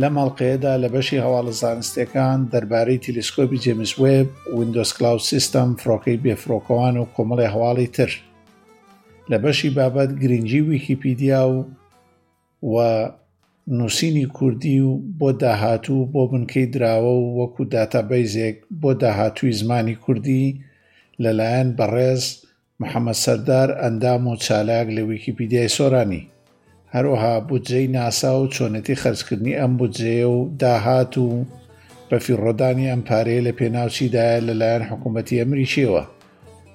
لەم ئەڵقەیەدا لە بەشی هەواڵە زانستیەکان دەربارەی تەلسکۆبی جێمس وێب، ویندۆز کلااو سیستەم، فڕۆکەی بێفرۆکەوان و کۆمەڵی هەواڵی تر. لە بەشی بابەت گرنگی ویکیپیدیا و و نووسینی کوردی و بۆ داهاتوو بۆ بنکەی دراوە و وەکو داتابەیزێک بۆ داهاتووی زمانی کوردی لەلایەن بەڕێز محەمەد سەردار، ئەندام و چالاک لە ویکیپیدیای سۆرانی. هەروەها بودجەی ناسا و چۆنێتی خەرجکردنی ئەم بودجەیە و داهات و بەفیڕۆدانی ئەم پارەیە لە پێناو چیدایە لەلایەن حکوومەتی ئەمریکییەوە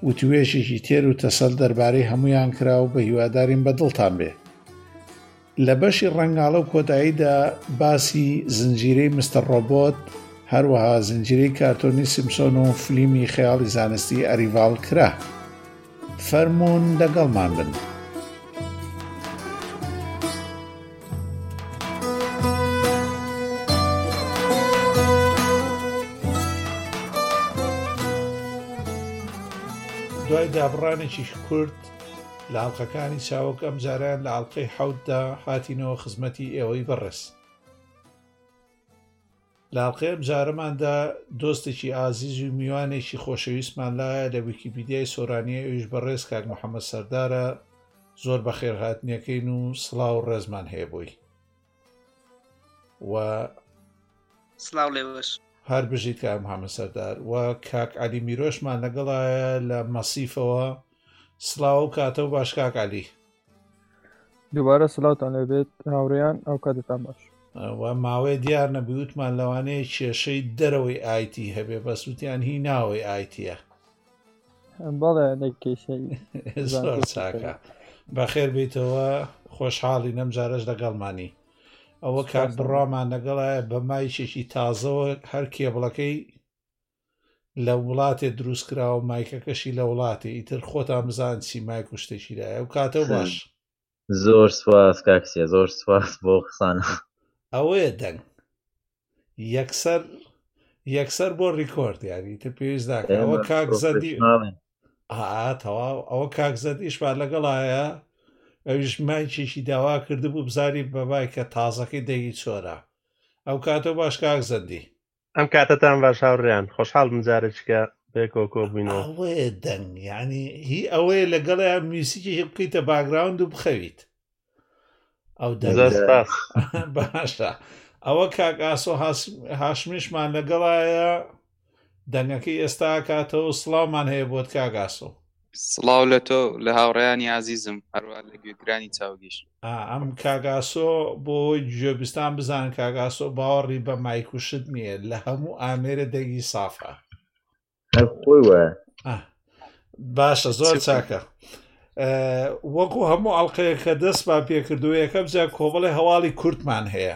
وتووێژێکی تێر و تەسەل دەربارەی هەموویان کرا و بە هیوادارین بە دڵتان بێ. لە بەشی ڕەنگاڵە و کۆتاییدا باسی زنجیرەی مستەر ڕۆبۆت، هەروەها زنجیرەی کارتۆنی سیمسۆن و فلیمی خەیاڵی زانستی ئەریڤاڵ کرا. فەرموون لەگەڵمان بن. دوای دابڕانێکیش کورت لە ئەڵقەکانی چاوگ ئەم جارەیان لە ئەڵقەی حەوت دا هاتینەوە خزمەتی ئێوەی بەڕێز لە ئەڵقەی ئەم جارەماندا دۆستێکی ئازیز و میوانێکی خۆشەویستمان لایە لە ویکیپیدیای سۆرانیە ئەویش بەڕێز کاک محەممەد سەردارە زۆر بەخێرهاتنیەکەین و سڵاو و ڕێزمان هەیە بۆی و سلااو لێوەش هەر بژیت کە ئەم هەمە سەردار و کاک علی میرۆشمان لەگەڵایە لە مەسیفەوە سلااو و کاتە و باش کاک علی دووبارە سلااوان لەبێت هاوڕیان ئەو کاتتان باش و ماوەیە دیار نەبیوتمان لەوانەیە کێشەی دەرەوەی ئایتی هەبێ بەسووتیان هی ناوەی ئایتە چاکە بەخێر بیتەوە خۆشحاڵی نەم جارەش لەگەڵمانی ئەوە کار بڕامان لەگەڵایە بە مایشێکی تازەوە هەر کێبڵەکەی لە وڵاتێ دروست کراوە مایکەکەشی لە وڵاتی ئیتر خۆتان بزان چی مایک و شتێکیدایە و کاتە باش زۆر سوپاس کاک سیا زۆر سوپاس بۆ ئەو قسانە. ئەوەیە دەنگ یەکسەر یەکسەر بۆ ڕیکۆرد یاری ئیتر پێویست ناکە ئەوە ئێمە کاک زەدی پرۆفیشناڵین ها تەواو ئەوە کاک زەدیشمان لەگەڵایە ئەویش مایکێکی داوا کردبوو بزاری بە مایکە تازەکەی دەنگی چۆرە ئەو کاتە باش کاک زەدی ئەم کاتەتان باش هاوڕێیان خۆشحاڵ بم جارێکیکە بەیەکەوە کۆ بووینەوە ئەوەیە دەنگ یعنی هی ئەوەیە لەگەڵیان میوسیکێکی بکەیتە باگراوند و بخەویت ئەو دەنگ زۆر سپاس باشە ئەوە کاک ئاسۆ هاس- هاشمیشمان لەگەڵایە دەنگەکەی ئێستا کاتەوە سڵاومان هەیە بۆت کاک ئاسۆ سڵاو لە تۆ و لە هاوڕێیانی ئازیزم هەروەها لە گوێگرانی چاوگیش. ئا ئەم کاک ئاسۆ بۆ ئەوەی گوێ بستان بزانن کاک ئاسۆ باوەڕی بە مایک و شت نییە لە هەموو ئامێرە دەنگی سافە. هەر خۆی وایە. ئا باشە زۆر چ بکەین؟ چاکە. ئە، وەکو هەموو ئەڵلقەیەک کە دەستمان پێکردووە یەکەم جار کۆمەڵی هەواڵی کورتمان هەیە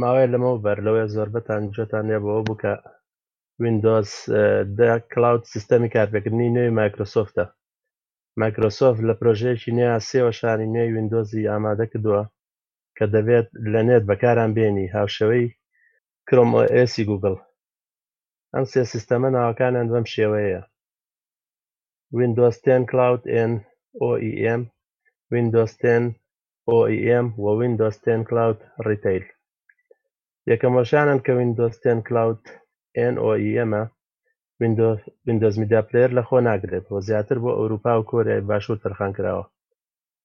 ماوەیە لەمەوبەر لەوەیە زۆربەتان گوێتان لێ بەوە بوو کە وینندۆز دە کلااود سیستەمی کارپێکردنی نوێی مایکرۆسۆفتە مایکرۆسۆفت لە پرۆژەیەکی نیا سێوە شانی نوێی وینندۆزی ئامادە کردووە کە دەبێت لە نێت بەکاران بێنی هاوشێوەی کرۆم ئۆسی گوگل ئەم سێ سیستەمە ناوەکانیان بەم شێوەیە وینندۆز 10 کلااود ئێن ئۆئم وینندۆز 10 OEM و Windows Ten Cloud Retail یەکەم وەشانن کە Windows Ten Cloud NOEM ە Windows Media Player لە خۆ ناگرێت و زیاتر بۆ ئەوروپا و کۆریای باشوور تەرخان کراوە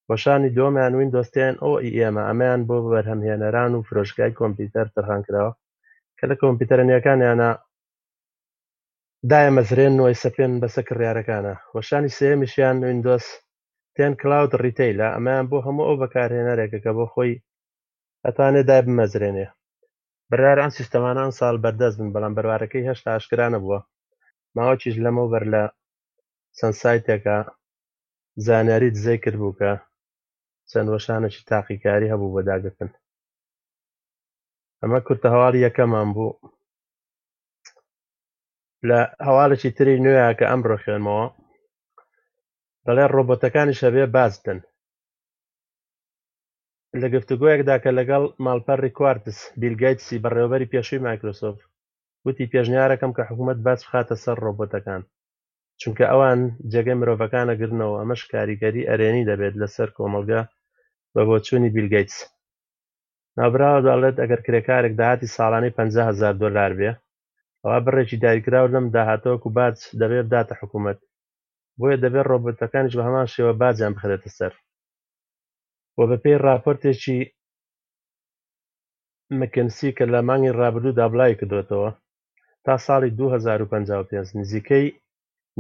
وەشانی دووەمیان Windows Ten OEM ە ئەمەیان بۆ بەرهەمهێنەران و فرۆشگای کۆمپیوتەر تەرخان کراوە کە لە کۆمپیوتەرە نوێکانیانە دایمەزرێن و ئەیسەپێنن بەسەر کڕیارەکانا وەشانی سێیەمیشیان Windows پێن کلاود ڕیتەیلە ئەمەیان بۆ هەموو ئەو بەکارهێنەرێکە کە بۆ خۆی ئەتوانێت دابمەزرێنێ بڕیارە ئەم سیستەمانە ئەمساڵ بەردەست بن بەڵام بەربارەکەی هێشتا ئاشکرا نەبووە ماوەکیش لەمەوبەر لە چەند سایتێکە زانیاری دزەی کردبوو کە چەند وەشانێکی تاقیکاری هەبوو بۆ داگرتن ئەمە کورتە هەواڵ یەکەمان بوو لە هەواڵێکی تری نوێیە کە ئەمڕۆ خوێنمەوە دەڵێ ڕۆبۆتەکانیش هەبێ باج بدەن لە گفتوگۆیەکدا کە لەگەڵ ماڵپەر ڕیکواردس بیل گەیتسی بەڕێوەبەری پێشووی مایکرۆسۆف وتی پێشنیارەکەم کە حکوومەت باج بخاتە سەر ڕۆبۆتەکان چونکە ئەوان جێگەی مرۆڤەکانە گرنەوە ئەمەش کاریگەری ئەرێنی دەبێت لەسەر کۆمەڵگە بە بۆچوونی بیل گەیتس ناوبراوە دەڵێت ئەگەر کرێکارێک داهاتی ساڵانەی 50 هزار دۆلار بێ ئەوا بڕێکی داریکراو لەم داهاتەوەکو باج دەبێ بداتە حکوومەت بۆیە دەبێت ڕۆبۆتەکانیش بە هەمان شێوە باجیان بخرێتە سەر و بەپێی ڕاپۆرتێکی مکنسی کە لە مانگی ڕابردوو دابلای کردوێتەوە تا ساڵی 2055 نزیکەی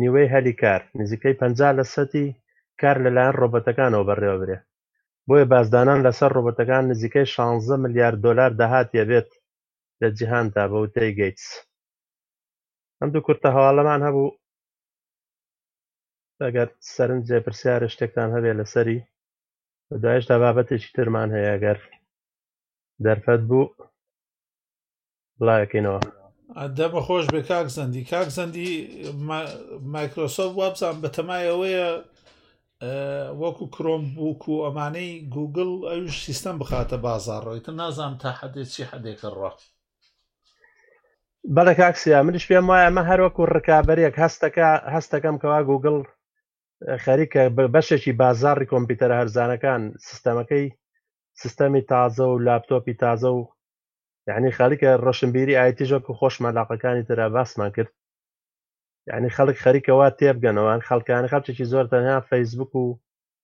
نیوەی هەلی کار نزیکەی 50 لە سەتی کار لەلایەن ڕۆبەتەکانەوە بەڕێوەبرێ بۆیە بازدانان لەسەر ڕۆبەتەکان نزیکەی 16 ملیارد دلار داهاتە بێت لە جیهاندا بە وتەی گەیتس ئەم دوو کورتە هەواڵەمان هەبوو ئەگەر سەرنجێ پرسیارە شتێکتان هەبێ لەسەری دوایشدا بابەتێکی ترمان هەیە ئەگەر دەرفەت بوو بڵاوەکەینەوە دە بەخۆش بێ کاک زەندی کاک زەندی مایکرۆسۆف وابزان بەتەمایەوەیە وەکو کرۆم بووک و ئەمانەی گوگل ئەوش سیستەم بخاتە بازار ڕۆیتە نازام تا حدێ چی حدێکە ڕە بەڵێ کاکسیا منش پێم وایە ئەمە هەروەکو ڕکابەرێک هەستەکە هەستەکەم کەوا گوگل خەریکە بەشێکی بازاری کۆمپیوتەر هەرزانەکان سیستەمەکەی سیستەمی تازە و لاپتۆپی تازە و یعنی خەڵکە ڕۆشنبیری ئایتیژەک و خۆش مەلاقەکانی تررا باسمان کرد یعنی خەڵک خەریکەوە تێبگەنەوەن خەڵکانی خەڵکێکی زۆر تەنیا فەیسبوک و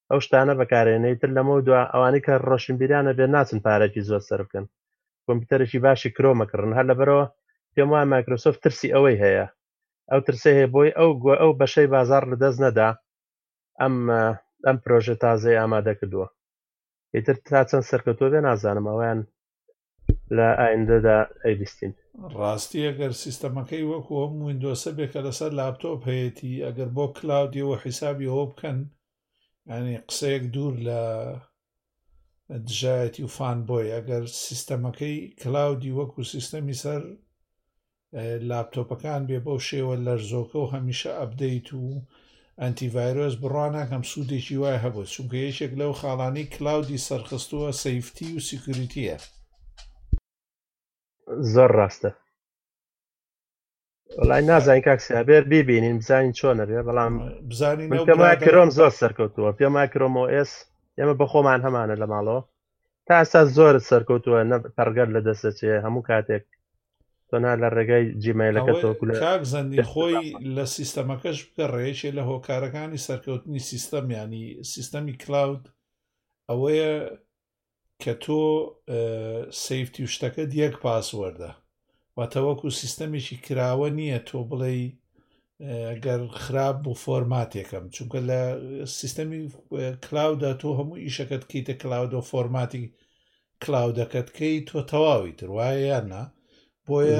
ئەو شتانە بەکارێنێ ئیتر لەمەو دوا ئەوانەی کە ڕۆشنبیرانە بێ ناچن پارەکی زۆر سەر بکەن کۆمپیوتەرێکی باشی کرۆ مەکڕن هەر لەبەرەوە پێم وایە مایکرۆسۆف ترسی ئەوەی هەیە ئەو ترسێ هەیە بۆی ئەو گوە ئەو بەشەی بازار لە دەست نەدا ئەم ئەم پرۆژە تازەی ئامادە کردووە ئیتر تا چەند سەرکەوتووە بێ نازانم ئەویان لە ئایندەدا ئەیبیستین ڕاستی ئەگەر سیستەمەکەی وەکو ئەم ویندۆسە بێ کە لەسەر لاپتۆپ هەیەتی ئەگەر بۆ کلاودیەوە حیسابی ئەوە بکەن ینی قسەیەک دوور لە دژایەتی و فان بۆی ئەگەر سیستەمەکەی کلاودی وەکو سیستەمی سەر لاپتۆپەکان بێ بەو شێوە لەرزۆکە و هەمیشە ئەپدەیت و ئەنتی ڤایرۆس بڕوا ناکەم سوودێکی وای هەبوو چونکە یەکێک لەو خاڵانی کلااودی سەرخستووە سەیفتی و سیکوریتیە زۆر ڕاستە وڵای نازانین کاک سابێر بیبینین بزانین چۆنە بێ بەڵام بزانین کرۆم زۆر سەرکەوتووە پێم وای کرۆمۆ ئێس ئێمە بەخۆمان هەمانە لە ماڵەوە تا ئێستا زۆرت سەرکەوتووە نە تەڕگەر لە دەست دەچێ هەموو کاتێک تۆنا لە ڕێگای جیمایلەکە ئەوە تۆکو لە کاک زەندی خۆی لە سیستەمەکەش بگەڕێ یەکێ لە هۆکارەکانی سەرکەوتنی سیستەم ینی سیستەمی کلااود ئەوەیە کە تۆ سەیفتی و شتەکەت یەک پاسوەردە واتە وەکو سیستەمێکی کراوە نییە تۆ بڵێی گەر خراپ بۆ فۆرماتێکم چونکە لە سیستەمی کلااودا تۆ هەموو ئیشەکەت کەیتە کلااود و فۆرماتی کلااودەکەت کەی تۆ تەواوی تر وایە یان نا بۆیە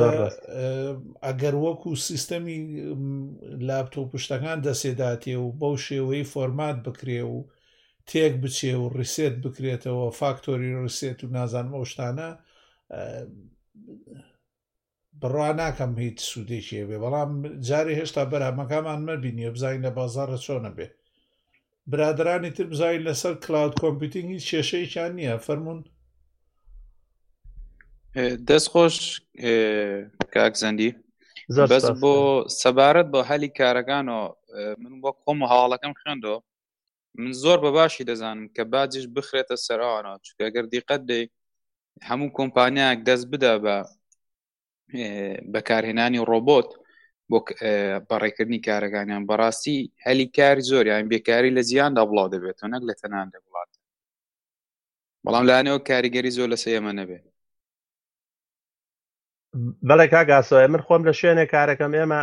ئەگەر وەکو سیستەمی لاپتۆ پشتەکان دەسێداتێ و بەو شێوەی فۆرمات بکرێ و تێک بچێ و ڕیسێت بکرێتەوە فاکتۆری ڕیسێت و نازانمە شتانە بڕوا ناکەم هیچ سوودێکی بێ بەڵام جارێ هێشتا بەرهەمەکانمان مەبینیە بزانین لە بازارە چۆنە بێ برادرانی تر بزانین لەسەر کلااود کۆمپیتنگ هیچ کێشەیەکیان نییە فەرمونون دەست خۆش کاک زەندی بەس بۆ سەبارەت بۆ هەلی کارەکان و من وەک خۆم و هاواڵەکەم خوێندەوە من زۆر بە باشی دەزانم کە باجش بخرێتە سەرانەوە چکە گەر دیقەت دێ هەموو کۆمپانیایەک دەست بدا بە بەکارهێنانی ڕۆبۆت بۆ بەڕێکردنی کارەکانیان بەڕاستی هەلی کار زۆریان بێکاری لە جیاندا بڵاو دەبێتەوە نەک لە تەنان لە وڵات بەڵام لایەنەوە کاریگەری زۆر لە سێمە نەبێت بەڵێ کاگاسۆە من خۆم لە شوێنێک کارەکەم ئێمە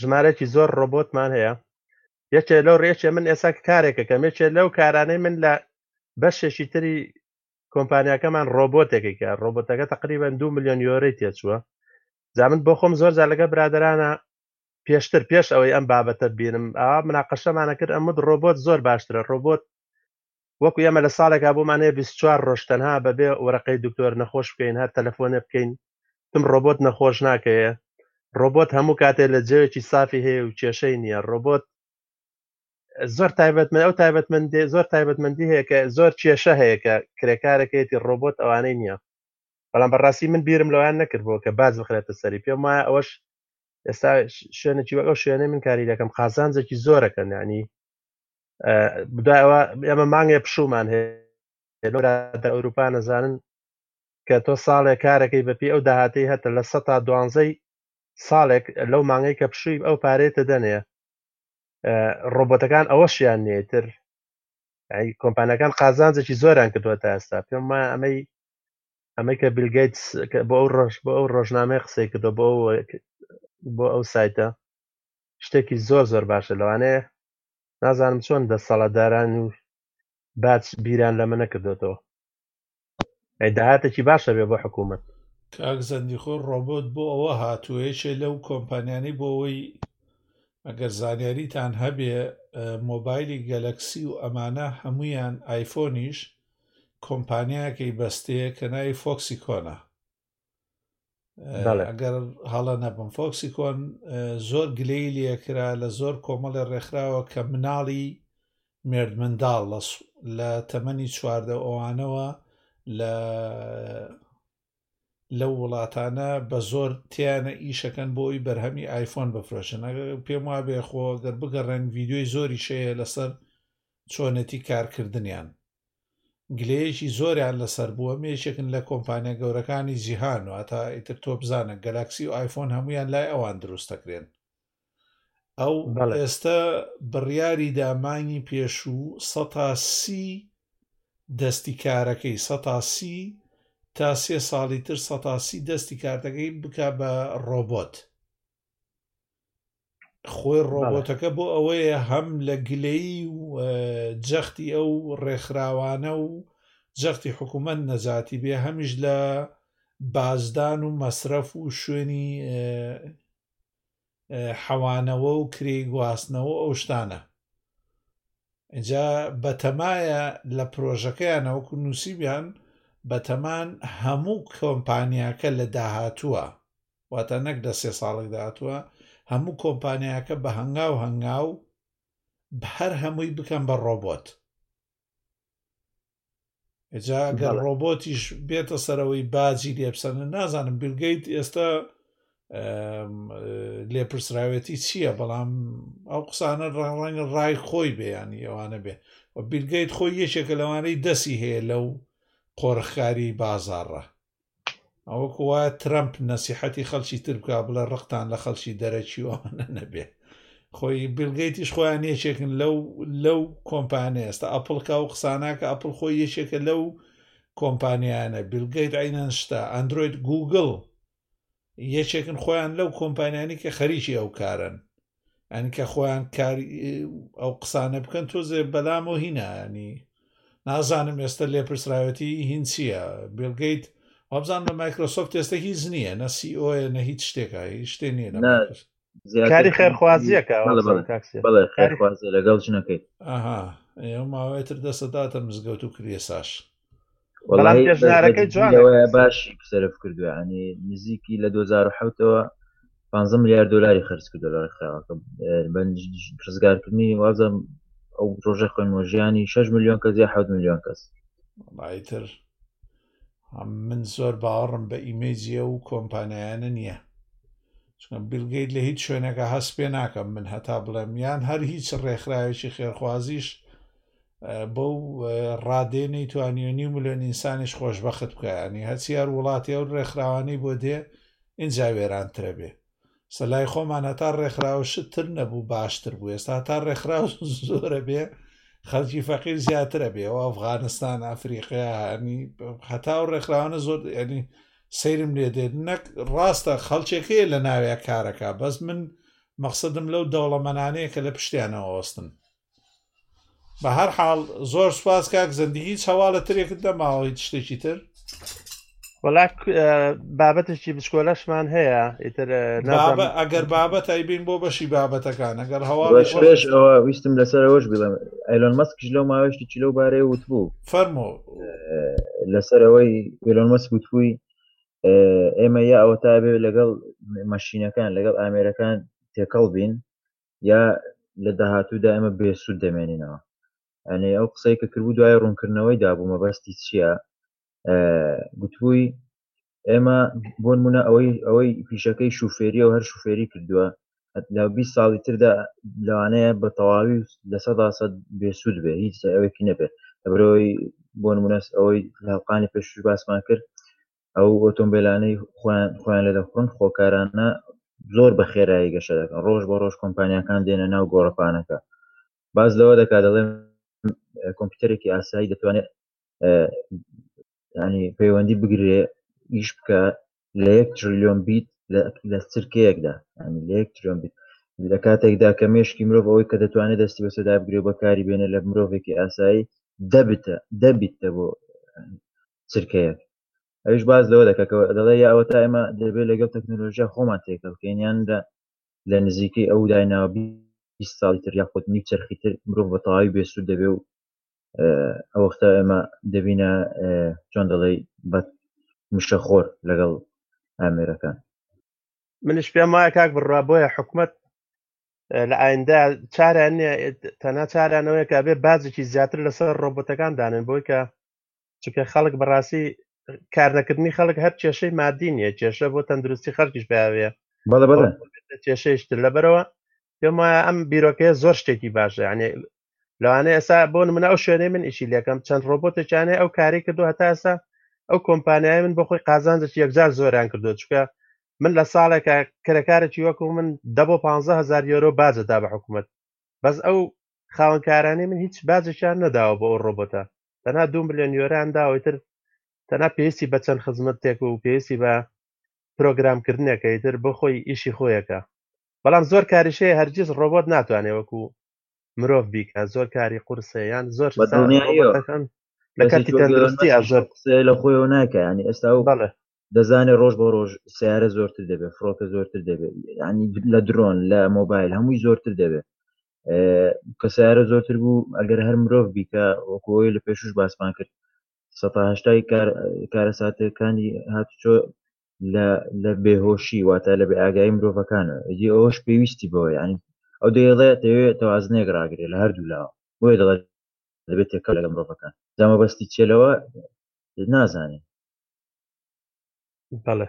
ژمارەێکی زۆر ڕۆبۆتمان هەیە یەکێ لەو ڕێکێ من ئێسا کارێکەکەم یەکێ لەو کارانەی من لە بەشێکی تری کۆمپانیاکەمان ڕۆبۆتێکێکە ڕۆبۆتەکە تقریبان دو میلیۆن یۆرەی تێچووە جا من بۆ خۆم زۆر جا لەگە برادرانە پێشتر پێش ئەوەی ئەم بابەتە بینم ئا مناقەشەمانە کرد ئەمد ڕۆبۆت زۆر باشترە ڕۆبۆت وەکو ئێمە لە ساڵێکا بۆمان هەیە 24 ڕۆژ تەنها بەبێ وەرەقەی دکتۆر نەخۆش بکەین هەر تەلەفۆنێ بکەین تم ڕۆبۆت نەخۆش ناکەیە ڕۆبۆت هەموو کاتێ لە جەوێکی سافی هەیە و کێشەی نییە ڕۆبۆت زۆر تایبەتمە ئەو تایبەتمەندێ زۆر تایبەتمەندی هەیە کە زۆر کێشە هەیە کە کرێکارەکەیەتی ڕۆبۆت ئەوانەی نییە بەڵام بەڕاستی من بیرم لەوان نەکردبوو کە باز بخرێتە سەری پێم وایە ئەوەش ئێستا شوێنێکی وەک ئەو شوێنەی من کاری دەکەم قازانجێکی زۆرەکەن یعنی بدایەوە ئێمە مانگێ پشومان هەیە ئەوروپا نەزانن کە تۆ ساڵێک کارەکەی بەپی ئەو داهاتی هەتە لە سە تا دوانزەی ساڵێک لەو مانگەی کە پشووی ئەو پارێتە دەنێ ڕۆبۆتەکان ئەوەشیان نێتر کۆمپانەکان قازانجێکی زۆران کردووە تا ئێستا پێم ما ئەمەی ئەمەی کە بیلگەیت بۆ ئەو ڕۆژ بۆ ئەو ڕۆژنامەیە قسەی کردو بۆ بۆ ئەو سایتە شتێکی زۆر زۆر باشە لەوانەیە نازانم چۆن دەسەڵاتداران و باج بیران لەمە نەکردوێتەوە ئەی داهاتێکی باشە بێ بۆ حکوومەت کاک زەندیخۆ ڕۆبۆت بۆ ئەوە هاتووە یەکێ لەو کۆمپانیانی بۆ ئەوەی ئەگەر زانیاریتان هەبێ مۆبایلی گەلەکسی و ئەمانە هەمویان ئایفۆنیش کۆمپانیاکەی بەستەیە کە ناوی فۆکسی کۆنە ئەگەر هەڵە نەبم فۆکسی کۆن زۆر گلەی لەکرا لە زۆر کۆمەڵی ڕێکخراوە کە مناڵی مێرد منداڵ لە تەمەنی چواردە ئەوانەوە لە لەو وڵاتانە بە زۆر تیانە ئیشەکەن بۆی بەرهەمی ئایفۆن بفرۆشن پێم وا بێ خۆگەر بگەڕێن یددیوی زۆری شەیە لەسەر چۆنێتی کارکردنیان گلەیەکی زۆریان لەسەر بووە یەکێکن لە کۆمپانیا گەورەکانی جیهان واتا ئیتر تۆ بزانە گەلاکسی و ئایفۆن هەمویان لای ئەوان دروست دەکرێن ئەو ئێستا بڕیاری دامانگی پێشوو سە تا سی دەستی کارەکەی سە تا سی تا سێ ساڵی تر سە تا سی دەستی کارتەکەی بک بە ڕۆبۆت خۆی ڕۆبۆتەکە بۆ ئەوەیە هەم لە گلەی و جەختی ئەو ڕێکخراوانە و جەختی حکوومەت نەجاتی بێ هەمیش لە بازدان و مەسرەف و شوێنی حەوانەوە و کری گواستنەوە ئەو شتانە ئجا بەتەمایە لە پرۆژەکەیانەوەکو نووسیبیان بەتەمان هەموو کۆمپانیاکە لە داهاتووە واتە نەک لە سێ ساڵێک داهاتووە هەموو کۆمپانیاکە بە هەنگاو هەنگاو هەر هەمووی بکەم بە ڕۆبۆت جاگەر ڕۆبۆتیش بێتە سەرەوەی باجی لێبسەنە نازانم بیلگەیت ئێستا لێپرسراوێتی چییە بەڵام ئەو قسانە ڕەنگ ڕای خۆی بێیانی ئەوانە بێ و بیلگەیت خۆی یەکێکە لەوانەی دەسی هەیە لەو قۆرخکاری بازارڕە ئەوەکو وایە ترەمپ نەسیحەتی خەلکی تر بکە بڵێ ڕقتان لە خەلکی دەرەکی و ئەمە نەبێ خۆی بیلگەیتیش خۆیان یەکێکن لەو لەو کۆمپانیا ئێستا ئەپڵکە و قساناکە ئەپل خۆی یەکێکە لەو کۆمپانیانە بیلگەیت عینەن شتا ئەندروید گوگل یەکێکن خۆیان لەو کۆمپانیانی کە خەریکی ئەو کارن ئەنی کە خۆیان کاری ئەو قسانە بکەن تۆزێ بەلام و هینانی نازانم ئێستا لێپرسراوەتی هین چییە بێلگەیت وابزان لە مایکرۆسۆفت تێستە هیچ نییە نە سیۆە نە هیچ شتێکە هیچ شتێ نیە کاری خێرخوازیەکە خێرخوازی لەگەڵ ژنەکەی ئەها ئێوە ماوەتر دەسەداتە مزگەوت و کرێساش بەڵام پێشنارەکەی جوان باشی سرف کردووە ئەنی نزیکی لە 2010ەوە 15 میلیارد دلاری خرج کردو لە ڕێکخراوەکە ڕزگارکردنی وازە ئەو پرۆژە خوێنمۆژیانی 6 میلیۆن کەس یا 7 میلیۆن کەس تر من زۆر باوەڕم بە ئیمەیجی ئەو کۆمپانیایانە نییە چونکە بیل گەیت لە هیچ شوێنێکە هەست پێ ناکەم من هەتا بڵێم یان هەر هیچ ڕێکخراوێکی خێرخوازیش بەو ڕادێ نەیتوانی و نیو ملیۆن ئینسانیش خۆشببخت بکەیانی هەچی هەر وڵاتی ئەو ڕێکخراوانی بۆ دێ ئینجا وێرانترە بێ سە لای خۆمان هەتا ڕێکخراوە شت تر نەبوو باشتر بوو ئێستا هەتا ڕێکخراو زۆرە بێ خەڵکی فەقیر زیاترە بێ و ئەفغانستان ئەفریقیا هەنی هەتا و ڕێکخراوانە زۆر ینی سەیرم لێ دێت نەک ڕاستە خەڵکێک هەیە لە ناوێک کارەکە بەس من مەقصدم لەو دەوڵەمەنانەیە کە لە پشتیانەوە وەستن بە هەر حاڵ زۆر سوپاس کاک زەندی هیچ هەواڵە ترێکت نەماوە هیچ شتێکی تر وەلاک بابەتێکی بچکۆلەشمان هەیە ئیتر ئەگەر بابەت ئەیبین بۆ بەشی بابەتەکان ئەگەر هەواڵش ئەوە ویستم لەسەر ئەوەش بڵێم ئەلۆن مەسکش لەو ماوەشتی چلو بارێ وتبوو فەرمۆ لەسەر ئەوەی ئەلۆن مەسک وتبووی ئێمە یا ئەوە تا بێ لەگەڵ مەشینەکان لەگەڵ ئامێرەکان تێکەڵ بین یا لە داهاتوودا ئێمە بێسوود دەمێنینەوە ئەنێ ئەو قسەی کە کردبوو دوای ڕوونکردنەوەی دابوو مەبەستی چییە گوتبووی ئێمە بۆ نمونە ئەوەی ئەوەی پیشەکەی شوفێری و هەر شوفێری کردووە لە 20 ساڵی تردا لەوانەیە بە تەواوی لە سەدا سەد بێسوود بێ هیچ ئەوەیکی نەبێت لەبرەوەی بۆ نمونەس ئەوەی لەقانی پێشوی باسمان کرد ئەو ئۆتۆمبیلانەی خۆیان خۆیان لێ دەخۆن خۆکارانە زۆر بە خێرایی گەشە دەکەن ڕۆژ بە ڕۆژ کۆمپانیەکان دێنە ناو گۆڕەپانەکە باز لەوە دەکات دەڵێ کۆمپیوتەرێکی ئاسایی دەتوانێت ینی پەیوەندی بگرێ ئیش بکە لە یەک تریلیۆن بیت لە سرکەیەکدا لە یەک تریۆن بیت لە کاتێکدا کە مێشکی مرۆڤ ئەوەی کە دەتوانێت دەستی بەسەدا بگرێ بەکاری بێنە لە مرۆڤێکی ئاسایی دەبتە دەبیتە بۆ چرکەیەک ئەویش باز لەوە دەکە کە دەڵێ یا ئەوە تا ئێمە دەبێت لەگەڵ تەکنۆلۆژیا خۆمان تێکەڵکەین یان لە لە نزیکەی ئەو دایناوە ساڵی تر یاخود نیو چرخی تر مرۆڤ بە تەواوی بێسوود دەبێ و ئەوەختە ئێمە دەبینە چۆن دەڵێ بە مشەخۆر لەگەڵ ئامێرەکان منش پێم وایە کاک بڕوا بۆیە حکومت لە ئایندا چاران تەنها چارانەوەیە کە بێ بازێکی زیاتر لەسەر ڕۆبۆتەکان دانێن بۆی کە چکە خەڵک بەڕاستی کارنەکردنی خەڵک هەر کێشەی مادی نیە کێشە بۆ تەندروستی خەرکیش بەوێ کێشەیشتر لەبەرەوە پێم وایە ئەم بیرۆکەیە زۆر شتێکی باشە یعنی لەوانێ ئێسا بۆ منە ئەو شوێنەی من ئیشی لەکەم چەند ڕۆبۆتێکیانێ ئەو کاری کردو هەتاسا ئەو کۆمپانیای من بەخۆی قازانجش یەکجار زۆریان کردو چکە من لە ساڵێکە کرەکارێکی وەکو من دە بۆ 15 هزار یۆرۆ باجەدا بە حکوومەت بەس ئەو خاوەنکارانی من هیچ باجێکیان نەداوە بۆ ئەو ڕۆبۆتە تەنها دو ملیۆن یۆران داوەتر تەنها پێویستی بە چەند خزمەتێک و پێویستی بە پرۆگرامکردنێکەی تر بۆ خۆی ئیشی خۆیەکە بەڵام زۆر کاریشەیە هەرگیز ڕۆبۆت ناتوانێ وەکو مرۆڤ بیکە زۆر کاری قورسە یان زۆر بە دڵنیایی ئەو. ڕۆبۆتەکان لە کەسی کاتی وەک ئێلۆن تەندروستی مەسکیش ئەزۆر ئەو قسەیە لە خۆیەوە ناکە یانی ئێستا و بەڵێ دەزانێ ڕۆژ بە ڕۆژ سیارە زۆرتر دەبێت فڕۆکە زۆرتر دەبێت ینی لە درۆن لە مۆبایل هەمووی زۆرتر دەبێت کە سیارە زۆرتر بوو ئەگەر هەر مرۆڤ بیکە وەکۆی لە پێشوش باسمان کرد سەهشتای کارەساتەکانی هاتوچۆ لە بێهۆشی واتە لە بێ ئاگایی مرۆڤەکانە ئەجی ئەوش پێویستی بەوە ینی ئەو دەیڵێ دەوێ تەوازنێک ڕاگرێت لە هەردوو لاوە بۆیە دەڵێت دەبێت تێکە لە مرۆڤەکان دامە بەستی چێلەوە نازانێت بەڵێ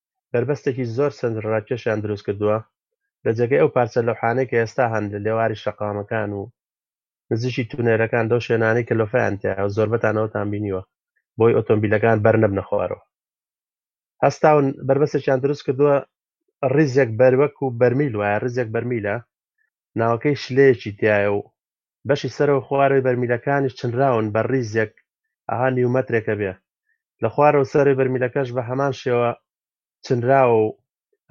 بەربەستێکی زۆر سەرنجڕاکێشیان دروست کردووە، لە جێگەی ئەو پارچە لەوحانەی کە ئێستا هەن لە لێواری شەقامەکان و نزیکی تونێلەکان لەو شوێنانەی کە لۆفیان تیایە و زۆربەتان ئەوەتان بینیوە بۆی ئۆتۆمبیلەکان بەر نەبنە خوارەوە هەستاون بەربەستێکیان دروست کردووە ڕیزێک بەروەک و بەرمیل وایە ڕیزێک بەرمیلە ناوەکەی شلەیەکی تایە و بەشی سەرەوە خوارەوەی بەرمیلەکانیش چنراون بە ڕیزێک ئەها نیو مەترێکە بێ لە خوارەوە سەرەوەی بەرمیلەکەش بە هەمان شێوە چنراوە و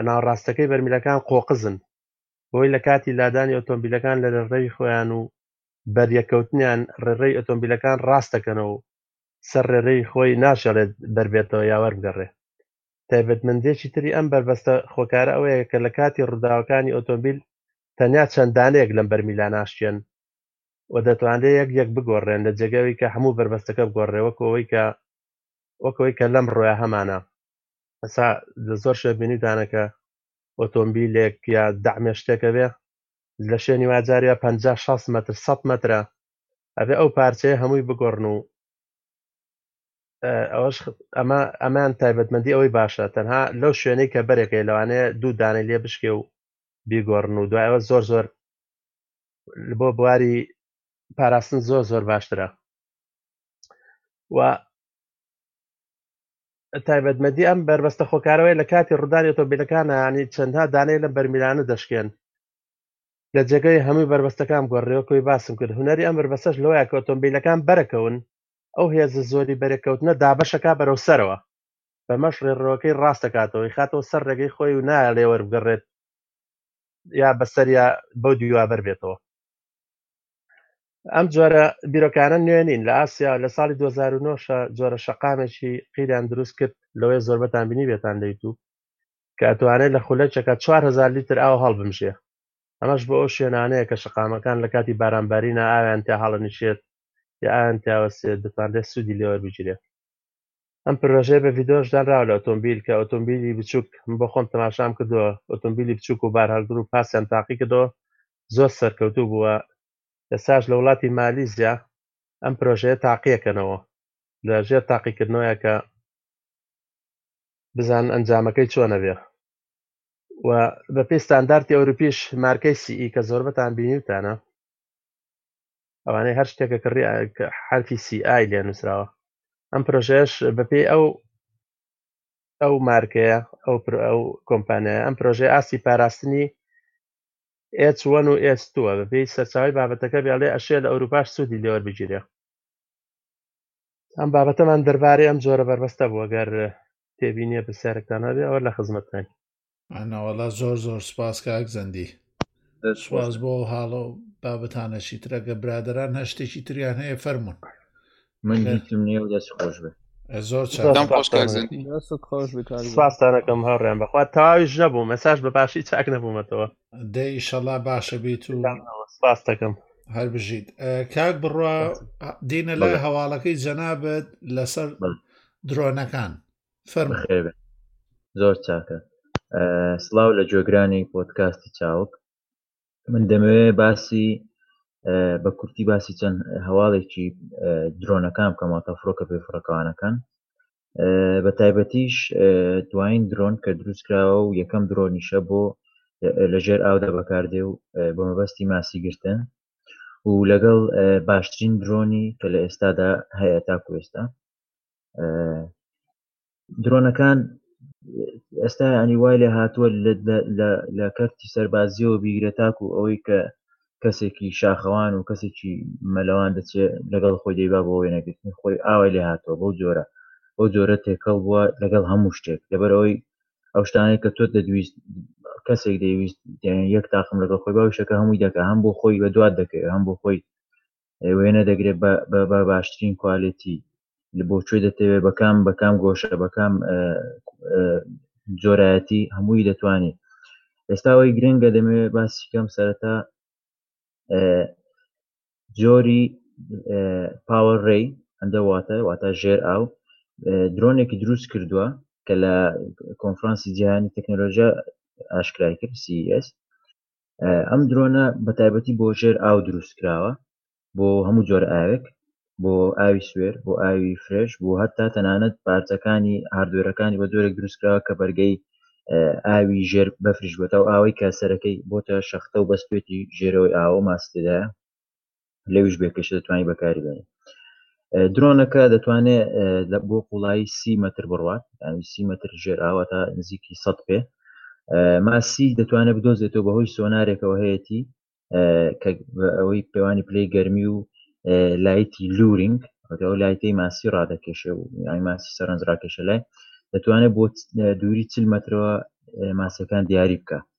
ناوەڕاستەکەی بەرمیلەکان قۆقزن بۆی لە کاتی لادانی ئۆتۆمبیلەکان لە ڕێڕەوی خۆیان و بەریەککەوتنیان ڕێڕەوی ئۆتۆمبیلەکان ڕاست دەکەنەوە و سەر ڕێڕەوی خۆی ناشێڵێت بەربێتەوە یا وەربگەڕێ تایبەتمەندێکی تری ئەم بەربەستە خۆکارە ئەوەیە کە لە کاتی ڕووداوەکانی ئۆتۆمبیل تەنیا چەند دانەیەک لەم بەرمیلا ناشکێن و دەتوانرێت یەک یەک بگۆڕرێن لە جێگای ئەوەی کە هەموو بەربەستەکە بگۆڕرێت وەکو ئەوەی کە وەکو ئەوەی کە لەم ڕۆیە هەمانە ئەسا لە زۆر شوێ بینیتانە کە ئۆتۆمبیلێک یا دەعمێ شتێکە بێ لە شوێنی واجارە 50 60 متر 100 مترە ئەبێ ئەو پارچەیە هەمووی بگۆڕن و ئەوەش ئەمە ئەمان تایبەتمەندی ئەوەی باشە تەنها لەو شوێنەی کە بەرێکەکەی لەوانەیە دوو دانەی لێ بشکێ و بیگۆڕن و دوایەوە زۆر زۆر بۆ بواری پاراستن زۆر زۆر باشترە و تایبەتمەدی ئەم بەربەستە خۆکارەوەی لە کاتی ڕدانی ئۆتۆبیلەکانە ینی چەندها دانەی لە بەرمیلانە دەشکێن لە جێگەی هەمووی بەربەستەکان گۆڕێوەکەی باسم کرد هوەری ئەم بەربەسەش لەوەیە کە ئۆتۆمبیلەکان بەرەکەون ئەو هێزە زۆری بەرەکەوتنە دابەشەکە بەرەو سەرەوە بەمەش ڕێڕەوەکەی ڕاست دەکاتەوەی خاتەوە سەر ڕێگەی خۆی و نایە لێ وەربگەڕێت یا بەسەر یا بەو دیوابەر بێتەوە ئەم جۆرە بیرۆکانە نوێ نین لە ئاسیا لە ساڵی 2009 جۆرە شەقامێکی قیریان دروست کرد لەوەی زۆربەتان بینی بێتان لە یوتوب کە ئەتوانێت لە خولەکێکە 4هزار لیتر ئاو هەڵبمژێ ئەمەش بۆ ئەو شوێنانەیە کە شقامەکان لە کاتی بارانبارینە ئاویان تا هەڵەنیشێت یا ئاویان تاوەسێت دەتوانرێت سوودی لێوەربگیرێت ئەم پرۆژەیە بە ڤیدۆش دانراوە لە ئۆتۆمبیل کە ئۆتۆمبیلی بچووک من بۆ خۆم تەماشام کردووە ئۆتۆمبیلی بچووک و بارهەڵگر و پاسیان تاقی کردەوە زۆر سەرکەوتوو بووە ئێستاش لە وڵاتی مالیزیا ئەم پرۆژەیە تاقیەکەنەوە لە ژێر تاقیکردنەوەیە کە بزان ئەنجامەکەی چۆنە بێ و بەپێی ستاندارتی ئەوروپیش مارکەی سی ئی کە زۆربەتان بینیوتانە ئەوانەی هەر شتێکە کە ڕی حرفی سیئای لێ نووسراوە ئەم پرۆژێش بەپێی ئەو ئەو مارکەیە ئەو ئەو کۆمپانیای ئەم پرۆژێ ئاستی پاراستنی ئێچوەن و ئێستووە بەپێی سەرچاوی بابەتەکە بێڵێ ئەشێ لە ئەوروپاش سوودی لێوەر بگیرێ ئەم بابەتەمان دەربارەی ئەم جۆرە بەربەستە بووە گەر تێبینیە پرسیارێکتان هەبێ ئەوە لە خزمەتتان ناوەڵا زۆر زۆر سپاس کاک زەندی سپاس بۆ هاڵۆ بابەتانە چیترە گە برادران هەشتێکی تریان هەیە فەرمونون من هیچم نیە و دەست خۆش بێ زۆر سپاسانەکەم هەڕێن بەخوا تاویش نەبوو مەساش بە باشی چاک نەبوومەتەوە دەی شەڵا باشە بیت و سپاس دەکەم هەر بژیت کاک بڕوا دینە لای هەواڵەکەی جەنابەت لەسەر درۆنەکان زۆر چاکە سلااو لە جۆگرانی پۆتکاستی چاوک من دەمەوێ باسی بە کورتی باسی چەند هەواڵێکی درۆنەکان کەماتە فڕۆکە پێ فڕەکانەکان بە تایبەتیش دوایین درۆن کە دروستکراوە و یەکەم درۆنیشە بۆ لەژێر ئاودا بەکاردێ و بە مەبەستی ماسی گرتن و لەگەڵ باشترین درۆنی کە لە ئێستادا هەیە تاکو ئێستا درۆنەکان ئێستا ینی وای لێ هاتووە لە کەرتی سەربازیەوە بیگرێت تاکو ئەوەی کە کەسێکی شاخەوان و کەسێکی مەلەوان دەچێت لەگەڵ خۆی دەیبا بۆ وێنەگرتنی خۆی ئاوای لێ هاتووە بەو جۆرە بۆ جۆرە تێکەڵ بووە لەگەڵ هەموو شتێک لەبەرەوەی ئەو شتانەی کە تۆ دەدویست کەسێک دەیویست یەک تاقم لەگەڵ خۆی باوشەکە هەمووی دەکە هەم بۆ خۆی بە دوات دەکەوێت هەم بۆ خۆی وێنە دەگرێت بە باشترین کوالێتی لە بۆ کوێ دەتەوێت بەکام بەکام گۆشە بەکام جۆرایەتی هەمووی دەتوانێت ئێستاەوەی گرنگە دەمەوێت باسی کەم سەرەتا جۆری پاوە ڕێی ئەندە واتە واتە ژێر ئاو درۆنێکی دروست کردووە کە لە کۆنفرانسی جیهانی تەکنۆلۆژیا ئاشکرای کرد سیS ئەم درۆنە بە تایبەتی بۆ ژێر ئاو دروست کراوە بۆ هەموو جۆر ئاوێک بۆ ئاوی سوێر بۆ ئاوی فرێش بۆ هەتا تەنانەت پارچەکانی هاردوێرەکانی بە جۆرێک دروستکراوە کە بەرگەی ئاوی ژێر بەفرش بێتەوە ئاوەی کە سەرەکەی بۆتە شەختە و بەستێتی ژێرەوەی ئاوە ماستێدایە لەویش بێکەشە دەتوانانی بەکاری بێنێت درۆنەکە دەتوانێت لە بۆ قوڵایی سی متر بڕوات ینی سی متر ژێر ئاوا تا نزیکی سە پێ ماسی دەتوانێت بدۆزێتەوە بەهۆی سۆنارێکەوە هەیەی ئەوەی پێوانی پلەی گەرمی و لایتی لورینگ ئەو لایتەی ماسی ڕادەکێشێ و یانی ماسی سەرنج ڕاکێشە لای دەتوانێت بۆ دووری چل مترەوە ماسیەکان دیاری بکە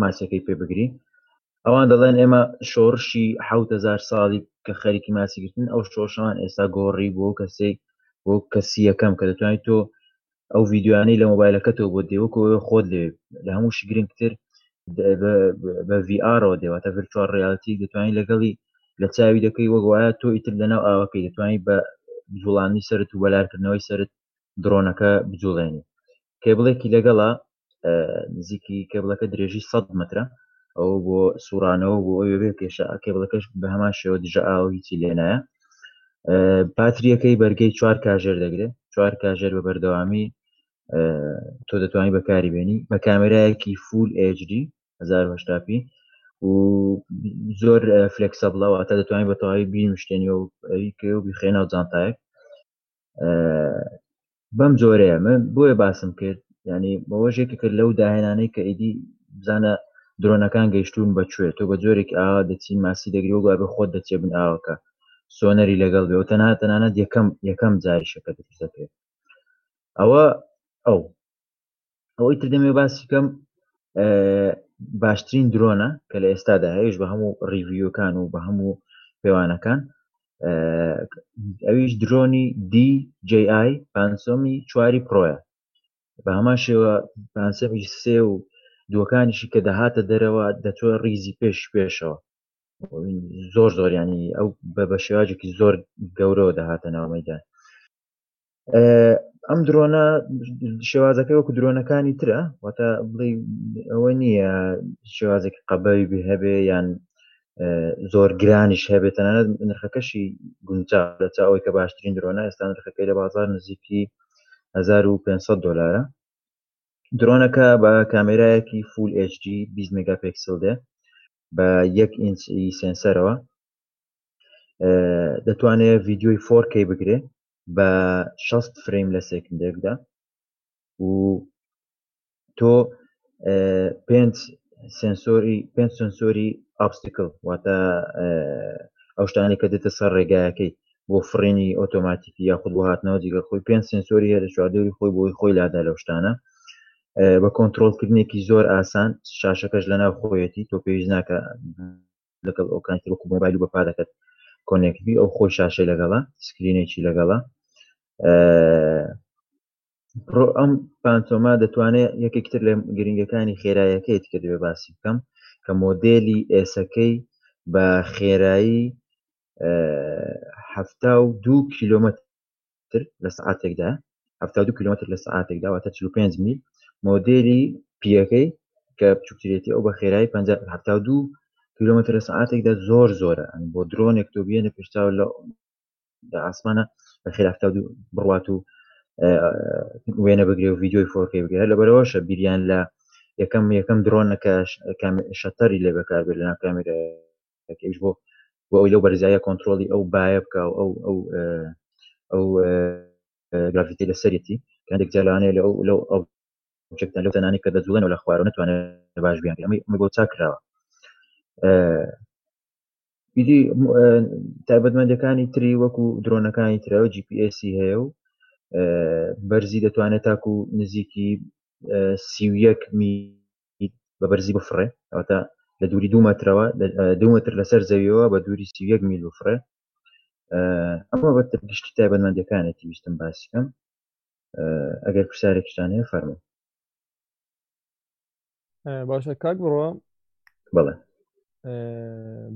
ماسیەکەی پێ بگری ئەوان دەڵێن ئێمە شۆڕشی حوتهزار ساڵی کە خەریکی ماسیگرتن ئەو شۆشەوان ئێستا گۆڕی بۆ کەسێک بۆ کەسی یەکەم کە دەتوانیت تۆ ئەو ڤیددیوانەی لە مۆبایلەکەتەوە بۆ دێوەکەوە خۆت لێ لە هەمووشی گرنگتر بە VRەوە دێواتە ڤرچوال ڕیالتی دەتوانین لەگەڵی لە چاوی دەکەی وەک وایە تۆ ئیتر لەناو ئاوەکەی دەتوانانی بە جوڵانی سرت و بەلارکردنەوەی سرت درۆنەکە بجوڵێنی کێبڵێکی لەگەڵا نزیکی کێبڵەکە درێژی 100 مترە ئەو بۆ سوڕانەوە بۆ ئەوێ بێ کێشە کێبڵەکەش بە هەمان شێوە دژە ئاو هیچی لێنایە پاتریەکەی بەرگەی چوار کاژێر دەگرێت چوار کاژێر بە بەردەوامی تۆ دەتوانانی بەکاری بێنی بە کامێرایەکی فول HD 1970 پی و زۆر فلکسە بڵەوە تا دەتوانین بە تەواوی بینشتێنی و بیخێنە و جانتایەک بەم جۆرەیە من بۆیە باسم کرد ینی بەوەژێکی کرد لەو داهێنانەی کە ئیدی بزانە درۆنەکان گەیشتون بەکوێت تۆ بە جۆرێک ئاوا دەچی ماسی دەگری و گوابێ خۆت دەچێ بن ئاوەکە سۆنەری لەگەڵ بێ و تەنا تەنانەت یەکەم یەکەم جاریشەکە دەکرێت ئەوە ئەو ئەوەی تر دەمێ باسی کەم باشترین درۆنە کە لە ئێستادا هەیش بە هەموو ڕیڤیوەکان و بە هەموو پێوانەکان ئەویش درۆنی DJI پانسۆمی چواری پرۆیە بە هەمان شێوە پانسەمی سێ و دووەکانیشی کە دەهاتە دەرەوە دەچۆ ریزی پێش پێشەوە زۆر زۆریانی ئەو بە بە شێواجێکی زۆر گەورەوە دەهاتە ناومەدان ئەم درۆنە شێوازەکەی وەکو درۆنەکانی ترە واتە بڵێ ئەوە نییە شێوازێکی قەبەوی بێ هەبێ یان زۆر گرانیش هەبێت تەنانەت نرخەکەشی گونجا لە چاوەی کە باشترین درۆنە ئێستا نرخەکەی لە بازار نزیکی 1500 دلارە درۆنەکە بە کامێرایەکی فول HD 20 مگاپکسل دێ بە یەک ئینچی سنسەرەوە دەتوانێت ڤیددیوی 4K بگرێ بە شەست فرەیم لە سێکندێکدا و تۆ پێنج سنسۆری پێنج سنسۆری ئابستیکل واتە ئەو شتانی کە دێتە سەر ڕێگایەکەی بۆ فڕینی ئۆتۆماتیکی یاخود بۆ هاتنەوە دیگە خۆی پێنج سنسۆری هەیە لە چواردەوری خۆی بۆی خۆی لادا لەو شتانە بە کۆنتترۆلکردنێکی زۆر ئاسان شاشەکەش لە ناو خۆیەتی تۆ پێویست ناکە لەگەڵ ئەو کاتی وەکو مۆبایل بە پادەکەت کۆنێکبی ئەو خۆی شاشەی لەگەڵە سکرینێکی لەگەڵە پرۆ ئەم پانتۆما دەتوانێت یەکێکتر لە گرنگەکانی خێرایەکەیت کە دەبێ باسی بکەم کە مۆدێلی ئێسەکەی بە خێرایی ه دوو کیلومتر کیلۆمەتر لە سەعاتێکدا حەفتا و دوو کیلۆمەتر لە سەعاتێکدا واتە چل و پێنج میل مۆدێلی پییەکەی کە بچووکترێتی ئەو بە خێرایی پەنجا حەفتا و دوو کیلۆمەتر لە سەعاتێکدا زۆر زۆرە ئەن بۆ درۆنێک تۆ بێنە پێشتاو لە لە ئاسمانە بە خێرا حەفتا و دوو بڕوات و وێنە بگرێ و ویددیۆی فۆرکەی بگرێت لەبەرەوەشە بیریان لە یەکەم یەکەم درۆنەکە شەتەری لێ بەکاربێت لە ناو کامێرای ئەویش بۆ بۆ ئەوی لەو بەرزایە کۆنتترۆلی ئەو باە بکە و ئەو ئەو ئەو گرافیتی لە سەرەتی کەندێک جیالانەیە لە ئەو لەو ئەو چکتە لەو تەنانی کە دەجوڵێنەوە لە خوارەوە نتوانێت باش بیان ئەمە ئەمە بۆ چاک کراوە ئیدی تایبەتمەندەکانی تری وەکو درۆنەکانی ترەوە GPS هەیە و بەرزی دەتوانێت تاکو نزیکی سیویەک می بە بەرزی بفڕێ ئەوتە لە دووری دو مەترەوە دو متر لەسەر زەویەوە بە دووری سیەک میل بفڕێ ئەمە بە گشتی تایبەتمەندەکانێتی ویستم باسیکەم ئەگەر پرسیارێکشتان هەیە فەرمو باشە کاک بڕە بڵێ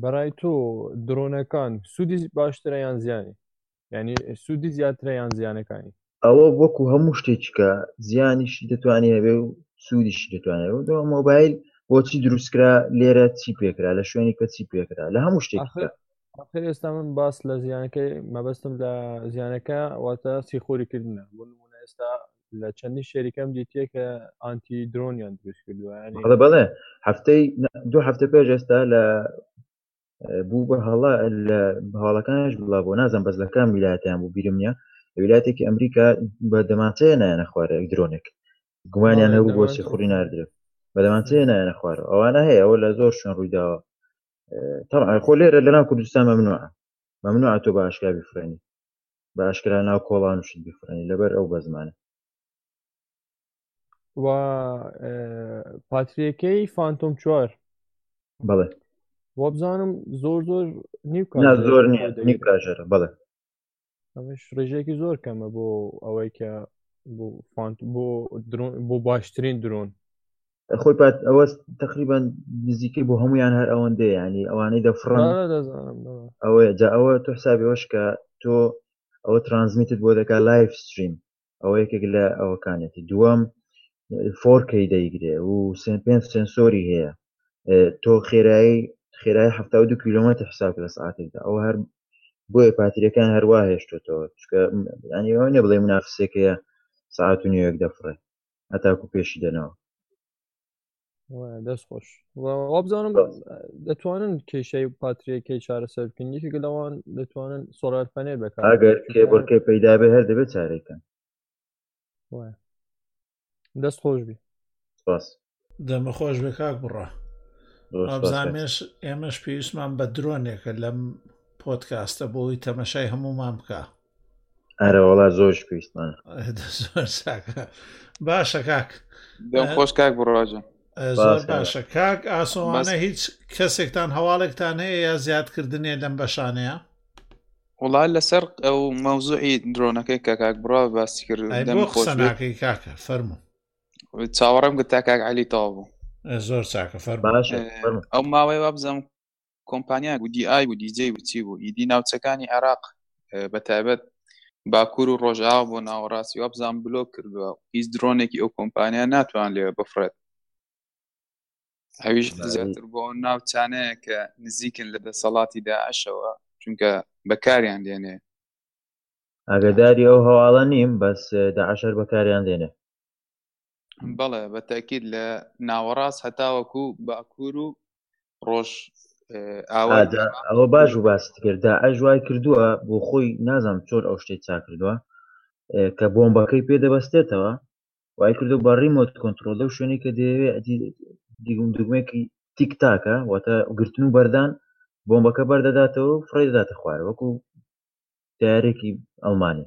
بەڕای تۆ درۆنەکان سوودی باشترە یان زیانی یعنی سوودی زیاترە یان زیانەکانی ئەوە وەکو هەموو شتێکیکە زیانیشی دەتوانێت هەبێ و سوودیشی دەتوانێت و دەوە مۆبایل بۆچی دروستکرا لێرە چی پێکرا لە شوێنی کە چی پێکرا لە هەموو شتێک خێر ئێستا من باس لە زیانەکەی مەبەستم لە زیانەکە واتە سیخۆری کردنە بۆ نمونە ئێستا لە چەندی شێریکەم دیتە کە ئانتی درۆنیان دروست کردووە بەڵێ هەفتەی دو هەفتە پێش ئێستا لە بوو بە هەڵە لە هەواڵەکانش بڵا بۆ نازم بەس لە کام ویلایەتیان بوو بیرم نیە ویلاتێکی ئەمریکا بە دەمانچەیە نایەنە خوارێک درۆنێک گومانیان هەبوو بۆ سیخوری نردرێت بە دەمانچەیە نایەنە خوارە ئەوانە هەیە ئەوە لە زۆر شوێن ڕوویداوە تەعای خۆ لێرە لەنا کوردستان مەمنوع مەمنوع تۆ بە ئاشکرا بفرێنی بە ئاشکرا ناو کۆڵان وشت بفرێنی لەبەر ئەو بەزمانە و پاتریەکەی فانتۆم چوار بەڵێ وابزانم زۆر زۆر نیو زۆر نیژەرە بەڵێ ئەمش ڕێژێکی زۆر کەمە بۆ ئەوەی کە بۆ فانت بۆ درۆن بۆ باشترین درۆن خۆی پات ئەوە تقریبان نزیکەی بۆ هەمویان هەر ئەوەندە ینی ئەوانەی دەفڕن ئەوەیە جا ئەوە تۆ حسابەوەش کە تۆ ئەوە ترانزمیتت بۆ دەکات لایف ستریم ئەوە یەکێک لە ئەوەکانێتی دووەم فۆرکەی دەیگرێ و سێن پێنج سنسۆری هەیە تۆ خێرایی خێرای ه دو کیلومتر حساب لە ساعتێکدا ئەو هەر بۆیە پاتریەکان هەروە هێشتێتەوە چکە ینی ئەوە نیە بڵێ منافسێکەیە ساعت و نوێک دەفڕێ هەتاکو پێشی دەنەوە دەست خۆش وابزانم دەتوانن کێشەی پاتریەکەی چارەسەر بکەن یەکێک لەوان دەتوانن سۆرار پەنێر بکات ئەگەر کێبڕکەی پەیدا بێ هەر دەبێت چارێکە دەست خۆش بی سپاس دەمە خۆش بێ کاک بڕە ئەبزانێش ئێمەش پێویستمان بە درۆنێکە لەم پۆتکاستە بۆی تەمەشای هەمومان بکە ئەرەوەڵا زۆر پێویستمان باشە کاک دەم خۆش کاک بڕواجە زۆر باشە کاک ئاسۆوانە هیچ کەسێکتان هەواڵێکتان هەیە یا زیادکردنێ لەم بەشانەیە وڵا لەسەر ئەو مەوزوعی درۆنەکەی کە کاک بڕا باسی کرد خۆشناکەی کاکە فەرمو چاوەڕم گوت تا کاک علی تاو بوو زۆر چاکە فەر باش ئەو ماوەی وابزەم کۆمپانیایەک و دی ئای و دیجەی و چی بوو ئیدی ناوچەکانی عێراق بە تایبەت باکوور و ڕۆژاوا بۆ ناوەڕاستی وابزان بلۆک کردووە هیچ درۆنێکی ئەو کۆمپانیا ناتوان لێ بفرێت ئەویش زیاتر بۆ ناوچانەیە کە نزیکن لە دەسەڵاتی داعشەوە چونکە بەکاریان دێنێ ئاگداری ئەو هەواڵە نیم بەس داعشەر بەکاریان دێنێ بەڵێ بە تاکیید لە ناوەڕاست هەتاوەکو باکوور و ڕۆژ ئەوە باش و باست کردا ئەش وای کردووە بۆ خۆی نازانم چۆر ئەو شتێک چا کردووە کە بۆمبەکەی پێ دەبەستێتەوە وای کردو بە ڕیمۆت کۆنتترۆل لەو شوێنی کە دەیەوێت دیگوم دوگمێکی تیک تاکە واتە گرتن و بەردان بۆمبەکە بەردەداتەوە فڕێ دەداتە خوار وەکو دیارێکی ئەڵمانی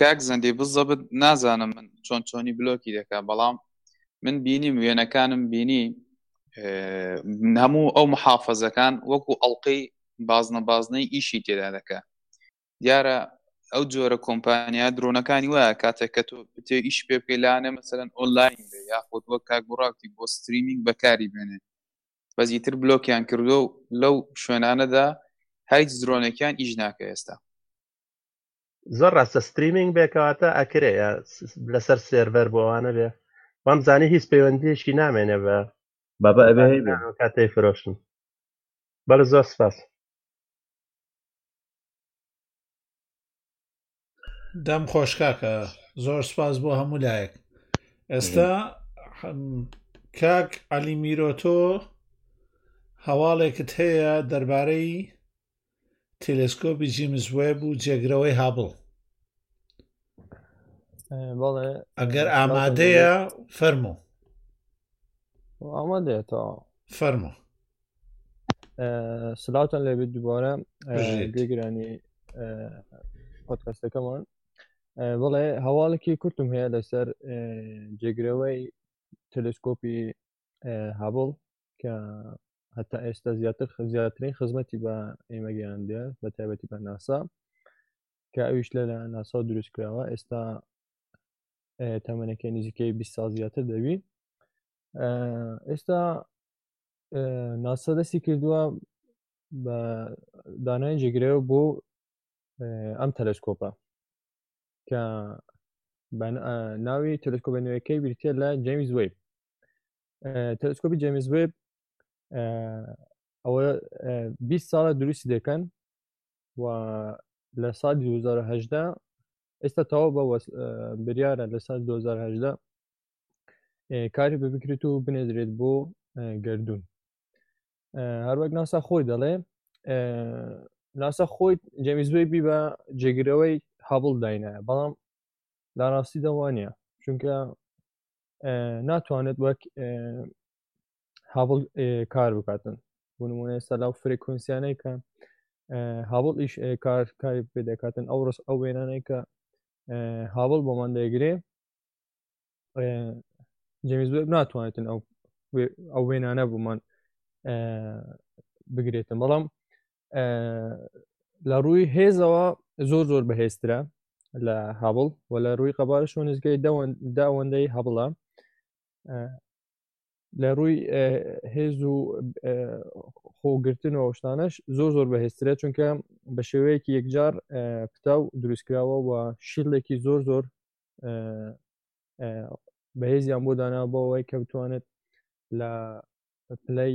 کاک زەندی بزەبت نازانم من چۆن چۆنی بلۆکی دەکە بەڵام من بینیم وێنەکانم بینی هەموو ئەو محافەزەکان وەکو ئەڵلقەی بازنە بازنەی ئیشی تێدا دەکە دیارە ئەو جۆرە کۆمپانیا درۆنەکانی وایە کاتێک کە تۆ بتێ ئیش پێ پێلانە مەسەرەن ئۆنلاین بێ یاخود وەک کاک بڕاوتی بۆ ستریمینگ بەکاری بێنێ بەزی تر بلۆکیان کردو لەو شوێنانەدا هیچ درۆنێکیان ئیش ناکە ئێستا زۆر ڕاستە ستریمینگ بێکەواتە ئەکرێ لەسەر سێرڤەر بۆوانە بێ وام زانانی هیچ پەیوەندیشی نامێنێ بە بابا کاتی فرۆشتن بەڵە زۆر سپاس دەم خۆشکاکە زۆر سپاس بۆ هەموو لایەک ئێستا کاک علی میرۆتۆ هەواڵێکت هەیە دەربارەی تەلەسکۆپی جیمز وێب و جێگرەوەی هابڵ ئەگەر ئامادەیە فەرمو ئامادەێتەوە فەرمو سلااوان لێبێت دووبارە گوێگرانی پۆتکەستەکەمان بڵێ هەواڵێکی کورتم هەیە لەسەر جێگرەوەی تەلسکۆپی هابڵ کە هەتا ئێستا زیاتر زیاترین خزمەتی بە ئێمە گەیاندە بە تایبەتی بە ناسا کە ئەویش لە ناسا دروست کراوە ئێستا تەمەەکە نزیکەی 20 سال زیاتر دەبی ئێستا ناسا دەستی کردووە بە دانای جێگرەوە بۆ ئەم تەلسکۆپە کە ناوی تەلسکۆبەنەوەکەی بریتە لە جەویز وی تەلسکۆپی جەمیز وێب ئەوە 20 ساڵە دروستی دەکەن و لە سال 2010 ئێستا تەوا بە بریارە لە سال 2010 کاری بە بکرێت و بنێدرێت بۆ گردون هەروەک ناسا خۆی دەڵێ ناسا خۆی جەمیزوی بی بە جێگرەوەی هەبڵ داینایە بەڵام لاناستی دەوانە چونکە ناتوانێت وەک هاوڵ کار بکاتن بونمونە ئێستا لەو فرێکونسیانەی کە هاوڵ ئیش کار کاری پێ دەکاتن ئەو ڕست ئەو وێنانەی کە هاوڵ بۆمان دەگرێ جەمیز ناتوانێتن ئەو ئەو وێنانە بوومان بگرێتن بەڵام لە ڕووی هێزەوە زۆر زۆر بەهێزترە لە هەبڵ و لە ڕووی قەبارە شۆنزگەی داوەندەی هەبڵە لە ڕووی هێز و خۆگرتن و شتانەش زۆر زۆر بەهێسترە چونکە بە شێوەیەکی یەکجار پتاو دروستکراوە و شیلێکی زۆر زۆر بەهێزیان بۆ دانابەوەی کە بتوانێت لە پلەی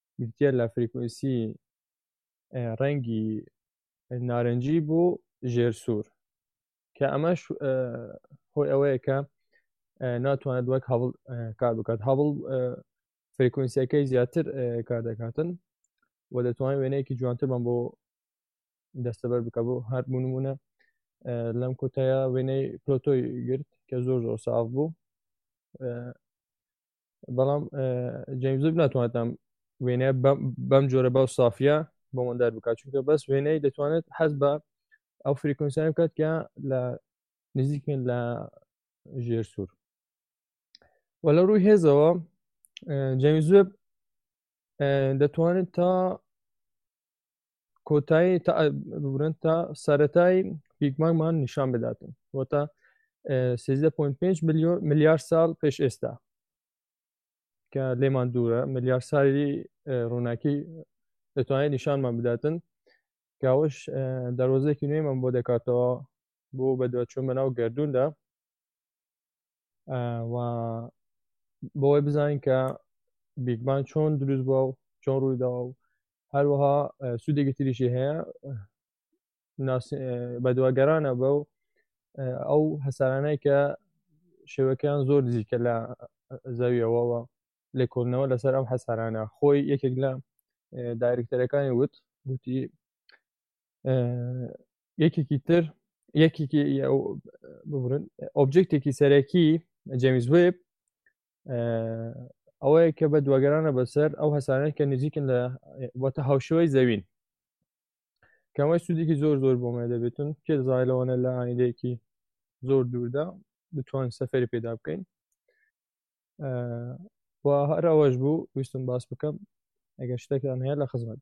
بریتە لە فریکونسی ڕەنگی نارنجی بۆ ژێر سوور کە ئەمەش هۆی ئەوەیە کە ناتوانێت وەک هەڵ کار بکات هەڵ فریکونسیەکەی زیاتر کار دەکاتن و دەتوانین وێنەیەکی جوانترمان بۆ دەستەبەر بکە بۆ هەر بوونمونە لەم کۆتایە وێنەی پلۆتۆی گرت کە زۆر زۆر ساف بوو بەڵام جەیمزب ناتوانێتم وێنە بەم جۆرە باو سافە بۆمەدار بکات چونکە بەس وێنەی دەتوانێت حەز بە ئەو فریکۆنسیان بکات کە لە نزیکن لە ژێر سوور و لە ڕووی هێزەوە جەیمزب دەتوانێت تا کۆتایی ببرن تا سەتای بیگمانگمان نیشان بداتن بۆ تا 13.5 ملیار سال پێش ئێستا کە لێمان دوورە ملیار ساری ڕووناکی دەتوانێت نیشانمان بداتن کاوش دەرۆزێکی نوێمان بۆ دەکاتەوە بۆ بەدوچوون بەناو گردووندا و بۆی بزانین کە بیگمان چۆن دروست بووە و چۆن ڕوویداوە و هەروەها سوودێکی تریشی هەیە بەدواگەرانە بە و ئەو هەسارانەی کە شێوەکەیان زۆر نزیکە لە زەویەوەەوە لە کۆنەوە لەسەر ئەم حەسارانە خۆی یەکێک لە دایرکتەرەکانی وت گوتی یەکێکی تر یەکێکی ببرن ئۆبجێکتێکی سەرەکی جەمیز وێب ئەوەیە کە بە دوگەرانە بەسەر ئەو هەسانێت کە نزیکن لە وەتە هاوشەوەی زەوین کەمەوەی سوودێکی زۆر زۆر بۆ مە دەبێتون کێ زای لەوانە لە ئایندەیەکی زۆر دووردا بتوان سەفری پێدا بکەین هەر ئەوەش بوو ویستم باس بکەم ئەگەر شتێکیان هەیە لە خزمەت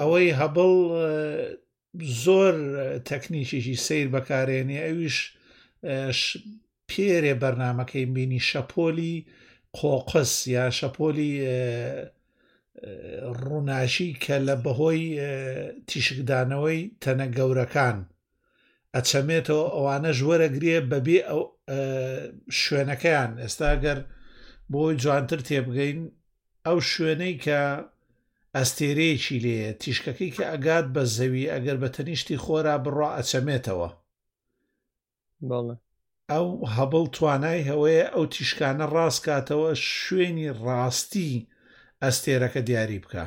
ئەوەی هەبڵ زۆر تەکنیکێکی سیر بەکارێنێ ئەویش پێرێ بەرنمەکەی بینی شەپۆلی قۆقس یا شەپۆلی ڕووناشی کە لە بەهۆی تیشکدانەوەی تەنە گەورەکان ئەچەمێتەوە ئەوانە ژوەرەگرێ بەبێ ئەو شوێنەکەیان ئێستا گەر بۆی جوانتر تێبگەین ئەو شوێنەی کە ئەستێرەیەکی لێیە تیشکەکەی کە ئەگات بە زەوی ئەگەر بە تەنیشتی خۆرا بڕوا ئەچەمێتەوە بەڵێ ئەو هەبڵ توانای هەوەیە ئەو تیشکانە ڕاست کاتەوە شوێنی ڕاستی ئەستێرەکە دیاری بکە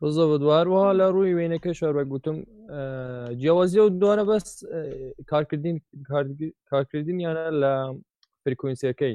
بزەوە دواروە لە ڕووی وێنەکە شاربە گوتم جیاوازی و دوارە بەس کارکردین کارکردین یانە لە فرکوینسەکەی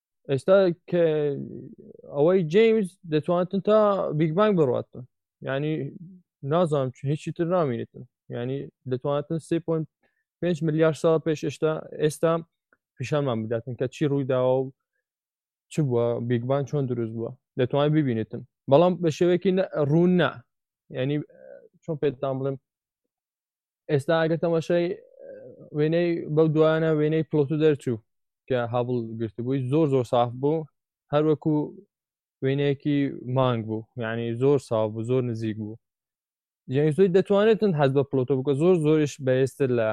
ئێستا ئەوەی جیمز دەتوانن تا بیگبانگ بڕاتن ینی نازانم هیچی تر نامینێتن ینی دەتوانن 3.5 ملیار ساڵ پێش ئێستا ئێستا پیشانمان بداتن کە چی ڕووی داوە و چ بووە بیگبان چۆن دروست بووە دەتوان ببینێتن بەڵام بە شێوەیەکی ڕوون نا ینی چۆن پێتان بڵێم ئێستا ئەگە تەمەشای وێنەی بەو دوانە وێنەی پلۆتو دەرچوو کە هەبڵ گرتبووی زۆر زۆر ساف بوو هەروەکو وێنەیەکی مانگ بوو یعنی زۆر ساف بوو زۆر نزیک بوو جەنگزۆی دەتوانێتن حەز بە پلۆتۆ بکە زۆر زۆریش بەێستر لە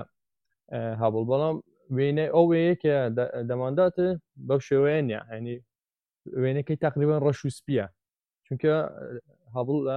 هەبڵ بەڵام وێنەی ئەو وەیەکە دەماندات بەو شێوەیە نیە هەنی وێنەکەی تقریبان ڕەش و سپیە چونکە هەبڵ لە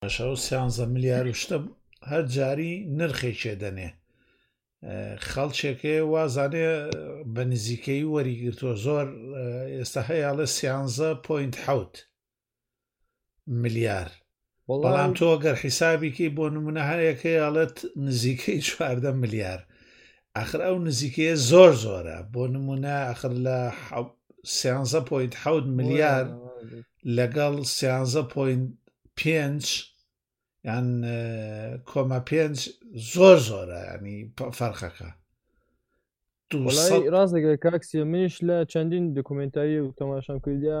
باشە ئەو سیانزە ملیار و شتە هەر جاری نرخێکێ دەنێ خەڵچێکێ وازانێ بە نزیکەی وەریگرتووە زۆر ئێستا هەیەڵێ سیانزە پوینت حوت ملیار بەڵام تۆ گەر حیسابیکەی بۆ نمونە هەیەکەی ئاڵێت نزیکەی چواردە ملیار ئاخر ئەو نزیکەیە زۆر زۆرە بۆ نمونە ئەخر لە سیانزە پوینت حوت ملیار لەگەڵ سیانزە پوینت پێنج یان کۆمە پێنج زۆر زۆرە ینی فەرخەکە ڕاستێک کاکسیە منیش لە چەندین دکومنتاریە و تەماشام کردیا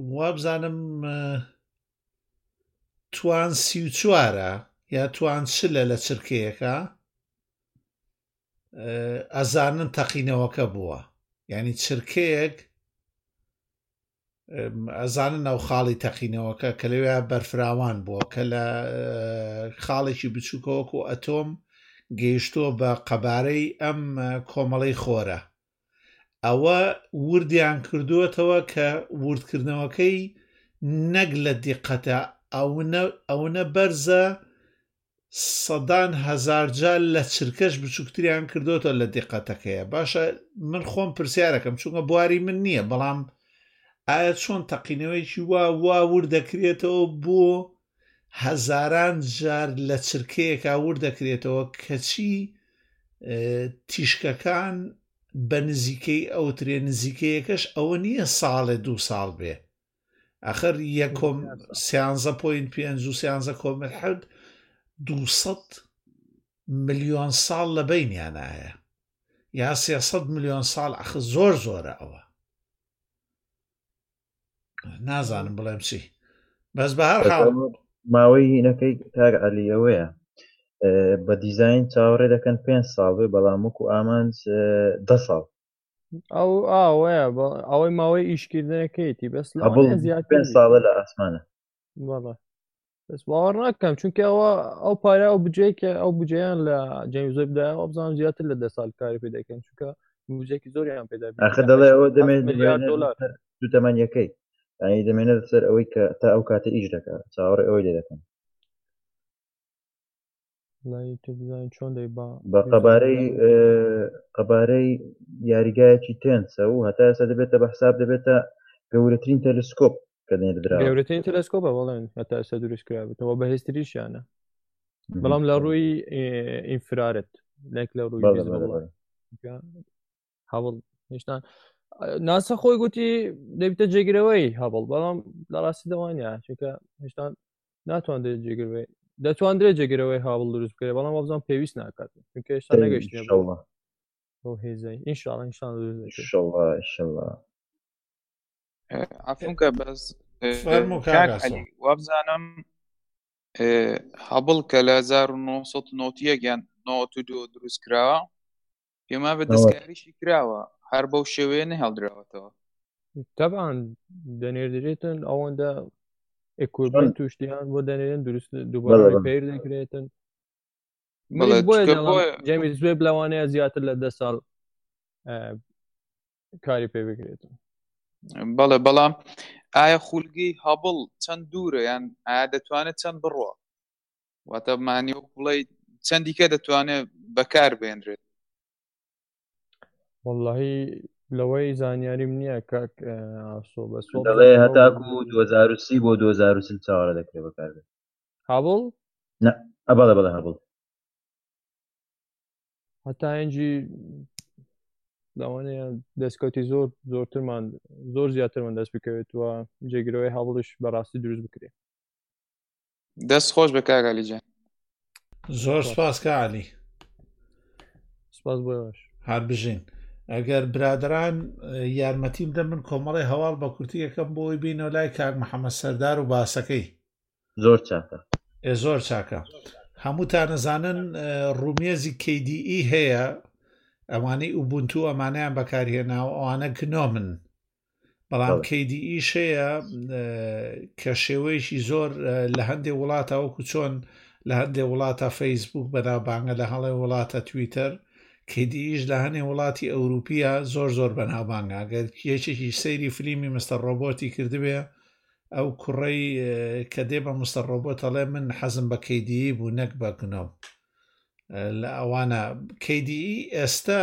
وابزانم توان سی و چوارە یا توان چلە لە چرکەیەەکە ئەزانن تەقینەوەکە بووە ینی چرکەیەک ئەزانن ناو خاڵی تەقینەوەکە کە لەوێ بەرفراوان بووە کە لە خاڵێکی بچووکەوەکو ئەتۆم گەیشتووە بە قەبارەی ئەم کۆمەڵی خۆرە ئەوە وردیان کردووەتەوە کە وردکردنەوەکەی نەک لە دیقەتە ئەونە بەرزە سەدان هەزارجار لە چرکەش بچووکتریان کردوتە لە دیقەتەکەیە باشە من خۆم پرسیارەکەم چونکە بواری من نییە بەڵام ئایا چۆن تەقینەوەیکی وا وا ور دەکرێتەوە بۆ هەزاران جار لە چرکەیەکا ورد دەکرێتەوە کەچی تیشکەکان بە نزیکەی ئەوترێ نزیکەیەکەش ئەوە نییە ساڵێ دوو ساڵ بێ ئەخر یەکۆم سیانزە پوین پێ و سیانزە کۆمل حد دو ملیۆن ساڵ لە بینیانایە یا سێ ملیۆن ساڵ ئەخ زۆر زۆرە ئەوە نازانم بڵێم چی بەس بە هەر حاڵ ماوەی هینەکەی کار عەلیەوەیە بە دیزین چاوەڕێ دەکەن پێ ساڵ بێ بەڵام وەکو ئامانج ده ساڵ ئەو ئاوەیە ئەوەی ماوەی ئیشکردنەکەیتی بەس لە زیات پێ ساڵە لە ئاسمانە بەڵە بەس باوەڕ ناکەم چونکە ئەوە ئەو پارە و بجێکە ئەو بجیان لە جەنگ زۆر بدایە ئەوبزان زیاتر لە دە سال کاری پێ دەکەن چونکە بجێکی زۆریان پێدا ئەخە دەڵێ ئەوە دەمێن ملیار دلار دوو تەمانیەکەی ئەی دەمێنە سەر ئەوەی کە تا ئەو کاتە ئیش دەکات چاوەڕێ ئەوەی لێ دەکەن بە قەبارەی قەبارەی یاریگایەکی تێنسە و هەتا ئێستا دەبێتە بە حساب دەبێتە گەورەترین تەلسکۆپ کە نێدرا گەورەترین تەلسکۆپە بەڵێن هەتا ئێستا دروست کرابێتەوە بە هێستریشیانە بەڵام لە ڕووی ئینفرارەت لەک لە ڕووی هەوڵ هێشتان ناسە خۆی گوتی دەبیتە جێگرەوەی هەبڵ بەڵام لە ڕاستی دەوانە چونکە هێشتان ناتوانێت جێگرەوەی دەتواندرێت جێگرەوەی هاوڵ دروست بکرێت بەڵام وابزان پێویست ناکات چونکە هێشتا نەگەشت بۆ هێزای ئینشاڵ ئینشان عفونکە بەس وابزانم هەبڵ کە لە 1990 یان 92 دروست کراوە پێما بە دەستکاریشی کراوە هەر بەو شێوەیە نەهێڵدراوەتەوە تەبان دەنێردرێتن ئەوەندە ئەکوربن توشتیان بۆ دەنێن دروست دوبارە پیر دەکرێتن جەمی زوێ لەوانەیە زیاتر لە دە ساڵ کاری پێ بکرێتن بەڵێ بەڵام ئایا خولگەی هەبڵ چەند دوورە یان ئایا دەتوانێت چەند بڕوە واتە مانی وەک بڵێ چەندی کە دەتوانێت بەکار بێنرێت واللهی لەوەی زانیاریم نییە کاک ئاسۆ بەس دەڵێ هەتاکو 2030 بۆ 2030 چاوەڕە دەکرێت بەکار هابڵ ئەبڵە بڵە هەبڵ هەتا ئەنجی لەوانەیە دەستکەوتی زۆر زۆرترمان زۆر زیاترمان دەست بکەوێت و جێگرەوەی هەوڵش بەڕاستی دروست بکرێت دەست خۆش بە کاگالی جان زۆر سپاس کە علی سپاس بۆش هەر بژین ئەگەر برادران یارمەتیم دە من کۆمەڵی هەواڵ بە کورتیەکەم بۆی بینەوە لای کاک محەممە سەردار و باسەکەی زۆر چاکە ئێ زۆر چاکە هەمووتانەزانن ڕومێزی کیدیئی هەیە ئەوانەی ئوبنتو ئەمانیان بەکارهێناوە ئەوانە گنۆ من بەڵام کەیدی ئیش هەیە کە شێوەیەکی زۆر لە هەندێک وڵاتە وەکو چۆن لە هەندێک وڵاتە فەیسبوک بەناوبانگە لە هەڵێ وڵاتە تویتەر کەیدیش لە هەنێ وڵاتی ئەوروپیە زۆر زۆر بەناوبانگە گەر یەکێکی سەیری فلیمی مستە ڕۆبۆتی کردبێ ئەو کوڕەی کە دێ بە مستە ڕۆبۆتەڵێ من حەزم بە کەیدیی بوو نەک بەگونۆم لە ئەوانە کەیدی ئێستا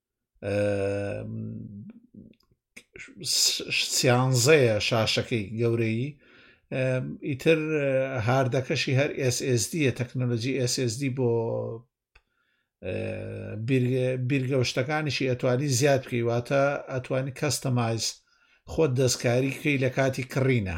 سیانزەیە شاشەکەی گەورەی ئیتر هاردەکەشی هەر SSD یە تەکنەلۆجی SSD بۆ بیرگەشتەکانیشی ئەتوانی زیاد بکەی واتە ئەتوانی کەستەمایز خۆت دەستکاری بکەی لە کاتی کڕینە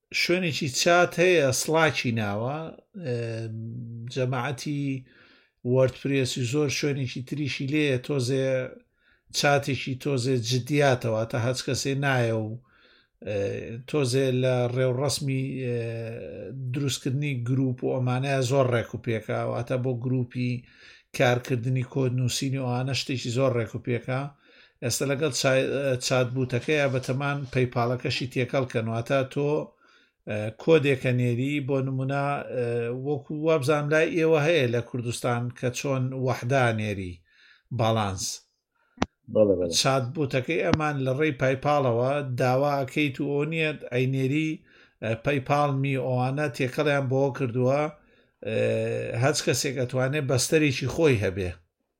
شوێنێکی چات هەیە سڵاکی ناوە جەماعەتی وەردپرێسی زۆر شوێنێکی تریشی لێ تۆزێ چاتێکی تۆزێ جددیاتەوە تا هەچ کەسێ نایە و تۆزێ لە ڕێوڕسمی دروستکردنی گروپ و ئەمانەیە زۆر ڕێک و پێکاواتە بۆ گروپی کارکردنی کۆدنووسینی ئەوانە شتێکی زۆر ڕێک و پێکە ئێستا لەگەڵ چات بوتەکە یا بەتەمان پەیپاڵەکەشی تێکەڵ کەن واتە تۆ کۆدێکە نێری بۆ نمونە وەکو وابزان لای ئێوە هەیە لە کوردستان کە چۆن وەحدا نێری باڵانس چات بوتەکەی ئەمان لە ڕێی پایپاڵەوە داواکەیت و ئەو نییە ئەینێری پەیپاڵ می ئەوانە تێکەڵیان بۆ کردووە هەچ کەسێک ئەتوانێت بەستەرێکی خۆی هەبێ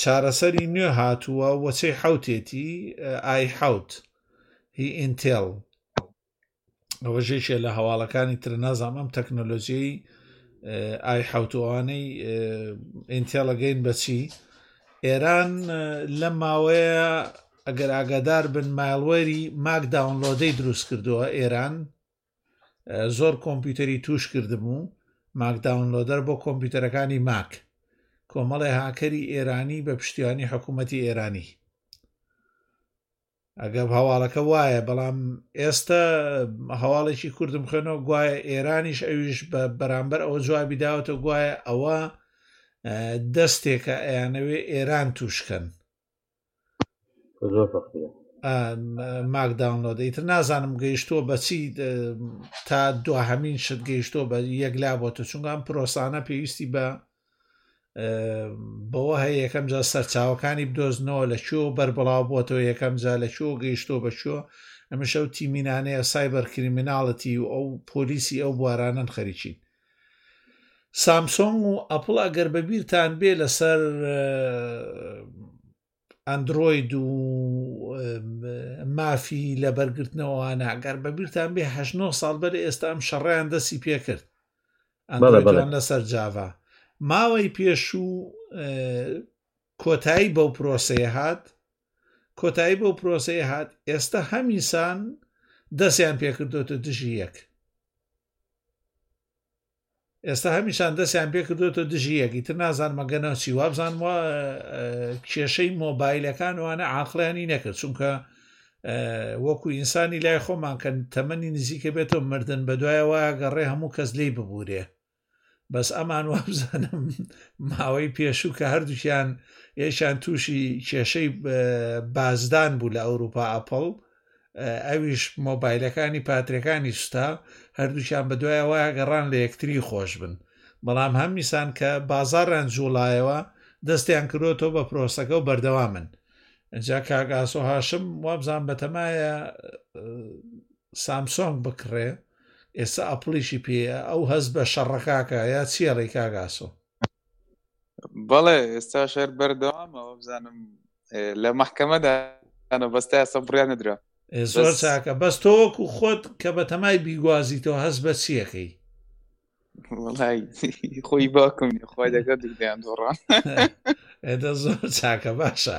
چارەسەری نوێ هاتووە وەچەی حوتێتی ئای حوت هی ئینتێڵ ئەوەژێکێ لە هەواڵەکانی تر نازام ئەم تەکنۆلۆژیی ئای حوتوانەی ئینتێڵەگەین بەچی ئێران لە ماوەیە ئەگەر ئاگادار بن ماڵوەری ماک داونلۆدەی دروست کردووە ئێران زۆر کۆمپیوتەری توش کردم و ماکداونلۆدەر بۆ کۆمپیوتەرەکانی ماک کۆمەڵی هاکەری ئێرانی بە پشتیوانی حکوومەتی ئێرانی ئەگەم هەواڵەکە وایە بەڵام ئێستا هەواڵێکی کوردم خوێنەوە گوایە ئێرانیش ئەویش بە بەرامبەر ئەوە جوابی داوەتە گوایە ئەوە دەستێکە ئەیانەوێ ئێران توشکەن ماک داونلۆدە ئیتر نازانم گەیشتووە بەچی تا دواهمین شت گەیشتۆ بە یەکلا بۆتە چونگان پرۆسانە پێویستی بە بەوە هەیە یەکەم جا سەرچاوەکانی بدۆزنەوە لە چۆ بەربڵاو بۆتەوە یەکەم جا لە چۆ گەیشتۆ بە چۆ ئەمشە و تیمینانەیە سایبەر کریمینناڵەتی و ئەو پۆلیسی ئەو بوارانن خەریکین سامسۆنگ و ئەپڵ ئەگەر بە بیرتان بێ لەسەر ئەندرۆید و مافی لە بەرگرتنەوەوانە ئەگەر بە بیرتان بێ هە نۆ ساڵ بەر ئێستا ئەم شەڕیان دەستی پێکرد ئەندرۆیدیان لەسەر جاڤا ماوەی پێشوو کۆتایی بەو پرۆسەیە هات کۆتایی بەو پرۆسەیە هات ئێستا هەمیسان دەستیان پێکردوتە دژی یەک ئێستا هەمیشان دەستیان پێ کردوێتەوە دژی یەک ئیتر نازانمە گەنەوە چی وابزان وە کێشەی مۆبایلەکان وانە عقلیانی نەکرد چونکە وەکو ئینسانی لای خۆمان کە تەمەنی نزیکە بێتەوە مردن بە دوایە وایە گەڕێ هەموو کەس لی ببوورێ بەس ئەمان وابزانم ماوەی پێشوو کە هەردووکیان یەکیان تووشی کێشەی بازدان بوو لە ئەوروپا ئەپڵ ئەویش مۆبایلەکانی پاترەکانی سوتا هەردووچان بە دوای وایە گەڕان لە یەکتری خۆش بن بەڵام هەم میسان کە بازاڕیان جوڵایەوە دەستیان کرۆتەوە بە پرۆسەکە و بەردەوا من جا کاگاسۆ هاشم وابزان بەتەمایە سامسۆنگ بکڕێ ئێستا ئەپڵیشی پێە ئەو هەست بە شەڕەکاکە یا چیەڵی کاگاسۆ بەڵێ ئێستا شەر بەردەوامە بزانم لە محکەمەدا بەستا ئێستا بڕیان نەدرا زۆر چاکە بەس تۆ وەکو خۆت کە بە تەمای بیگوازیتەوە هەست بە چیەکەی خۆی باکم خۆی دەگە دەیان دۆڕان ئێدە زۆر چاکە باشە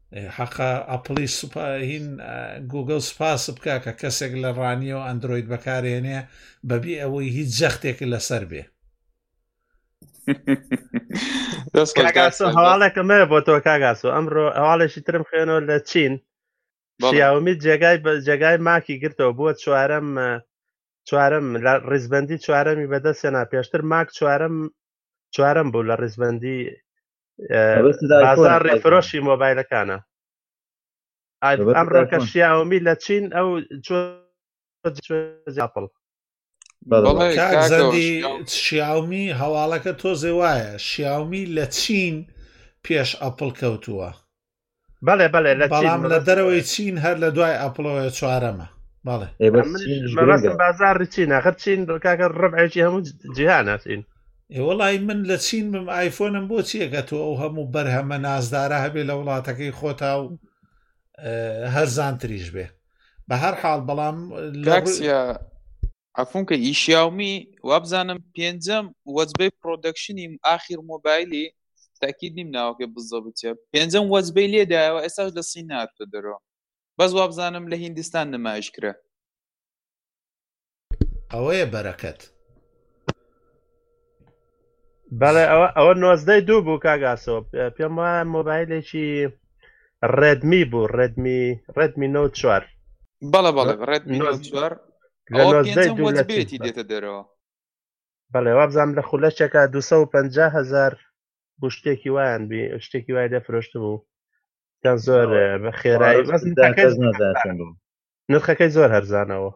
حەقە ئەپڵی سوپا هین گوگڵ سوپاس بکە کە کەسێک لە ڕانیەوە ئەندرۆید بەکارێنێ بەبێ ئەوەی هیچ جەختێک لەسەر بێ هەواڵێکە مێ بۆ تۆ کاگاس و ئەمڕۆ هەواڵێکی ترم خوێنەوە لە چین شیاومی جێگای جێگای ماکی گرتەوە بووە چوارەم چوارم لە ڕیزبندی چوارەمی بەدەستێنا پێشتر ماک چوارم چوارم بوو لە ڕیزبندی بازار ڕێفرۆشی مۆبایلەکانە ئەمڕۆکە شیاومی لە چین ئەو جۆپڵ شیاومی هەواڵەکە تۆزێ وایە شیاومی لە چین پێش ئەپڵ کەوتووە بەڵێ بەڵێ لە بەڵام لە دەرەوەی چین هەر لە دوای ئەپڵەوە چوارەمە بەڵێ بازار چین ئەخر چین کاکە ڕبعێکی هەموو جیهانەسین وڵی من لە چین بم ئایفۆنم بۆ چیەکە تۆ ئەو هەموو بەرهەمە نازدارە هەبێ لە وڵاتەکەی خۆتا و هەرزانتریش بێ بە هەر حاڵ بەڵام لە عفونکە ئی شیاومی وابزانم پێنجەم وەجبەی پرۆدەکشنی ئاخیر مۆبایلی تاکیید نیم ناوەکەی بزە بچێ پێنجەم وەجبەی لێدایەوە ئێستاش لە سین ناتە دەرەوە بەس وابزانم لە هیندستان نمایش کرا ئەوەیە بەرەکەت. بەڵێ ئەوە ئەوە نۆزدەی دوو بوو کاگاسۆ پێم وایە مۆبایلێکی ڕێدمی بوو ڕێدمی ڕێدمی نۆ چوار بەڵە بەڵێ ڕێت چوار بێتی دێتە دەرەوە بەڵێ وابزانام لە خولەچێکە 250 هزار بۆ شتێکی وایان بی شتێکی وای لە فرۆشت بوو یان زۆر بە خێرایی نرخەکەی زۆر هەرزانەوە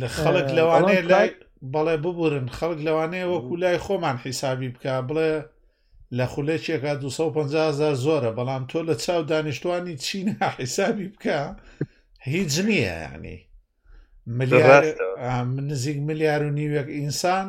لە خەڵک لەوانەیە لای بەڵێ ببورن خەڵک لەوانەیە وەکو لای خۆمان حیسابی بکە بڵێ لە خولێکێکا 250هزار زۆرە بەڵام تۆ لە چاو دانیشتوانی چینە حیسابی بکە هیچ نییە ینی نزیک ملیار و نیوێک ئینسان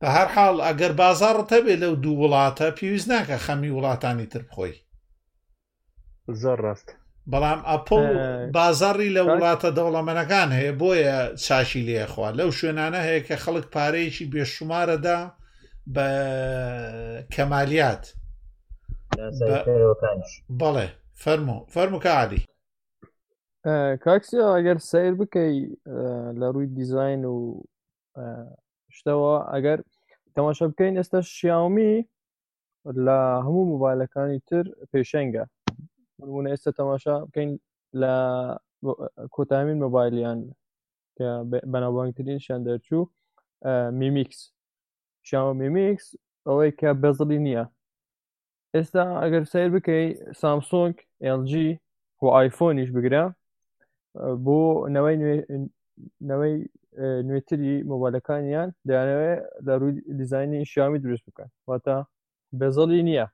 بە هەر حاڵ ئەگەر بازاڕت هەبێ لەو دوو وڵاتە پێویست ناکە خەمی وڵاتانی تر بخۆی زۆر ڕاست بەڵام ئەپڵ بازاڕی لە وڵاتە دەوڵەمەنەکان هەیە بۆیە چاشی لێخوا لەو شوێنانە هەیە کە خەڵک پارەیەکی بێشمارەدا بە کەمالیات بەڵێ فەرمو فەرمو کەعالی کاکسیا ئەگەر سیر بکەی لە ڕووی دیزین و شتەوە ئەگەر تەماشا بکەین ئێستا شیاومی لە هەموو موبایلەکانی تر پێشنگە منونە ئێستا تەماشا بکەین لە کۆتامین مۆبایلیان کە بەناوبانگترین شان دەرچوو میمیکس شاوە میمیکس ئەوەی کە بەزڵی نییە ئێستا ئەگەر سیر بکەی سامسۆنگ LG و ئایفۆنیش بگرە بۆ نەوەی نەوەی نوێتری مۆبایلەکانیان دەیانەوێت لە ڕووی دیزایانی شامی دروست بکەن واتە بەزەڵی نییە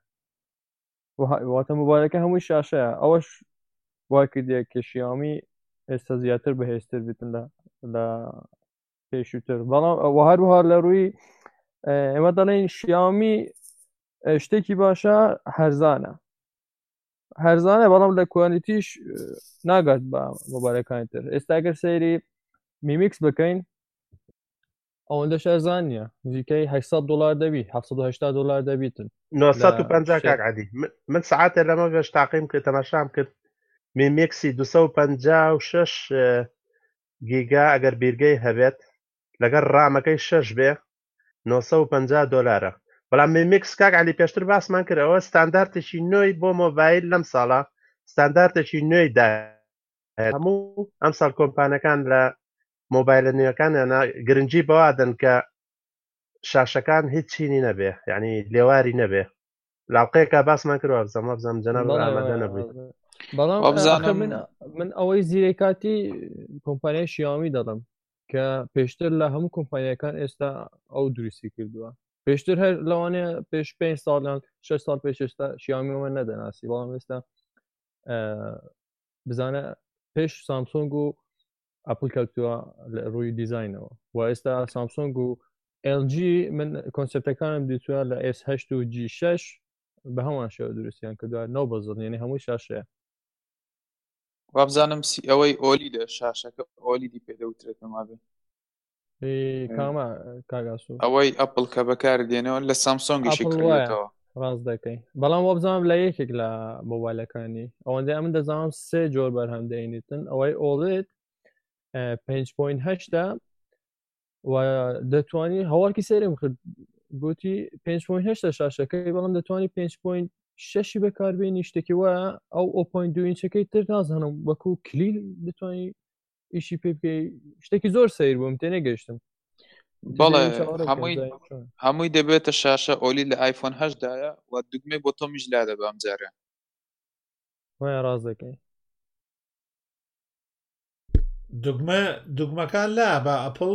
واتە مۆبایلەکە هەمووی شاشەیە ئەوەش وای کردێک کە شیامی ئێستا زیاتر بەهێزتر بتن لە لە پێشووتر بەڵام ئەوە هەروها لە ڕووی ئێمە دەڵێن شیامی شتێکی باشە هەرزانە هەرزانە بەڵام لە کوانیتیش ناگات بە مۆبایلەکانی تر ئێستاگەر سەیری میمیکس بکەین ئەوەندە شارزان نیە نزیکەی 800 دلار دەبی 1970 دلار دەبیتن 950 کاک عادی من سعاتێ لەمە گەشت تاقیم کرد تەماشام کرد میمێکسی 256 گیگا ئەگەر بیرگەی هەبێت لەگەر ڕامەکەی شەش بێ نۆ سەد و پەنجا دۆلارە بەڵام میمیکس کاک عەلی پێشتر باسمان کرد ئەوە ستاندارتێکی نۆی بۆ مۆبایل لەم ساڵە ستاندارتێکی نوێی دا هەموو ئەم ساڵ کۆمپانەکان لە مۆبایلە نوێەکانیانە گرنگی بەوادن کە شاشەکان هیچ چینی نەبێ یعنی لێواری نەبێ لاقەیەکە باسمان کرد وابزانم وابزانم جەناب ئامادە نەبوویت بەڵام من من ئەوەی زیرەی کاتی کۆمپانیای شیامی دەڵم کە پێشتر لە هەموو کۆمپانیەکان ئێستا ئەو دروستی کردووە پێشتر هەر لەوانەیە پێش پێ ساڵیان شش ساڵ پێش ئێستا شیامیەوە نەدەناسی بەڵام ئێستا بزانە پێش سامسۆنگ و ئەپل کەوتووە لە ڕووی دیزینەوە و ئێستا سامسۆنگ و LG من کۆنسپتەکانم دیتوە لە S8 و G6 بە هەمان شێوە دروستیان کردووە نەو بەزڵ یعنی هەمووی شاشەیە وابزانم سی ئەوەی ئۆلی لە شاشەکە ئۆلیدی پێدەوترێت نمابێت کامە کاگاسو ئەوەی ئەپل کە بەکار دێنەوە لە سامسۆنگیشی Apple وایە. کردەوە ڕاست دەکەی بەڵام وابزانام لە یەکێک لە مۆبایلەکانی ئەوەندە ئەمن دەزانم سێ جۆر بەرهەم دەینیتن ئەوەی ئۆڵێت 5.8 و دەتوانی هەواڵکی سێرم کرد گوتی 5.8 شاشەکەی بەڵام دەتوانی 5.6 بەکاربێنی شتێکی وایە ئەو ئۆپۆین دوینچەکەی تر نازانم وەکو کلیل دەتوانی ئیشی پێ بکەی شتێکی زۆر سیر بووم تێ نەگەشتم بەڵێ هەمووی هەمووی دەبێتە شاشە ئۆلی لە آیفۆن هەشدایە و دوگمێ بۆ تۆمیش لا دەبام جارە وای ڕاز دەکەی دوگمە دوگمەکان لا بە ئەپل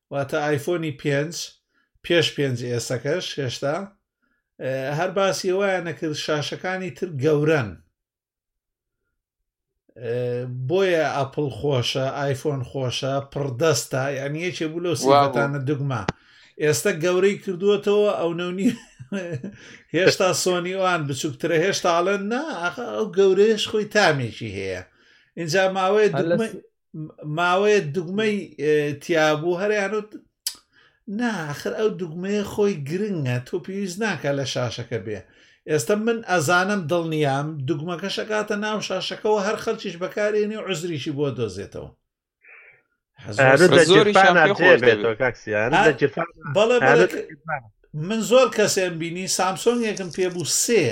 واتە ئایفۆنی پێنج پێش پێنج ئێسەکەش هێشتا هەر باسی ئەویان نەکرد شاشەکانی تر گەورەن بۆیە ئەپل خۆشە ئایفۆن خۆشە پڕدەستە یعنی یەکێ بوو لەو سیبەتانە دگما ئێستا گەورەی کردووەتەوە ئەو نەونی هێشتا سۆنیوان بچووکترە هێشتاڵێن نا ئەو گەورەیەش خۆی تامێکی هەیە اینجا ماوەیە ماوەیە دوگمەی تیابوو هەریانوت ناخر ئەو دوگمەیە خۆی گرنگە تۆ پێویست ناکە لە شاشەکە بێ ئێستا من ئەزانم دڵنیام دوگمەکە شکاتە ناو شاشەکەەوە هەر خەلکیش بەکارێنی و عزریشی بۆ دۆزێتەوە من زۆر کەسێن بینی سامسۆنگێکم پێبوو سێ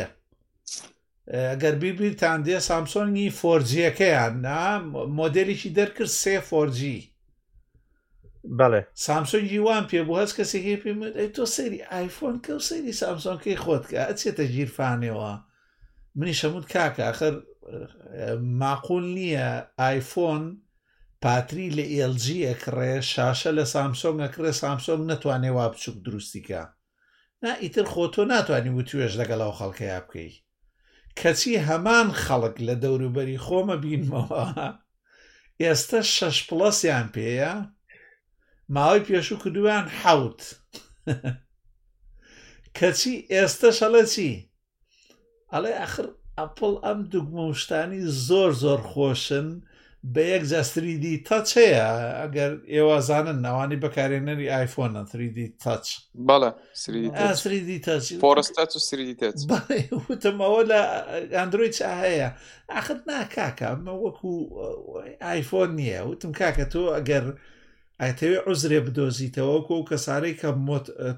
گەر بیرتان دێ سامسۆنگی فۆرجیەکەیان نا مۆدلێکی دەرکرد سێ فۆرجی بەڵێ سامسۆنگی وان پێ بوو هەست کەسێکی پێ ئەی تۆ سەیری ئایفۆن کە و سەیری سامسۆنکەی خۆتکە ئەچێتە ژیرفانەوە منی شەموت کاکە ئەخر ماقول نییە ئایفۆن پاتری لە ئێلجیە کڕێ شاشە لە سامسۆنگە کڕێ سامسۆنگ نەتوانێ وا بچووک دروستیکە نا ئیتر خۆ تۆ ناتوانی وتوێژ لەگەڵ ئەو خەڵکەیا بکەی کەچی هەمان خەڵک لە دەوروبەری خۆمە بینمەوە ئێستە شەش پڵەسیان پێەیە ماوەی پێشوو کردویان حەوت کەچی ئێستە شەڵەچی ئەڵێ ئەخر ئەپڵ ئەم دوگمە و شتانی زۆر زۆر خۆشن بە یەک جاستری دی تاچ هەیە ئەگەر ئێوازانن ناوانی بەکارێنەری ئایفۆنە تریدی تاچ بەڵێ سریدی تاچ پۆرستا و سریدی تاچ وتمەوە لە ئەندروید چا هەیە ئاخر ناکاکە ئەمە وەکو ئایفۆن نییە وتم کاکە تۆ ئەگەر ئەتەوێ عوزرێ بدۆزیتەوە وەکو ئەو کەسانەی کە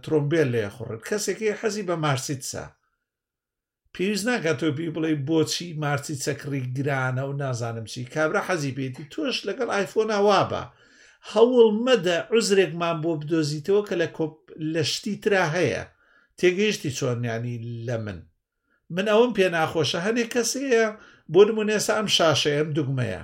ترۆمبێل لێ خوڕن کەسێکی حەزی بە مارسیتسا پێویست ناکات تۆ پێی بڵێ بۆچی مارسی چەکڕی گرانە و نازانم چی کابرا حەزی پێێتی تۆش لەگەڵ ئایفۆنا وابە هەوڵ مەدە عزرێکمان بۆ بدۆزیتەوە کە لە کۆپ لە شتی ترا هەیە تێگەیشتی چۆنیانی لە من من ئەوم پێ ناخۆشە هەنێک کەسەیە بۆ نمونێسا ئەم شاشەیەم دوگمەیە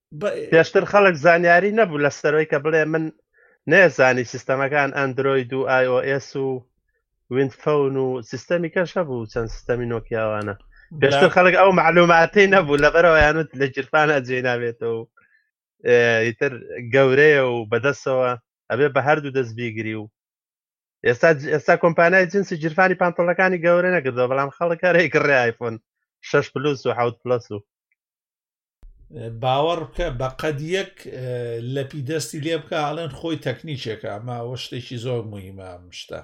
پێشتر خەڵک زانیاری نەبوو لە سەرۆی کە بڵێ من نێزانی سیستەمەکان ئەندروید و iOS و وینفۆن و سیستەمی کەش هەبوو چەند سیستەمی نۆکیاوانە پێشتر خەڵک ئەو معلوماتی نەبوو لەبەرەوە یانوت لە گیرفان ئەجێ نابێتەوە و ئیتر گەورەیە و بەدەستەوە ئەبێ بە هەردوو دەست بیگری و ئێستا ئێستا کۆمپانای جنسی جیرفانی پانتۆڵەکانی گەورە نەکردەوە بەڵام خەڵک هەرێک ڕێ آیفۆن شش پلوس و حوت پلس و باوەڕ بکە بە قەد یەک لەپی دەستی لێ بکە ئاڵێن خۆی تەکنیکێکە ئەمە ئەوە شتێکی زۆر مهمە شتە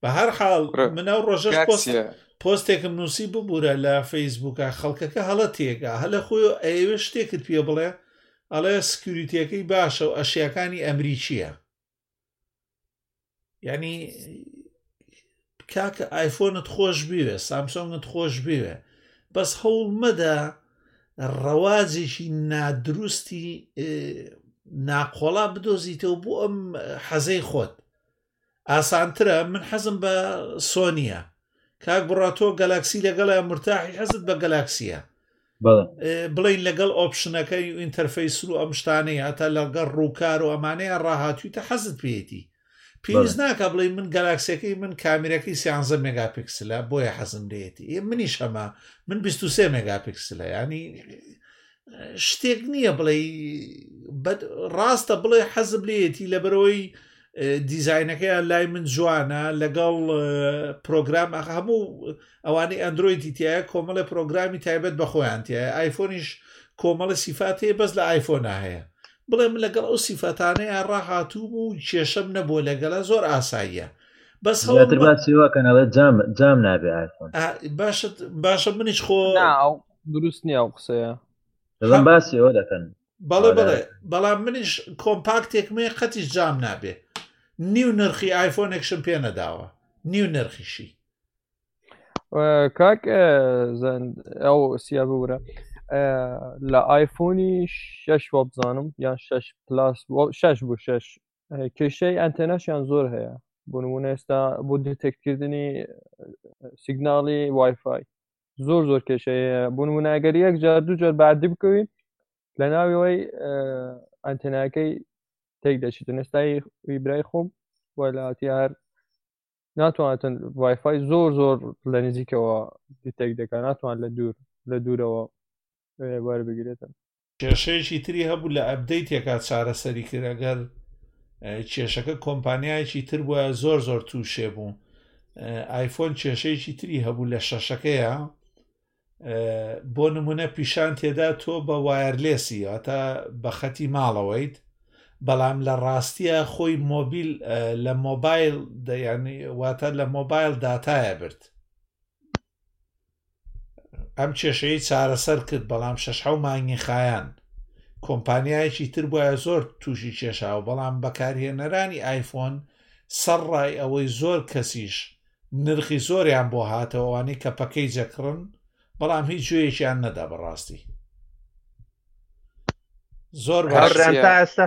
بە هەر حاڵ منە ڕۆژە پۆستێکم نووسی ببوورە لە فەیسبووکە خەڵکەکە هەڵە تێگا هەلە خۆی ئەوێ شتێکت پێ بڵێ ئەڵێ سکیوریتەکەی باشە و ئەشیەکانی ئەمریکیە ینی کاکە ئایفۆنت خۆش بوێ سامسۆنگت خۆش بوێ بەس هەوڵ مەدە ڕەواجێکی نادروستی ناقۆڵا بدۆزیتەوە بۆ ئەم حەزەی خۆت ئاسانترە من حەزم بە سۆنیە کاک بڕاتۆ گەلاکسی لەگەڵە مرتاحی حەزت بە گەلاکسیە بڵین لەگەڵ ئۆپشنەکەی و ئینتەرفەیس و ئەم شتانەی هەتا لەگەڵ ڕووکار و ئەمانەیە ڕاهاتویتە حەزت پێێتی پێویست ناکە بڵێ من گەلاکسەکەی من کامیرەکەی سیانزە مێگاپیکسلە بۆیە حەزم لێتی منیش هەمە من 23 مێگاپیکسلە ینی شتێک نییە بڵێ ڕاستە بڵێ حەزب لێتی لەبەرەوەی دیزینەکەیان لای من جوانە لەگەڵ پرۆگرام ئەخ هەموو ئەوانەی ئەندرویدی تایە کۆمەڵە پرۆگرامی تایبەت بە خۆیان تایە ئایفۆنیش کۆمەڵە سیفات هەیە بەس لە ئایفۆنا هەیە بڵێ من لەگەڵ ئەو سیفەتانەیە ڕاهاتوو بوو کێشەم نەبووە لەگەڵە زۆر ئاساییە بەس هەڵتر باسیوە کەنەڵێت جام جام نابێ ئایفۆن باشە باشە منیش خۆ دروست نییە ئەو قسەیە باسی ئەوە دەکەن بەڵێ بەڵێ بەڵام منیش کۆمپاکتێک مێ قەتیش جام نابێ نیو نرخی ئایفۆنێکشم پێ نەداوە نیو نرخیشی کاک ئەو سیا بورە لە ئایفۆنی شش وە بزانم یان شش پلاس شش بۆ شش کێشەی ئەتەناشیان زۆر هەیە بۆ نمونە ئێستا بۆ دتێککردنی سیگناڵی وایفای زۆر زۆر کێشەیە بۆ نمونە ئەگەر یەک جار دوو جار بادی بکەوی لە ناویەوەی ئەتەناکەی تێک دەچیت نستای برای خۆم وەلاتی هەر ناتوانن وایفای زۆر زۆر لە نزیکەوە تێک دەکە ناتوان لە دوور لە دوورەوە وەربگرێتن کێشەیەکی تری هەبوو لە ئەبدەیتێکا چارەسەری کرد ئەگەر کێشەکە کۆمپانیایەکی تر بووە زۆر زۆر تووشێ بوو ئایفۆن کێشەیەکی تری هەبوو لە شەشەکەیە بۆ نمونە پیشان تێدا تۆ بە وایەرلێسی هاتە بە خەتی ماڵەوەیت بەڵام لە ڕاستیە خۆی مۆبیل لە مۆبایل دەیانی واتە لە مۆبایل داتایە برد ئەم کێشەی چارەسەر کرد بەڵام شەشحەو مانگی خایان کۆمپانیایەکی تر بایە زۆر تووشی کێشاوە بەڵام بەکارهێنەرانی ئایفۆن سەر ڕای ئەوەی زۆر کەسیش نرخی زۆریان بۆ هاتەوەوانی کە پەکەی جەکڕن بەڵام هیچ جوێیەکیان نەدا بەڕاستی زۆر ئێستا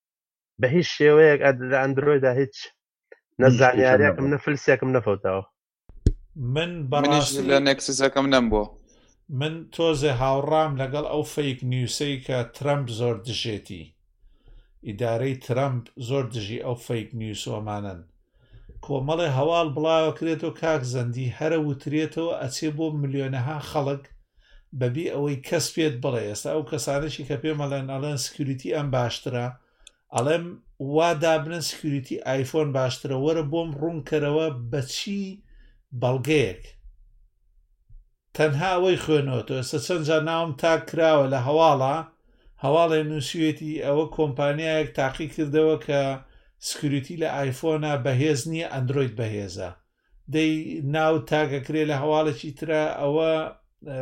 بە هیچ شێوەیەک لە ئەندرۆیدا هیچ نە زانیارێکم نە فلسێکم نەفەوتەوە من بەڕاش لە نەکسەکەم نەم بۆ من تۆزێ هاوڕام لەگەڵ ئەو فەیک نیوسەی کە ترەمپ زۆر دژێتی ئیدارەی ترەمپ زۆر دژی ئەو فەیک نیوسۆمانن کۆمەڵێ هەواڵ بڵاوەکرێتەوە کاک زەندی هەرە وترێتەوە ئەچێ بۆ ملیۆنەها خەڵک بەبی ئەوەی کەس پێت بڵێ ئێستا ئەو کەسانێکی کە پێمەڵێن ئەڵێن سکیوریتی ئەم باشترە ئەڵێم وا دابنن سکیوریتی ئایفۆن باشترە وەرە بۆم ڕوونکەرەوە بەچی بەڵگەیەک تەنها ئەوەی خوێنوەتەوە ئێستا چەند جار ناوم تاگ کراوە لە هەواڵا هەواڵێ نوسیوێتی ئەوە کۆمپانیایەک تاقی کردەوە کە سکیوریتی لە ئایفۆنە بەهێز نیە ئەندرۆید بەهێزە دەی ناو تاگ ئەکرێ لە هەواڵێکی ترا ئەوە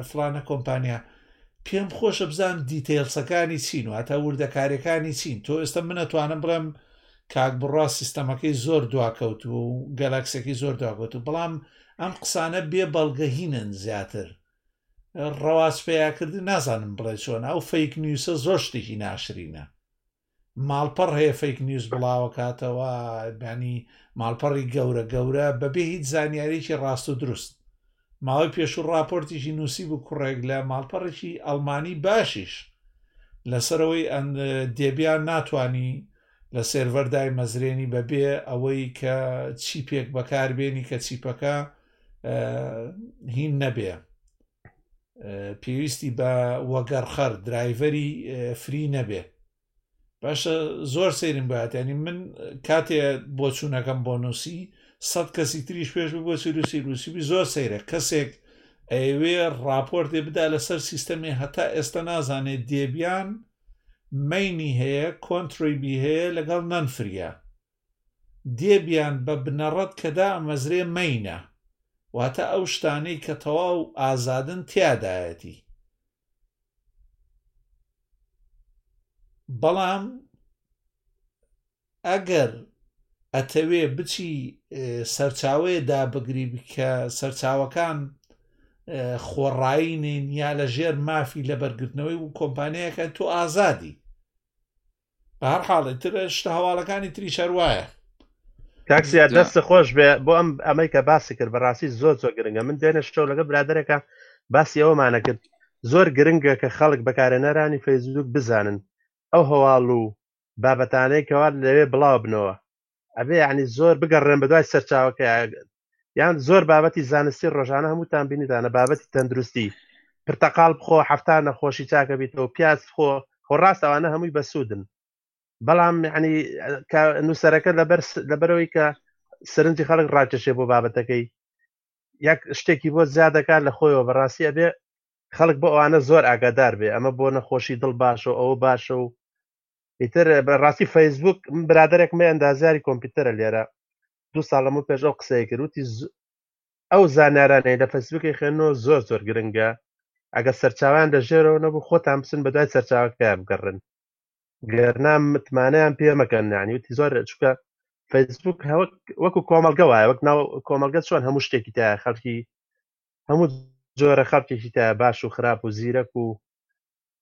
فلانە کۆمپانیا پێم خۆشە بزانم دیتەیڵسەکانی چین واتە وردەکاریەکانی چین تۆ ئێستا من ئەتوانم بڵێم کاک بڕا سیستەمەکەی زۆر دواکەوتووە و گەلاکسەکەی زۆر دواکەوتوو بەڵام ئەم قسانە بێ بەڵگەهینن زیاتر ڕەواز پێیاکردن نازانم بڵێ چۆن ئەو فەیک نیوسە زۆر شتێکی ناشرینە ماڵپەڕ هەیە فەیک نیوز بڵاوە کاتەوە بانی ماڵپەڕی گەورە گەورە بەبێ هیچ زانیارێکی ڕاست و دروست ماوەی پێشوو ڕاپۆرتێکی نووسیبوو کوڕێک لە ماڵپەڕێکی ئەڵمانی باشیش لەسەرەوەی ئەن دێبیان ناتانی لە سێرڤەردای مەزرێنی بەبێ ئەوەی کە چیپێک بەکاربێنی کە چیپەکە هین نەبێ پێویستی بە وەگەڕخەر درایڤەری فری نەبێ باشە زۆر سەیرم بات ینی من کاتێ بۆچوونەکەم بۆ نووسی سەد کەسی تریش پێش بۆ سیروسی رووسیبی زۆر سەیرە کەسێک ئەوێ ڕاپۆرتێ بدا لەسەر سیستەمی هەتا ئێستا نازانێت دێبیان مینی هەیە کۆنترۆی بی هەیە لەگەڵ نەنفرە دێبیان بە بنەڕەت کەدا ئەمەزرێ مینە واتە ئەو شتانەی کە تەواو ئازادن تیادایەتی بەڵام ئەگەر ئەتەوێ بچی سەرچاوەیە دابگری بکە سەرچاوەکان خۆڕایی نین یا لە ژێر مافی لە بەرگرتنەوەی و کۆمپانیەکە تۆ ئازادی بە هەر حاڵی تر شتە هەواڵەکانی تری شەروایە تاکسیا دەست خۆش بێ بۆ ئەم ئەمەی کە باسی کرد بەڕاستی زۆر زۆر گرنگە من دێنە شتۆ لەگە برادێکە باسی ئەومانە کرد زۆر گرنگە کە خەڵک بەکارێنەرانی فەیسبوک بزانن ئەو هەواڵ و بابەتانەی کەوا لەوێ بڵاو بنەوە ئەبێ ینی زۆر بگەڕێن بە دوای سەرچاوەکە یان زۆر بابەتی زانستی ڕۆژانە هەمووتان بینیدانە بابەتی تەندروستی پرتەقال بخۆ هەفتان نەخۆشی چاکە بیتەوە پیاز خۆ خۆ ڕاست ئەوانە هەمووی بەسوودن بەڵام ینی نووسەرەکە لەبەر لەبەرەوەی کە سەرنجی خەڵک ڕاکێشێ بۆ بابەتەکەی یەک شتێکی بۆ زیادەکان لە خۆیەوە بەڕاستی ئەبێ خەڵک بۆ ئەوانە زۆر ئاگادار بێ ئەمە بۆ نەخۆشی دڵ باشە و ئەوە باشە و ئیتر ڕاستی فەیسبوک برادێک مە ئەندازیاری کۆمپیوتەرە لێرە دو ساڵە من پێش ئەو قسەی کردوتی ئەو زانارانەی لە فەسبوکی خوێنۆ زۆر زۆر گرنگە ئەگە سەرچاوان لە ژێرەوە نەبوو خۆتان بچن بە دوای سەرچاوەکەیان بگەڕن گەرنام متمانەیان پێ مەکەن نانی وتی زۆر چکە فەیسبوک هەوەک وەکو کۆمەلگە وایە وەک ناو کۆمەلگە چۆن هەموو شتێکی تا خەڵکی هەموو جۆرە خەڵکێکی تا باش و خراپ و زیرەک و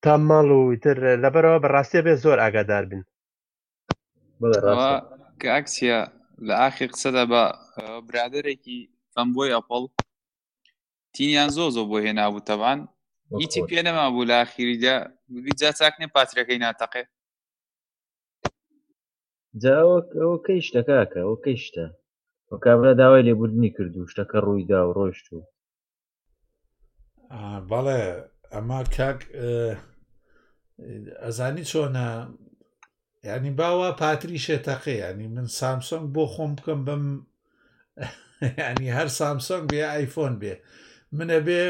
تا ماڵ و تر لەبەرەوە بەڕاستە بێ زۆر ئاگادار بن کە ئەکسە لە ئاخی قسەدا بە برادێکی ئەم بۆی ئەپڵ تینیان زۆ زۆ بۆ هێنابوو تەبان هیچی پێ نەما بوو لە ئاخیریدا جا چاکنێ پاترەکەی ناتەقێ جاوە ئەوە کەی شتەکەکە ئەو کەی شتە کابرا داوای لێبوردنی کردو شتەکە ڕوویدا و ڕۆشت و بەڵێ ئەمە کاک ئەزانی چۆنە ینی باوا پاتری شێتەقی ینی من سامسۆنگ بۆ خۆم بکەم بم ینی هەر سامسۆنگ بێ ئایفۆن بێ منە بێ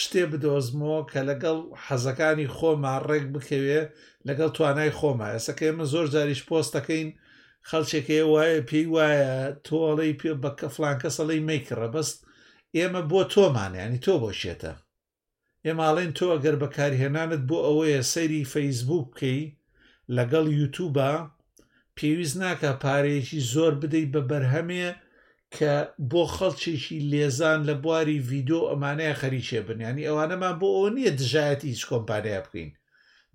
شتێ بدۆزمەوە کە لەگەڵ حەزەکانی خۆما ڕێک بکەوێ لەگەڵ توانای خۆما ئێسەکە ئێمە زۆر جاریش پۆستەکەین خەڵچێکەیە وایە پێی وایە تۆڵی پێ بە کە فلانکە سەڵی میکڕە بەست ئێمە بۆ تۆمان یانی تۆ بۆ شێتە ئێمە ئەڵێن تۆ ئەگەر بەکارهێنانت بۆ ئەوەیە سەیری فەیسبووک بکەی لەگەڵ یوتوبە پێویست ناکە پارەیەکی زۆر بدەیت بە بەرهەمێ کە بۆ خەڵکێکی لێزان لە بواری ڤیددیو ئەمانەیە خەریکێ بنیانی ئەوانەمان بۆ ئەو نییە دژایەتی هیچ کۆمپانیا بکەین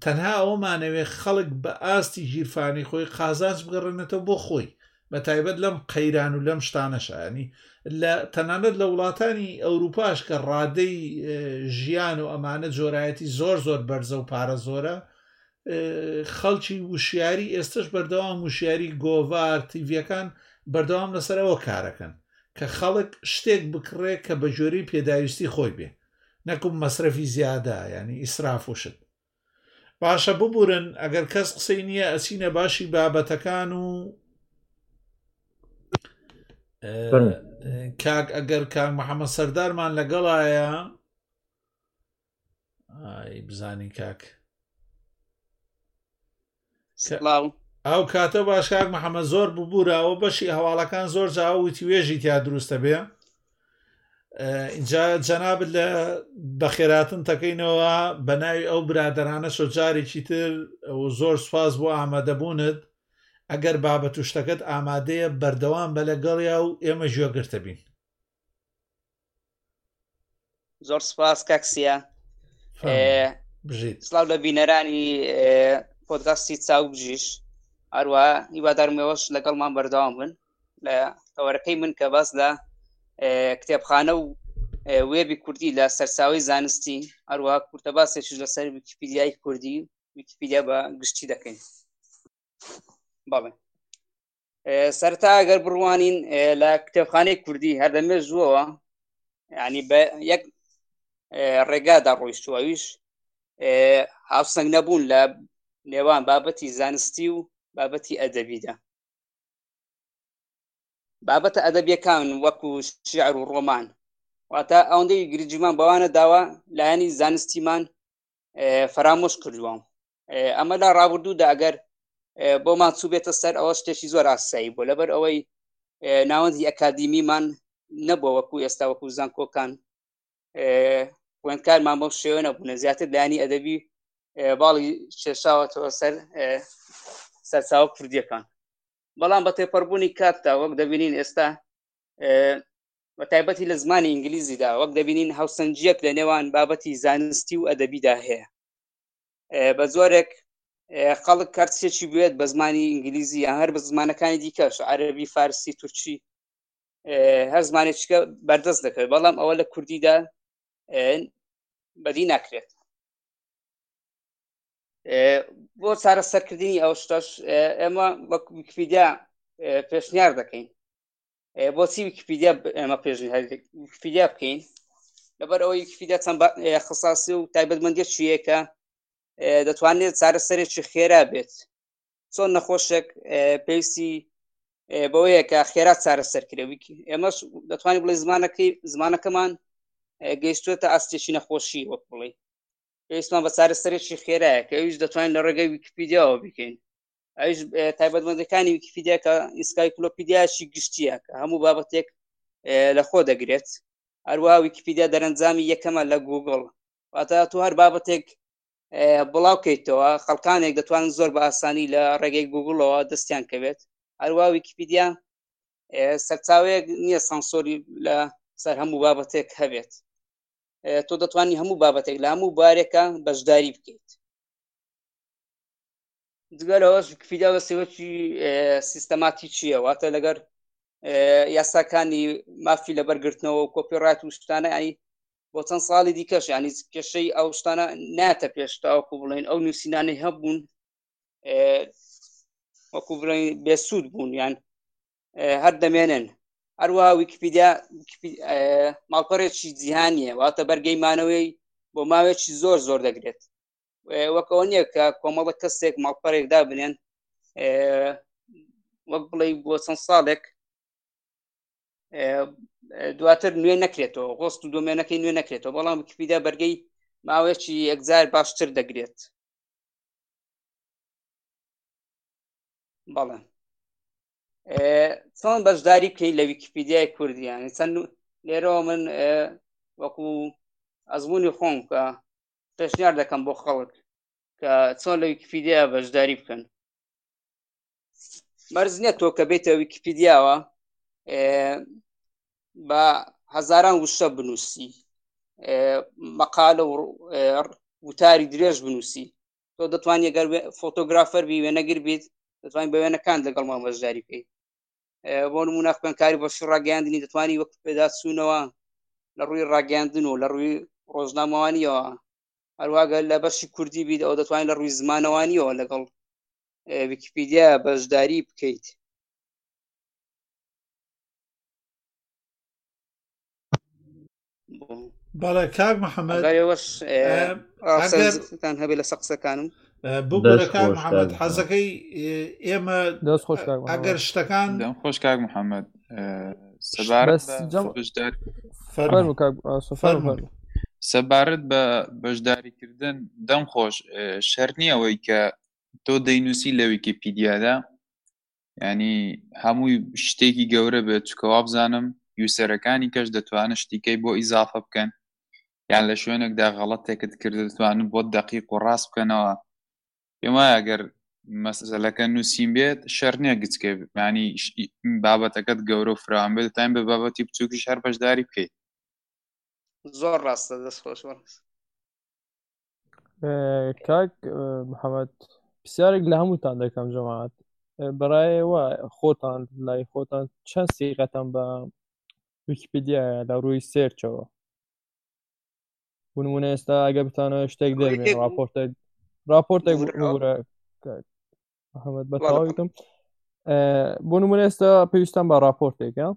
تەنها ئەومانەوێ خەڵک بە ئاستی ژیرفانی خۆی قازانج بگەڕێنێتەوە بۆ خۆی بە تایبەت لەم قەیران و لەم شتانە شایانی لە تەنانەت لە وڵاتانی ئەوروپاش کە ڕادەی ژیان و ئەمانە جۆرایەتی زۆر زۆر بەرزە و پارە زۆرە خەڵکی وشیاری ئێستش بەردەوام وشیاری گۆڤار تیڤەکان بەردەوام لەسەرەوە کارەکەن کە خەڵک شتێک بکڕێ کە بە جۆری پێداویستی خۆی بێ نەکوم مەسرەفی زیادە ینی ئیسراف وشت باشە ببورن ئەگەر کەس قسەی نییە ئەچینە باشی بابەتەکان و کاک ئەگەر کاک محەممە سەردارمان لەگەڵایە بزانی کاک ئەو کاتە باشکاک محەممە زۆر ببووراوە بەشی هەواڵەکان زۆر جاوە وتی وێژی تیا دروستە بێ اینجا جەنابەت لە بەخێراتن تەکەینەوە بە ناوی ئەو برادرانە شۆجارێکی تر زۆر سوپاس بۆ ئامادەبوونت ئەگەر بابەت و شتەکەت ئامادەیە بەردەوام بە لەگەڵیا و ئێمە ژێگرتە بین زۆر سپاس کاکسە سلااو لە بینەرانی پۆدگاستی چاو بژیش هەروە هیوادارمەوەش لەگەڵمان بەردەوام بن لە تەوەرەکەی من کە باس لە کتێبخانە و وێبی کوردی لە سەرساوی زانستی هەروە کورتە باسێکش لەسەر ویکیپیدیای کوردی ویکیپیدیا بە گشتی دەکەین بەڵێ سەرتا ئەگەر بڕوانین لە کتێبخانەی کوردی هەر لەمێ زووەوە ینی بە یەک ڕێگادا ڕۆیشتوەویش هاوسەنگ نەبوون لە نێوان بابەتی زانستی و بابەتی ئەدەبیدا بابەتە ئەدەبیەکان وەکو شعر و ڕۆمان واتە ئەوەندەی گرجیمان بەوانە داوە لایەنی زانستیمان فەرامۆش کردووە ئەمە لە ڕابردوودا ئەگەر بۆ ماچوو بێتە سەر ئەوە شتێکی زۆر ئاسایی بۆ لەبەر ئەوەی ناوەندی ئەکادیمیمان نەبووە وەکو ئێستا وەکو زانکۆکان خوێندکارمان بەم شێوە نەبوونە زیاتر لانی ئەدەبی باڵی شێشاوەتەوە سەر سەرچاوە کوردیەکان بەڵام بە تێپەربوونی کاتدا وەک دەبینین ئێستا بە تایبەتی لە زمانی ئینگلیزیدا وەک دەبینین هاوسنجیەک لە نێوان بابەتی زانستی و ئەدەبیدا هەیە بە زۆرێک خەڵک کەرسێکی بێت بە زمانی ئینگلیزی یان هەر بە زمانەکانی دیکەش عەربی فارسی تورکی هەر زمانێکە بەردەست دەکرێت بەڵام ئەوە لە کوردیدا بەدی ناکرێت بۆ چارە سەرکردنی ئەو شتەش ئێمە بە ویکیپیدیا پێشنیار دەکەین بۆچی ویکیپیدیا ئێمە پێشنیپیدیا بکەین لەبەر ئەوەی ویکیپیدیا چەند خساسی و تایبەتمەندی چیەکە دەتوانێت چارەسەرێکی خێرا بێت چۆن نەخۆشێک پێویستی بەوەیە کە خێرا چارەسەر کرێویکی ئێمەش دەتوانین بڵێ زمانەکەی زمانەکەمان گەیشتوێتە ئاستێکی نەخۆشی وەک بڵێ پێویستمان بە چارەسەرێکی خێرایە کە ئەویش دەتوانین لە ڕێگەی ویکیپیدیاەوە بکەین ئەوش تایبەتمەندەکانی ویکیفیدیا کە ئینسکایکلۆپیدیاشی گشتیە کە هەموو بابەتێک لە خۆ دەگرێت هەروە ویکیپیدیا دەرەنجامی یەکەمە لە گوگڵ واتە تو هەر بابەتێک بڵاوکەیتەوە خەڵکانێک دەتوانن زۆر بە ئاسانی لە ڕێگەی گوگڵەوە دەستیان کەوێت هەروە ویکیپیدیا سەرچاوەیەک نییە سانسۆری لە سەر هەموو بابەتێک هەبێت تۆ دەتوانانی هەموو بابەتێک لە هەموو بارێکە بەشداری بکەیت جگە لەوەش فیدا بە سێوەکی سیستەماتی چییە واتە لەگەر یاساکانی مافی لەبەرگرتنەوە و کۆپی ڕات و شتانە ئەی بۆ چەند ساڵی دیکەش ینی کێشەی ئەو شتانە ناتە پێشتاوەکو بڵێن ئەو نووسینانەی هەبوون وەکو بڵێن بێسوود بوون یان هەر دەمێنن هەروە ویکیپیدیا ماڵپەرێکی جیهانیە واتە بەرگەیمانەوەی بۆ ماوێکی زۆر زۆر دەگرێت وەکەوە نییە کە کۆمەڵە کەسێک ماڵپەرێک دابنێن وەک بڵێ بۆ چەند ساڵێک دواتر نوێ نەکرێتەوە ڕۆست و دۆمێنەکەی نوێ نەکرێتەوە بەڵام وکیپیدا بەرگەی ماوەیەکی یەکجار باشتر دەگرێت بەڵێ چۆن بەشداری بکەین لە ویکیپیدیای کوردیان چەند لێرەوە من وەکو ئەزمموی خۆم کە پێشنیار دەکەم بۆ خەڵک کە چۆن لە ویکیپیدیا بەشداری بکەن مەرز نیە تۆ کە بێتە ویکیپیدیاوە بە هەزاران وشە بنووسی مەقالە و وتاری درێژ بنووسی تۆ دەتوانانی گەر فۆتۆگرافەر بی وێنەگر بیت دەتوانین بە وێنەکان لەگەڵمان بەشداری بکەیت بۆ نمونە خوێنکاری بۆ شی ڕاگەاندنی دەتوانانی وەک پێدا چوونەوە لە ڕووی ڕاگەاندن و لە ڕووی ڕۆژنامەوانیەوە هەرواگە لە بەشی کوردی بیت ئەو دەتوانین لە ڕووی زمانەوانیەوە لەگەڵ ویکیپیدیا بەشداری بکەیت بەڵێ کاک محەممەد هەبێ لە سەقسەکانم بگەرەکان محەممەد حەزەکەی ئێمە دەست خۆش ئەگەر شتەکان دەم خۆش کاک محەممەد سەبارەت بە بەشداریکردن دەم خۆش شەر نییەوەی کە تۆ دەینوسی لە ویکیپیدیادا ینی هەمووی شتێکی گەورە بێت چکەوا بزانم یوسەرەکانی کەش دەتوانن شتیکەی بۆ ئیزافە بکەن یان لە شوێنێکدا غەڵەتێکت کرد دەتوانن بۆ دەقیق و ڕاست بکەنەوە پێم وایە ئەگەر مەسەلەکە نووسین بێت شەر نییە گچکە ینی بابەتەکەت گەورە و فراوان بێت تایم بە بابەتی بچووکیش هەر بەشداری بکەیت زۆر ڕاستە دەست خۆش کاک محەممەد پرسیارێک لە هەمووتان دەکەم جەماعات بەڕایەوە خۆتان لای خۆتان چەند سیغەتان بە ویکیپیدیایە لە ڕووی سێرچەوە ونمونە ئێستا ئەگە بتانەوە شتێک دەبێت راپۆرتێک راپۆرتێک بورە محەممەد بە تەواویتم بۆ نمونە ئێستا پێویستان بە راپۆرتێکە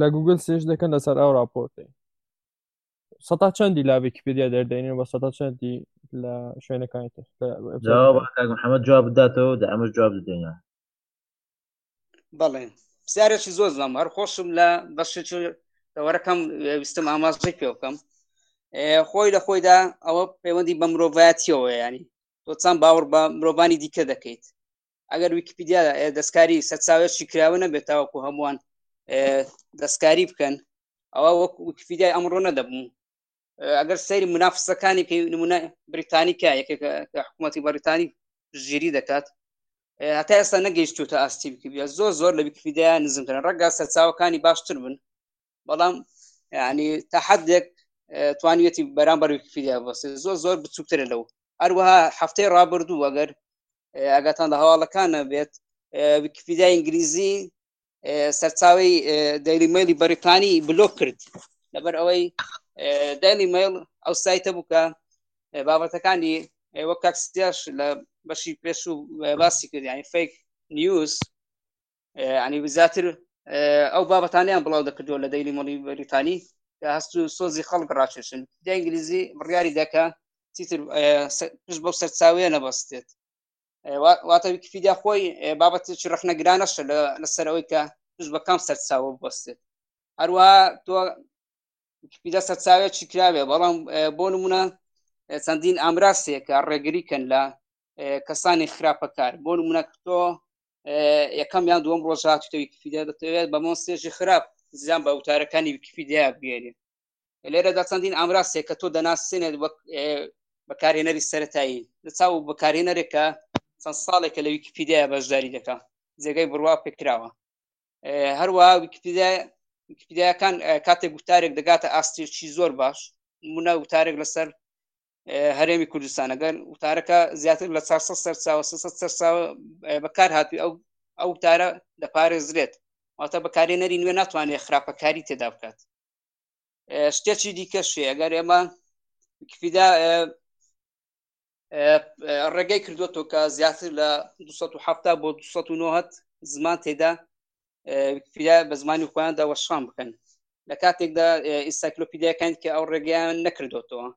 لە گوگل سێش دەکەن لەسەر ئەو راپۆرتی سەتا چەندی لا ویکیپیدیا دەردەێنن بە سەتا چەندی لە شوێنەکانی تر محەممەد جواب بداتەوە دە ئەمە جواب دێنە بەڵێ پرسیارێکی زۆر زۆم هەر خۆشم لە بەشێکی دەوەرەکەم ویستم ئاماژەی پێ بکەم خۆی لە خۆیدا ئەوە پەیوەندی بە مرۆڤایەتیەوە ینی تۆ چەند باوەڕ بە مرۆڤانی دیکە دەکەیت ئەگەر ویکیپیدیا دەستکاری سەرچاوێکی کراوە نەبێت تاوەکو هەمووان دەستکاری بکەن ئەوە وەک ویکیپیدای ئەمڕۆ نەدەبوو ئەگەر سەیری منافسەکانی کە نمونە بریتانیکە یەکێک حکوومەتی بەریتانی ژیری دەکات هەتا ئێستا نەگەیشتوتە ئاستی بکبیە زۆر زۆر لە ویکیپیدیا نزمکەن ڕەگا سەرچاوەکانی باشتر بن بەڵام ینی تا حدێک توانیەتی بەرامبەر ویکیپیدیا بەس زۆر زۆر بچووکترە لەو هەروەها هەفتەی ڕابردوو ئەگەر ئەگەتان لە هەواڵەکانە بێت ویکیپیدیا ئینگلیزی سەرچاوی دەیلی مەلی بەریتانی بلۆک کرد لەبەر ئەوەی دەیلی مەل ئەو سایتە بووکە بابەتەکانی وەک تاکسیاش لە بەشی پێش و باسی کرد ینی فیک نیوز ینی زیاتر ئەو بابەتانیان بڵاو دەکردو لە دەیلی مڵی بەریتانی هەست و سۆزی خەڵک ڕاکێشن دا ئینگلیزی بڕیاری دەکە چیتر پش بۆ سەرچاوەیە نەبەستێت واتە ویکیفیدیا خۆی بابەتێکی ڕخنەگرانەشە لەسەرەوەی کە پش بە کام سەرچاوە بەستێت هەروە تۆ ویکیپیدا سەرچاوێکی کراوێ بەڵام بۆ نمونە چەندین ئامراسێکە ڕێگری کەن لە کەسانی خراپەکار بۆ نمونە تۆ یەکەم یان دووەم ڕۆژ هاتوتە ویکیفیدیا دەتەوێت بە مۆستێژی خراپ زیان بە وتارەکانی ویکیفیدیا بێنێ لێرەدا چەندین ئامراسێ کە تۆ دەناسێنێت وەک بەکارهێنەری سەتایی لە چاو بەکارهێنەرێکە چەند ساڵێکە لە ویکیپیدیا بەشداری دەکە جێگەی بڕوا پێکراوە هەروە ویکیپیدیاکان کاتێک گوتارێک دەگاتە ئاستێکی زۆر باش منە وتارێک لەسەر هەرێمی کوردستانە گەر وتارەکە زیاتر لە 400 سەرچاوە سەرچاوە بەکار هاتووی ئەو ئەو تارە دەپارێزرێت واتە بەکارێ نەری نوێ ناتوانێت خراپەکاری تێدا بکات شتێکی دیکە شێ ئەگەر ئێمە ویکیپیدا ڕێگەی کردوەوە کە زیاتر لە 1970 بۆ 1990 زمان تێدا ویکیپیدیا بە زمانی خۆیاندا وەشان بکەن لە کاتێکدا ئیساکلۆپیدیاکان کە ئەو ڕێگەیان نەکردوتەوە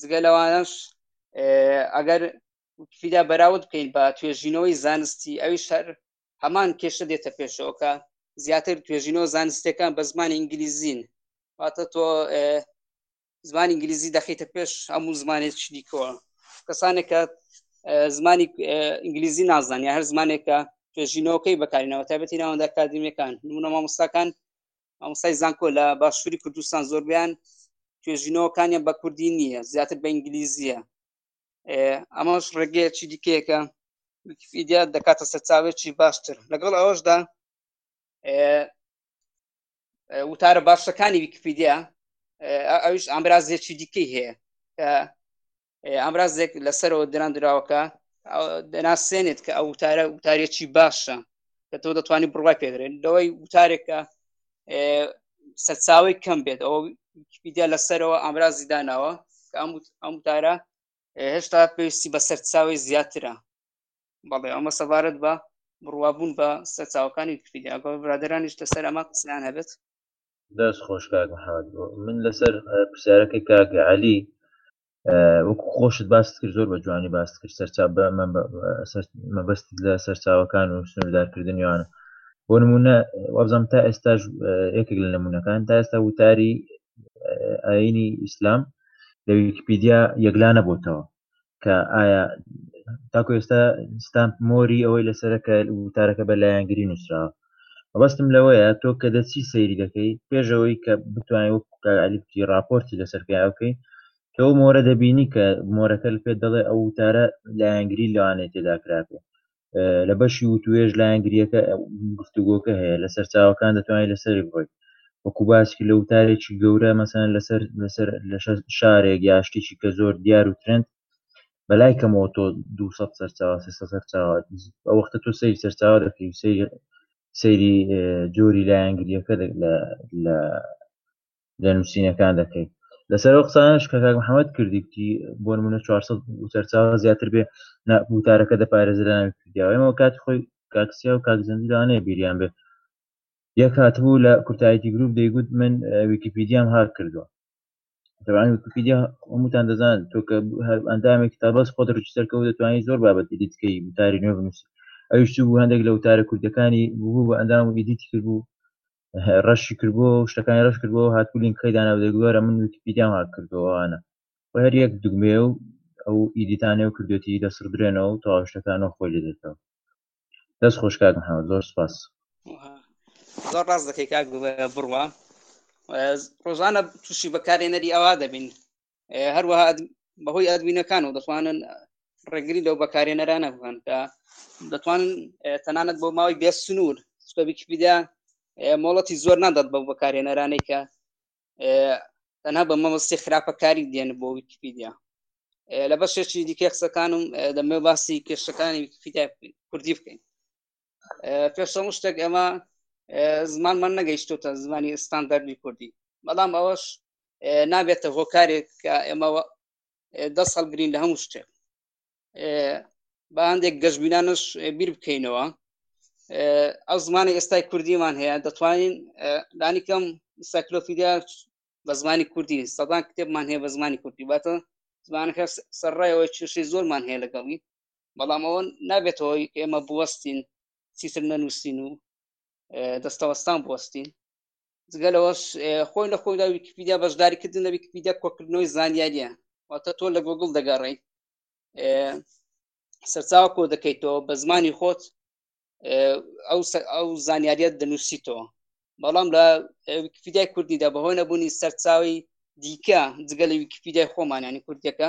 جگە لەوانش ئەگەر ویکیپیدیا بەراود بکەین بە توێژینەوەی زانستی ئەوی شەر هەمان کێشە دێتە پێشەوەکە زیاتر توێژینەوە زانستەکان بە زمانی ئینگلیزین واتە تۆ زمان ئینگلیزی دەخیتە پێش هەموو زمانێت شدیکەوە کەسانێکە زمانی ئینگلیزی نازانانی هەر زمانێکە توێژینەوەکەی بەکارینەوە تابەتی ناوەندە کادمیەکان نمونە مامۆستاکان مامۆستای زانکۆ لە باشووری کوردستان زۆربیان توێژینەوەکانیان بە کوردی نییە زیاتر بە ئینگلیزیە ئەمەش ڕێگەیەکی دیکەیەکە ویکیفیدیا دەکاتە سەرچاوێکی باشتر لەگەڵ ئەوەشدا وتارە باشەکانی ویکیپیدیا ئەوش ئامرازێکی دیکەی هەیە کە ئامرازێک لەسەرەوە دراندراوەکە دەناسێنێت کە ئەو وتارە وتارێکی باشە کە تۆ دەتوانانی بڕوای پێدرێن لەوەی وتارێکە سەرچاوی کەم بێت ئەو ویکیپیدیا لەسەرەوە ئامرازی داناوە کە ئەم وتارە هێشتا پێویستی بە سەرچاوی زیاترە بەڵێ ئەمە سەبارەت بە بڕوابوون بە سەرچاوەکانی ویکیپیدیا گەڵ برادرانیش لەسەر ئەمە قسەیان هەبێت دەست خۆش کاک محمد من لەسەر پرسیارەکەی کاک علی وەکو خۆشت باست کرد زۆر بە جوانی باست کرد سەرچا بە مەبەست لە سەرچاوەکان و سنووردارکردنیانە بۆ نمونە وابزانام تا ئێستاش یەکێک لە نمونونەکان تا ئێستا وتاری ئاینی ئیسلام لە ویکیپیدیا یەکلا نەبووتەوە کە ئایا تاکو ئێستا ستامپ مۆری ئەوەی لەسرە کە وتارەکە بە لایەنگری نووسراوە بەستم لەوەیە تۆ کە دەچی سەیری دەکەی پێشەوەی کە بتوانین وەک کوکارعلیبکی راپۆرتی لەسەر پیاو بکەی کە ئەو مۆرە دەبینی کە مۆرەکە پێ دەڵێ ئەو وتارە لایەنگری لەوانێت تێداکراێ لە بەشی وتوێژ لایەنگریەکە گفتوگۆکە هەیە لە سەرچاوەکان دەتوانانی لەسەری بڕۆیت وەکو باسکی لە وتارێکی گەورە مەسەن لەسەر لەسەر لە شارێک یا شتێکی کە زۆر دیار و ترند بەلای کەمەوە تۆ 200 سەرچاوە سەرچاوە ئەو وەختە تۆ سەیری سەرچاوە دەکەی سەیری سەیری جۆری لایەنگریەکە لە لە نووسینەکان دەکەیت لەسەر ئەو قسانش کە کاک محەممەد کردیتی بۆ نمونە 400 سەرچاوە زیاتر بێ وتارەکە دەپارێزە لە ناوی کردیاوەمەوە کاتی خۆی کاکسیا و کاکزەندی لەوانەیە بیریان بێت یەک هاتبوو لە کورتایەتی گروپ دەیگوت من ویکیپیدیام هاک کردووە دەوان ویکیپیدیا هەمووتان دەزان تۆ کە هەر ئەندامێکی تا بەس خۆت ڕجستەر کەەوە دەتوانانی زۆر بابەتی دیتکەی وتاری نوێ بنووسی ئەویشتی بوو هەندێک لە وتارە کوردەکانی بوو بە ئەندام و ئیدیتی کرد بوو ڕەشی کردبوو و شتەکانی ڕەش کردبوو و هاتبوو لینکەکەی داناو دەگوێرە من ویکیپیدیام هاک کردووانە و هەر یەک دگمێ و ئەو ئیدیتانێ و کردوێتی دەسڕدرێنەوە و تەواو شتەکان و خۆی لێ دێتەوە دەست خۆش کاک محەممەد زۆر سپاس وها. زۆر ڕاست دەکەی کاک بڕوا ڕۆژانە تووشی بەکارێنەری ئەوا دەبین هەروەها بەهۆی ئەدوینەکان و دەتوانن ڕێگری لەو بەکارێنەرانە بکەن کە دەتوانن تەنانەت بۆ ماوەی بێ سنوور چکە ویکیپیدیا مۆڵەتی زۆر نادات بە بەکارێنەرانەی کە تەنها بە مەمەستی خراپەکاری دێن بۆ ویکیپیدیا لە بەشێکی دیکە قسەکانم دەمێ باسی کێشەکانی ویکیپیدیا کوردی بکەین پێش هەموو شتێک ئێمە زمانمان نەگەیشتوتە زمانی ئستاندەرلی کوردی بەڵام ئەوەش نابێتە هۆکارێک کە ئێمە دەست هەڵگرین لە هەموو شتێک بە هەندێک گەشببینانش بیر بکەینەوە ئەو زمانی ئێستای کوردیمان هەیە دەتوانین لانیکەم سەکلۆفیدیا بە زمانی کوردی سەدان کتێبمان هەیە بە زمانی کوردی باتە زمانەکە سەرڕایەوەی چشی زۆرمان هەیە لەگەڵی بەڵام ئەوە نابێتەوەی ئێمە بوەستین سیتر نەنووسین و دەستەوەستان بستین جگە لەوەش خۆی لە خۆیدا ویکیپیدیا بەشداریکردن لە ویکیپیدیا کۆکردنەوەی زانیاریە واتە تۆ لە گۆگل دەگەڕی سەرچاو کۆ دەکەیتەوە بە زمانی خۆت ئەو زانیاریت دەنووسیتەوە بەڵام لە ویکیپیدای کوردیدا بەهۆی نەبوونی سەرچاوی دیکە جگە لە ویکیپیدای خۆمانانی کوردەکە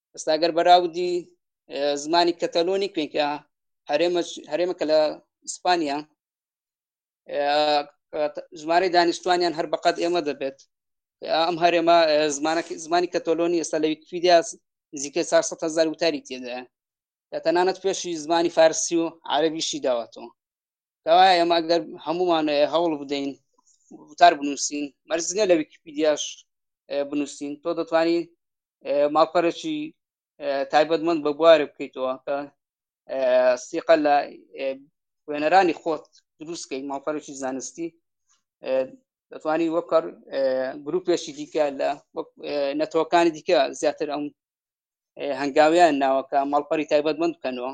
ئەستاگەر بەراودی زمانی کەتەلۆنی کوێنکە هەرێمە هەرێمە کە لە ئیسپانیا ژمارە دانیشتوانیان هەر بەقەت ئێمە دەبێت ئەم هەرێمە زمانەکە زمانی کەتۆلۆنی ئێستا لە ویکیدیا نزیکە 400 هزار وتاری تێدا تەنانەت پێشی زمانی فارسی و عربیشی داوەتەوە کەوایە ئێمە گەر هەمومانەیە هەوڵ بدەین وتار بنووسین مەرزنە لە ویکیپیدیاش بنووسین تۆ دەتوانین ماڵپەرێکی تایبەتمەند بە بوارە بکەیتەوە کە سیقە لە وێنەرانی خۆت دروستکەی ماڵپەرێکی زانستی دەتوانی وەکەڕ گروپێکی دیکە لە نەتەوەکانی دیکە زیاتر ئەم هەنگاویان ناوەکە مەڵپەری تایبەتمەند بکەنەوە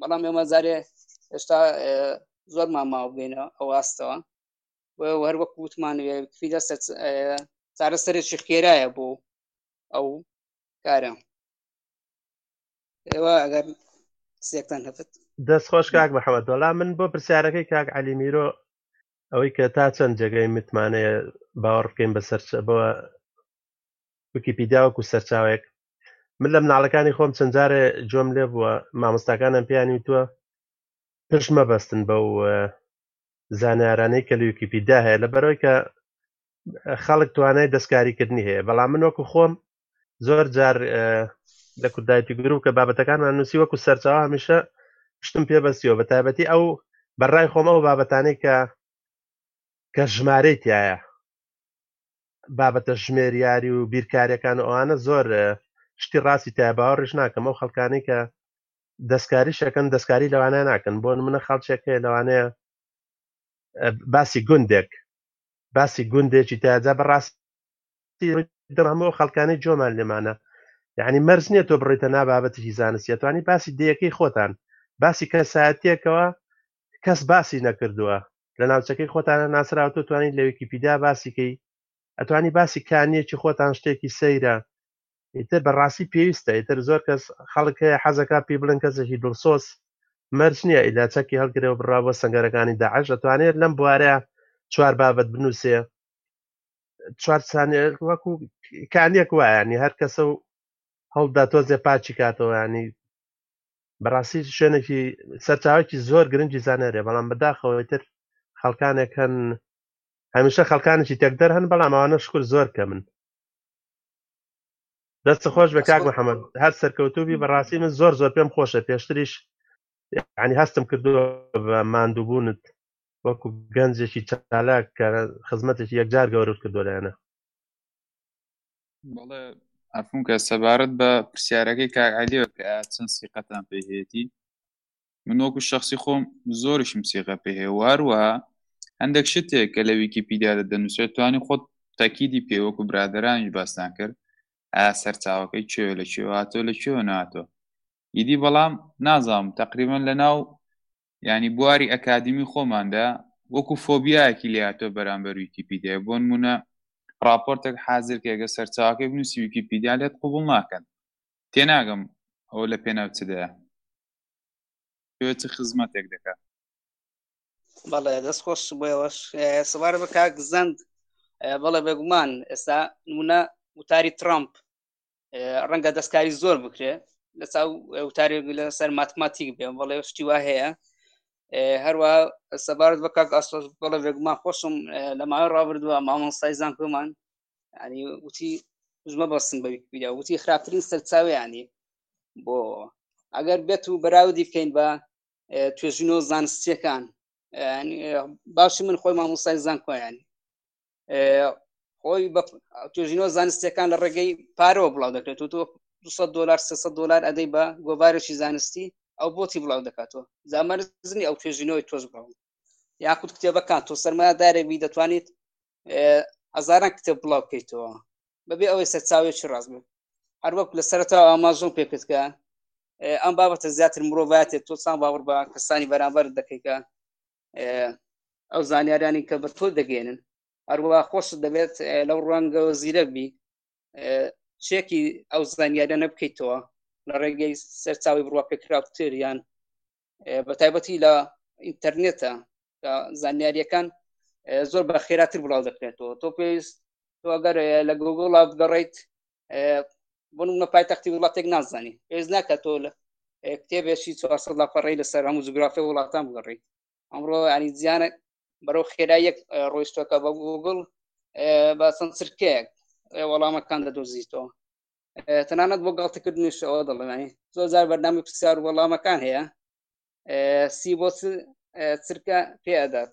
بەڵام ئێمە زارێ هێشتا زۆر ماماوە بێنە ئەو ئاستەوە هەر وەک وتمان فیدە چارە سەرێکی خێرایە بۆ ئەو کارە ئێوە ئەگەر سێکتان هەفت دەست خۆش کاک بەحەوە دۆلا من بۆ پرسیارەکەی کاک علی میرۆ ئەوەی کە تا چەند جێگەی متمانەیە باوەڕ بکەین بەسەر بۆ وکیپیداوەکو سەرچاوێک من لە مناڵەکانی خۆم چەند جارێ جۆم لێ بووە مامۆستاکانم پێیانی وتووە پش مەبەستن بەو زانارانەی کە لوکیپیدا هەیە لە بەرەوەی کە خەڵک توانای دەستکاریکردنی هەیە بەڵام من وەکو خۆم زۆر جار لە کوردایەتی گرروپ کە بابەتەکانمان نووسی وەکو سەرچاو هەمیشە شتم پێ بەستیەوە بە تایبەتی ئەو بەڕای خۆمەوە بابەتانەی کە کە ژمارەی تایە بابەتە ژمێریاری و بیرکاریەکان و ئەوانە زۆر شتی ڕاستی تای باوەڕیش ناکەم ئەو خەڵکانی کە دەستکاری شەکەن دەستکاری لەوانە ناکەن بۆ منە خەڵچێک هەیە لەوانەیە باسی گوندێک باسی گوندێکی تاجا بەڕاستی هەموو خەڵکانی جۆمان لێمانە یعنی مەرز نییە تۆ بڕیتە نا بابەتێکی زانستیەتوانی باسی دەیەکەی خۆتان باسی کەسایەتەکەەوە کەس باسی نەکردووە لە ناوچەکەی خۆتانە ناسراوە تۆ توانین لە ویکیپیدا باسیکەی ئەتوانی باسی کانیەکی خۆتان شتێکی سەیرە ئیتر بەڕاستی پێویستە ئیتر زۆر کەس خەڵک هەیە حەزەکە پێی بڵێن کەسێکی دڵسۆز مەرج نییە ئیلا چەکی هەڵگرەوە بڕا بۆ سنگەرەکانی داعش ئەتوانێت لەم بوارەیە چوار بابەت بنووسێ چوار سانێ وەکو کانیەک وایانی هەر کەسە و هەوڵدا تۆزێ پاچی کاتەوەیانی بەڕاستی شوێنێکی سەرچاوێکی زۆر گرنگی زانێرێ بەڵام بەداخەوەی تر خەڵکانێک هەن هەمیشە خەڵکانێکی تێکدەر هەن بەڵام ئەوانە شکر زۆر کە من دەست خۆش بە کاک محەممەد هەر سەرکەوتوبی بەڕاستی من زۆر زۆر پێم خۆشە پێشتریش ینی هەستم کردو بە ماندووبوونت وەکو گەنجێکی چالاک کە خزمەتێکی یەکجار گەورت کردو لایەنە بەڵێ ئەفونکە سەبارەت بە پرسیارەکەی کاگعلیەوە کە چەند سیقەتان پێهێتی منۆک و شخصی خۆم زۆریشم سیقە پێ هەیە واروە هەندێک شتێک کە لە ویکیپیدیا دەنووسێت توانی خۆت تەکیدی پێوەک و برادرانی باستان کرد ئا سەرچاوەکەی کوێ لە کوێواتۆ لە کوێوە ناتۆ ئیدی بەڵام نازانم تقریبان لە ناو یانی بواری ئەکادیمی خۆماندا وەکو فۆبیایەکی لێهاتۆ بەرامبەر ویکیپیدیای بۆن مونە راپۆرتێک حازرکێگە سەرچاوەکەی بنووسی ویکیپیدیا لێت قوبڵ ناکەن تێناگەم ئەوە لە پێناو چدایە پێوە چ خزمەتێک دەکات بەڵێ دەست خۆش بۆەوەش سوار بە کاک زەند بەڵێ بێگومان ئێستا نمونە وتاری ترامپ ڕەنگە دەستکاری زۆر بکرێ لە چاو وتارێ لە سەر ماتماتیک بێ بەڵێ شتی وا هەیە هەروە سەبارەت بە کاک ئاسۆس بەڵێ بێگومان خۆشم لە ماوە ڕابردووە مامۆستای زان پێمان ینی وتی ژمە بەسم بە ویکیپیدیا وتی خراپترین سەرچاویانی بۆ ئەگەر بێت و بەراودی بکەین بە توێژینەوە زانستیەکان باش من خۆی مامۆستای زانکۆیان خۆی توژینەوە زانستیەکان لە ڕێگەی پارەوە بڵاو دەکرێت و تۆ 200 دلار 300 دلار ئەدەی بە گۆڤارێکی زانستی ئەو بۆتی بڵاو دەکاتەوە زامەرزنی ئەو توێژینەوەی تۆز بڕاو یاخود کتێبەکان تۆ سەرمایەدارێک بی دەتوانیت هەزاران کتێب بڵاو بکەیتەوە بەبێ ئەوەی سەرچاوێکی ڕاست بێت هەروەک لە سەرتا ئامازۆن پێکردکە ئەم بابەتە زیاتر مرۆڤاتێت تۆ سان باوەڕ بە کەسانی بەرامبەر دەکەیکە ئەو زانیارانی کە بە تۆ دەگەێنن هەروڵا خۆش دەبێت لەو ڕوانگەوە زیرەک بی چێکی ئەو زانیارە نەبکەیتەوە لە ڕێگەی سەرچاوی بڕواپێکراوتریان بە تایبەتی لە ئینتەرنێتە زانیاریەکان زۆر بە خێراتر بڵاو دەکرێتەوە تۆ پێویست تۆگەر لە گوگڵ بگەڕیت بن منە پایتەختی وڵاتێک نازانی پێز ناکە تۆ لە کتێبێکی چوارسە لاپەڕی لەسەر هەموو جوگرافی وڵاتان بگەڕی ئەمڕۆ ینی زیانە بەرەو خێرا یەک ڕۆیشتەکە بە گوگل بە چەند سرکەیەک وەڵامەکان دەدۆزیتەوە تەنانەت بۆ گڵتەکردنیشەوە دەڵێنانی زۆر زار بەردامی پرسیار و وەڵامەکان هەیە سی بۆ سرکە پێ ئەدات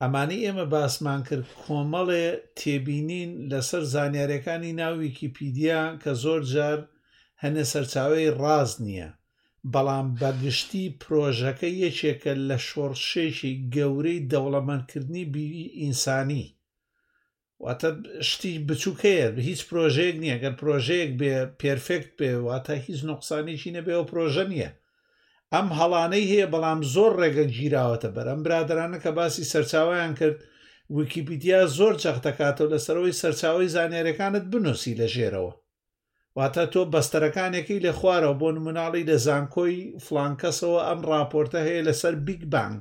ئەمانەی ئێمە باسمان کرد کۆمەڵێ تێبینین لەسەر زانیاریەکانی ناو ویکیپیدیا کە زۆر جار هەنێ سەرچاوی ڕاز نییە بەڵام بەگشتی پرۆژەکە یەکێکە لە شۆڕشێکی گەورەی دەوڵەمەندکردنی بیوی ئینسانی واتە شتی بچووکەیە هیچ پرۆژەیەک نییە گەر پرۆژەیەک بێ پێرفێکت بێ واتە هیچ نقصانێکی نەبێەوە پرۆژە نییە ئەم هەڵانەی هەیە بەڵام زۆر ڕێگە گیراوەتە بەر ئەم برادرانە کە باسی سەرچاویان کرد ویکیپیدیا زۆر جەخت دەکاتەوە لەسەرەوەی سەرچاوی زانیارەکانت بنووسی لە ژێرەوە واتە تۆ بەستەرەکانێکی لە خوارەوە بۆ نموناڵی لە زانکۆی فڵان کەسەوە ئەم ڕاپۆرتە هەیە لەسەر بیگ بانگ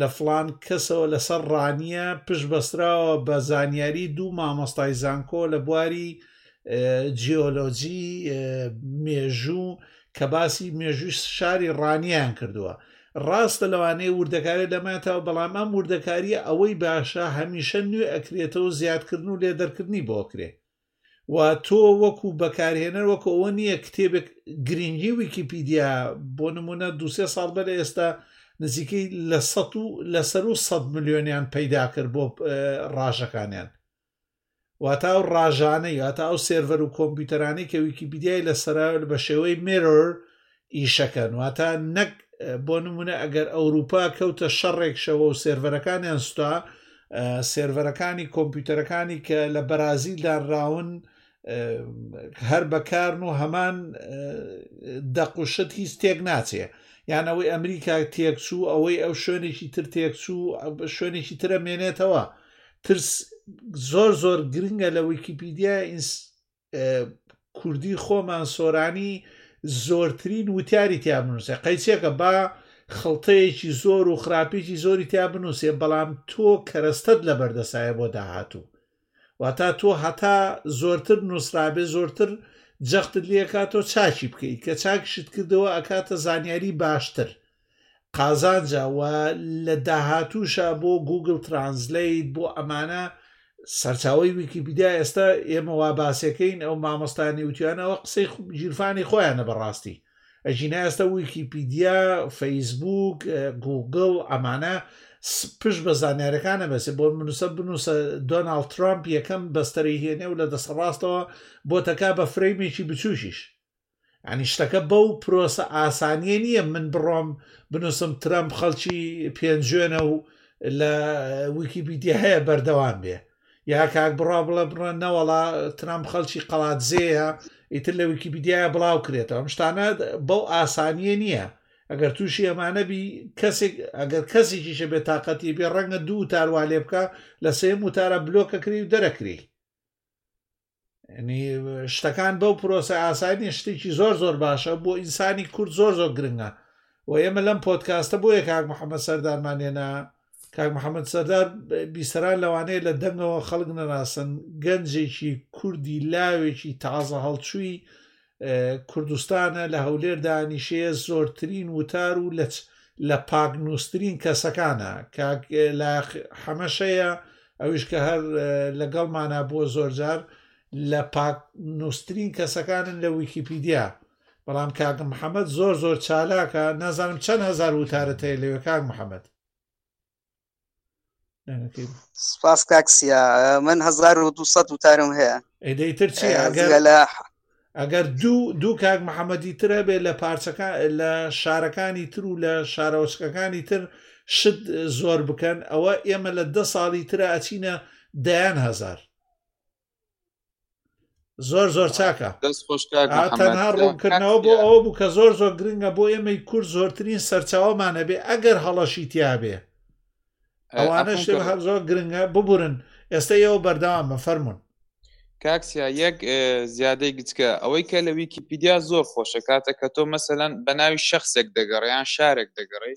لە فڵان کەسەوە لەسەر ڕانیە پشت بەستراوە بە زانیاری دوو مامۆستای زانکۆ لە بواری جیۆلۆجی مێژوو کە باسی مێژووی شاری ڕانیان کردووە ڕاستە لەوانەیە وردەکاری لەماتەوە بەڵام ئەم وردەکاریە ئەوەی باشە هەمیشە نوێ ئەکرێتەوە زیادکردن و لێ دەرکردنی بۆکرێ و تۆ وەکو بەکارهێنەر وەکو ئەوە نییە کتێبێک گرنگی ویکیپیدیا بۆ نمونە دوسێ ساڵ بەر ئێستا نزیکەی لە سە و لەسەر و سە ملیۆنیان پەیدا کرد بۆ ڕاژەکانیان واتا و ڕژانەی واتا ئەو سێرڤەر و کۆمپیوتەرانی کە ویکیپیدیای لە سەراول بە شێوەی مێرۆر ئیشەکەن واتا نەک بۆ نمونە ئەگەر ئەوروپا کەوتە شەڕێک شەوە و سێرڤەرەکانیان سوتا سێرڤەرەکانی کۆمپیوتەرەکانی کە لە بەرازیلدا راون هەر بەکارن و هەمان دەقوشت هیچ تێک ناچێ یان ئەوەی ئەمریکا تێکچوو ئەوەی ئەو شوێنێکی تر تێکچوو شوێنێکی ترە مێنێتەوە ترس زۆر زۆر گرنگە لە ویکیپیدیا کوردی خۆمان سۆرانی زۆرترین وتاری تیا بنووسێ قەیچێکە با خڵتەیەکی زۆر و خراپێکی زۆری تیا بنووسێ بەڵام تۆ کەرەستەت لە بەردەسایە بۆ داهاتوو واتا تۆ هەتا زۆرتر نووسرابێ زۆرتر جەخت لێکات تۆ چاکی بکەیت کە چاکشت کردەوە ئەکاتە زانیاری باشتر قازانجە و لە داهاتووشا بۆ گوگل ترانزلەیت بۆ ئەمانە سەرچاوی ویکیپیدیا ئێستا ئێمە وا باسەکەین ئەو مامۆستا نێوتیانەوە قسەی گیرفانی خۆیانە بەڕاستی ئەژینا ئێستا ویکیپیدیا فەیسبوک گوگل ئەمانە پشت بە زانارەکانە بەسێ بۆ منوسە بنووسە دۆناالد ترامپ یەکەم بەستەری هێنێ و لە دەسەڕاستەوە بۆ تەکا بە فرەیمێکی بچووکیش یعنی شتەکە بەو پرۆسە ئاسانیە نییە من بڕۆم بنووسم ترەمپ خەڵکی پێنجوێنە و لە ویکیپیدیا هەیە بەردەوام بێ یا کاک بڕا بڵە بڕە نەوەڵا ترام خەڵکی قەڵاتزێە ئیتر لە ویکیپیدیایە بڵاو کرێتەوە ئەم شتانە بەو ئاسانیە نییە ئەگەر تووشی ئەمانەبی کەسێک ئەگەر کەسێکیشە بێ تااقەتی بێ ڕەنگە دوو تاروالێ بکە لە سێم وتارە بلۆکە کری و دەرەکری شتەکان بەو پرۆسە ئاسانی شتێکی زۆر زۆر باشە بۆ ئینسانی کورد زۆر زۆر گرنگە و ئێمە لەم پۆتکاستە بۆیە کاک محەممەد سەردارمانێنا کاک محەممەد سەردار بیسەران لەوانەیە لە دەنگەوە خەڵک نەناسن گەنجێکی کوردی لاوێکی تازە هەڵچووی کوردستانە لە هەولێردا ئەنیشێ زۆرترین وتار و لەچ لە پاک نووسترین کەسەکانە کاک لایق حەمەشەیە ئەویش کە هەر لەگەڵمانە بۆ زۆرجار لە پاک نووسترین کەسەکانن لە ویکیپیدیا بەڵام کاک محەممەد زۆر زۆر چالاکە نازانم چەند هزار وتارت هەیە لەوێ کاک محەممەد سپاس کاکسیا من 1970 وتارم هەیە ئەدەی تر چی لە ئەگەر دوو دوو کاک محەممەدی ترە بێ لە پارچەکان لە شارەکانی تر و لە شارۆچکەکانی تر شت زۆر بکەن ئەوە ئێمە لە ده ساڵی ترە ئەچینە دەیان هزار زۆر زۆر چاکە تەنها ڕوونکردنەوە بۆ ئەوە بوو کە زۆر زۆر گرنگە بۆ ئێمەی کورد زۆرترین سەرچاوەمانە بێ ئەگەر هەڵەشی تیاابێ ئەوانە شتێ هەر زۆر گرنگە ببورن ئێستا ئێوە بەردەوام بە فەرمونون کاکسیا یەک زیادەی گچکە ئەوەی کە لە ویکیپیدیا زۆر خۆشە کاتە کە تۆ مەسەەن بە ناوی شخصێک دەگەڕیان شارێک دەگەڕی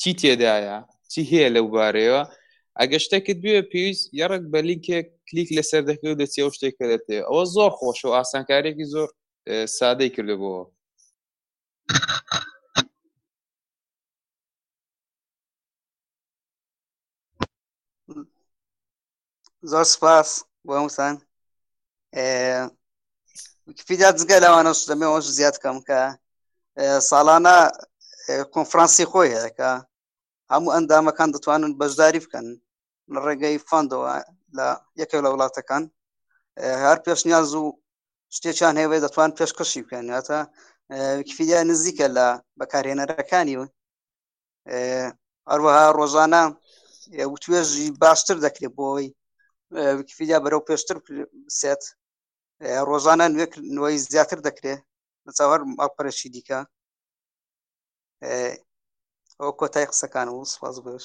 چی تێدایە چی هەیە لەو بارەیەوە ئەگە شتێکت بێ پێویست یاڕک بە لینکێک کلیک لەسەر دەکەوت دەچێ و شتێک دەتێ ئەوە زۆر خۆش و ئاسانکارێکی زۆر سادەی کردبووەوە زۆر سپاس بۆ هەمووتان ویکیپیدیا جگە لەوانەش دەمەوەش زیاد بکەم کە ساڵانە کۆنفرانسی خۆی هەیە کە هەموو ئەندامەکان دەتوانن بەشداری بکەن لە ڕێگەی فاندەوە لە یەکێک لە وڵاتەکان هەر پێشنیاز و شتێکیان هەیە دەتوان پێشکەشی بکەن هاتە ویکیفیدیا نزیکە لە بەکارهێنەرەکانی و هەروەها ڕۆژانە وتوێژی باشتر دەکرێت بۆی ویکیفیدیا بەرەو پێشتر سێت ڕۆژانە نوێک نوۆی زیاتر دەکرێت چاوەر ئاپەرشی دیکە ئەو کۆتای قسەکان و سپاس بەش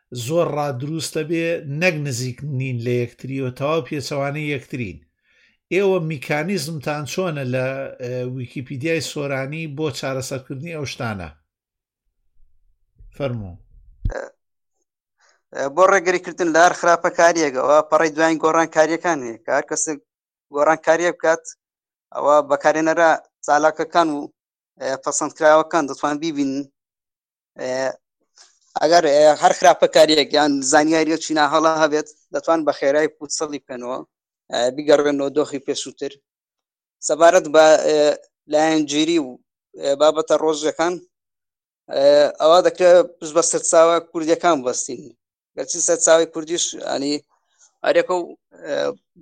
زۆر ڕا دروستە بێ نەک نزیک نین لە یەکتریەوە تەواو پێچەوانەی یەکترین ئێوە میکانیزمتان چۆنە لە ویکیپیدیای سۆرانی بۆ چارەسەرکردنی ئەو شتانە فەرموو بۆ ڕێگەریکردن لە هەر خراپەکاریەکەوە پەڕی دوایین گۆڕانکاریەکان هەیە کە هەر کەسێک گۆڕانکاریە بکات ئەوە بەکارێنەرە چالاکەکان و پەسەندکراوەکان دەتوان بیبین ئەگەر هەر خراپەکاریەک یان زانیاریە چینا هەڵە هەبێت دەتوان بە خێرای پوچەڵی بکەنەوە بگەڕێنەوە دۆخی پێشووتر سەبارەت بە لایەنگیری و بابەتە ڕۆژەکان ئەوە دەکرێت پشت بە سەرچاوە کوردیەکان بەستین گەچی سەرچاوی کوردیش ئەنی ئەرێکە و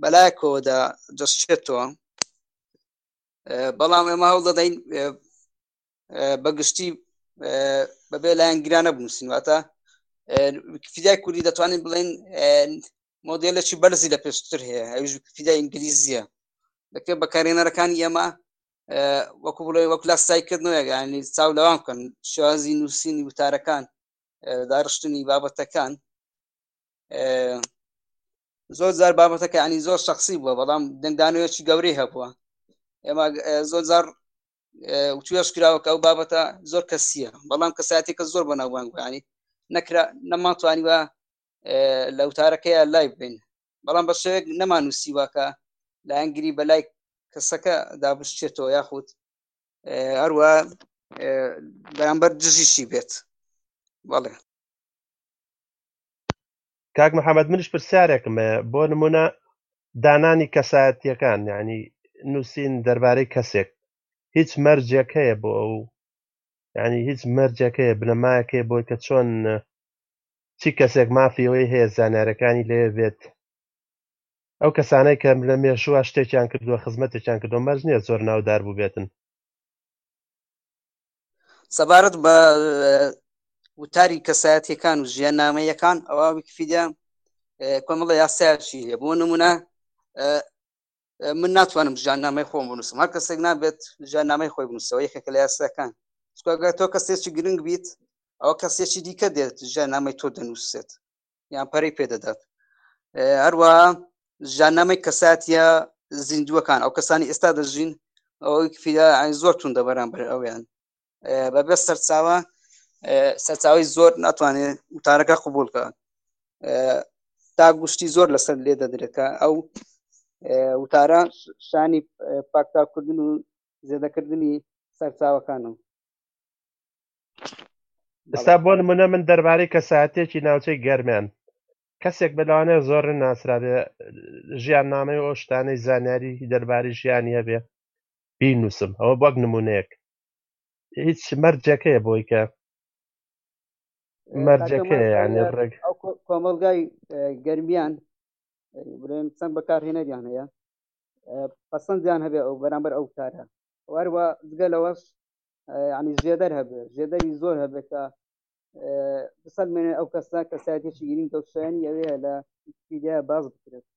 بەلایەکەوەدا دەستێتەوە بەڵام ئێمە هەوڵ دەدەین بەگشتی بەبێ لایەن گرانە بنووسینواتە فیدای کوردی دەتوانین بڵێن مۆدلێکی بەرزی لە پێشتر هەیە ئەوش فیدا ئینگلیزیە دەکە بەکارێنەرەکانی ئێمە وەکو بڵێ وەک لاسای کردنەوە ینی چاو لەوان بکەن شازی نووسینی وتارەکان داڕشتنی بابەتەکان زۆر زار بابەتەکە ینی زۆر شخصی بووە بەڵام دەنگدانەوەی گەورەی هەبووە ئێمە زۆر زار توێش کراوەکە ئەو بابەتە زۆر کەسیە بەڵام کەساتێکە زۆر بە ناوانگویانی نەکرا نەماتوانی وە لە وتارەکەی لای بین بەڵام بە شێک نەمان و سیواکە لایەنگری بە لای کەسەکە دابشتێتەوە یاخود هەروە بەرامبەر دژیشی بێت بەڵێ کاک محمد منش پرسیارێکم هەیە بۆ نمونە دانانی کەسایەتیەکان یعنی نووسین دەربارەی کەسێک هیچ مەرجێک هەیە بۆ ئەو ینی هیچ مەرجێک هەیە بنەمایەک هەیە بۆی کە چۆن چی کەسێک مافیەوەی هەیە زانارەکانی لێ بێت ئەو کەسانەی کە لە مێشووە شتێکیان کردووە خزمەتێکیان کردو مەرج نییە زۆر ناودار بووبێتن سەبارەت بە وتاری کەسایەتەکان و ژیان نامەیەکان ئەوە ویکفیدیا کۆمەڵە یاسایشی هەیە بۆ نمونە من ناتوانم ژیان نامەی خۆم بنووسم هەر کەسێک نابێت ژیان نامەی خۆی بنووسەوە یەکێکە لە یاساکان چکگە تۆ کەسێکی گرنگ بیت ئەو کەسێکی دیکە دێت ژیان نامەی تۆ دەنووسێت یان پەری پێدەدات هەروە ژانامەی کەساتە زیندووەکان ئەو کەسانی ئێستا دەژین ئەوەی فیدا زۆر تون دەبەران بەر ئەویان بەبێ سەرچاوە سەرچاوی زۆر ناتوانێت وتارەکە قوبولکە تا گشتی زۆر لەسەر لێ دەدرێتە ئەو وتارە شانی پاکتاکردن و زێدەکردنی سەرچاوەکانم ئستا بۆ منە من دەربارەی کەساتێکی ناوچەی گەرمیان کەسێک بەلاوانە زۆر ناسرابێ ژیان نامەی ئەو شتانەی زانیاری دەرباری ژیانی هەبێ بینوسم ئەوە بەک نمونەیەک هیچ مەرجەکەیە بۆی کە مەرجەکە یانە ڕێک کۆمەلگای گەرمیان بڵێن چەند بەکارهێنەریان هەیە پسندیان هەبێ ئەو بەرامبەر ئەو کارە واروا گەلەوەش ینی زێدەر هەبێت زێدەری زۆر هەبێت کە بسەلمێنێ ئەو کەسە کەسایەتێکی گرین دەوشێنی ئەوێ لە پیدا باز بکرێت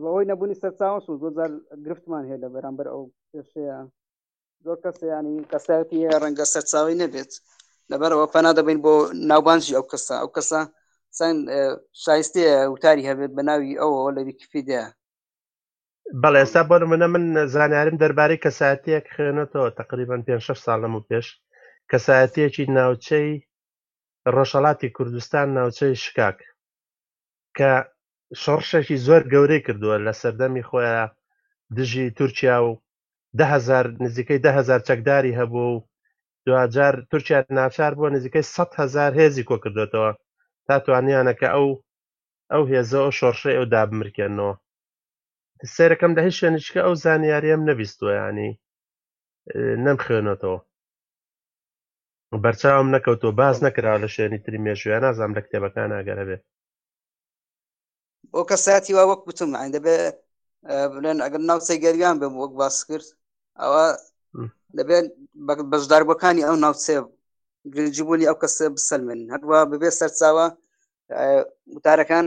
بەوەی نەبوونی سەرچاوەش و زۆر گرفتمان هەیە لە بەرامبەر ئەو پێشەیە زۆر کەسیانی کەسایەتی ڕەنگە سەرچاوی نەبێت لەبەرەوە پەنا دەبین بۆ ناوبانجی ئەو کەسە ئەو کەسە چەند شایستەیە وتاری هەبێت بە ناوی ئەوەوە لە ویکیپیدیا بەڵێ ئێستا بۆ منە من زانیارم دەربارەی کەساتەیەک خوێنەتەوە تقریبان پێ شش ساڵ لەمە پێش کەسایەتێکی ناوچەی ڕۆژهڵاتی کوردستان ناوچەی شکاک کە شڕشێکی زۆر گەورەی کردووە لە سەردەمی خۆیان دژی تورکیا و دههزار نزیکەی دههزار چەکداری هەبوو و دوجار تورکیا ناچار بووە نزیکەی سە هزار هێزی کۆ کردوێتەوە تا توانیانەکە ئەو ئەو هێزە ئەو شۆڕشەی ئەو دابمرکێنەوە سێرەکەم لە هیچ شوێنشکە ئەو زانیاریەم نەبیستوە ینی نەم خوێنەتەوە بەرچاوم نەکەوتەوە باز نەکرا لە شوێنی تری مێژوێ نازانام لە کتێبەکان ئەگەر هەبێت بۆ کەساتی وا وەک بتم ئەین دەبێ بڵێن ئەگەر ناوچەی گەریان بم وەک باس کرد ئەوە دەبێت بەشداربەکانی ئەو ناوچێ گرنجی بوونی ئەو کەسێ بسەلمێن هەروە ببێ سەرچاوە وتارەکان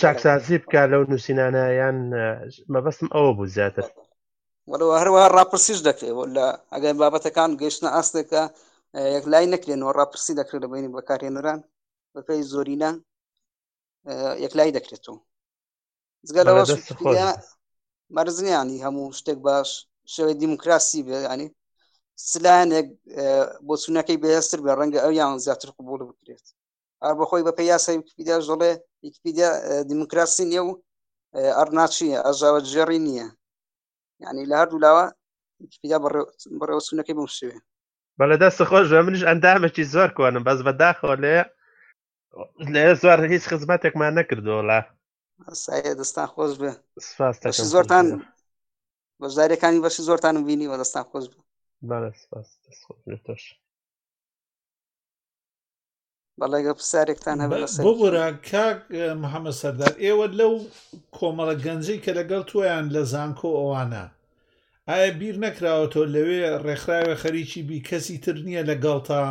چاکسازی بکە لەو نووسینانە یان مەبەستم ئەوە بوو زیاتر وەرەوە هەروە ڕاپرسیش دەکرێت لە ئەگەر بابەتەکان گەشتە ئاستێکە یەک لای نەکرێنەوە ڕاپرسی دەکرێت لە بینی بەکارهێنەران بەپی زۆرینە یەک لای دەکرێتەوە زگەرەوە مەرزنیانی هەموو شتێک باش شێوەی دیموکراسی بێ ینی سلانێک بۆ چونەکەی بەهێستر بێ ڕەنگە ئەو یان زیاتر قوبول بکرێت بەخۆی بەپی یاسای ویکیپیدیاش دەڵێ ویکیپیدیا دیموکراسی نیە و ئەرناچی ئەژاوە جێڕی نییە یعنی لە هەردوو لاوە ویکیپیدا بەڕێوەچوونەکەی بم شوێ بە لە دەست خۆش بە منیش ئەندامێکی زۆر کۆنم بەس بە داخەوە لێ لێ زۆر هیچ خزمەتێکمان نەکردەوە لە سایە دەستان خۆش بێ سپاس زۆرتان بەشدارەکانی بەشی زۆرتان بینی وە دەستان خۆش بێ بەڵێ سپاس دەست خۆش بێ تۆش بەڵێگە پرسیارێکتان هەبێت لە سەر ببورە کاک اه، محەممەد سەردار ئێوە لەو کۆمەڵە گەنجەی کە لەگەڵ تۆیان لە زانکۆ ئەوانە ئایا بیر نەکراوەتەوە لەوێ ڕێکخراوێ خەریکی بی کەسی تر نییە لە گەڵتا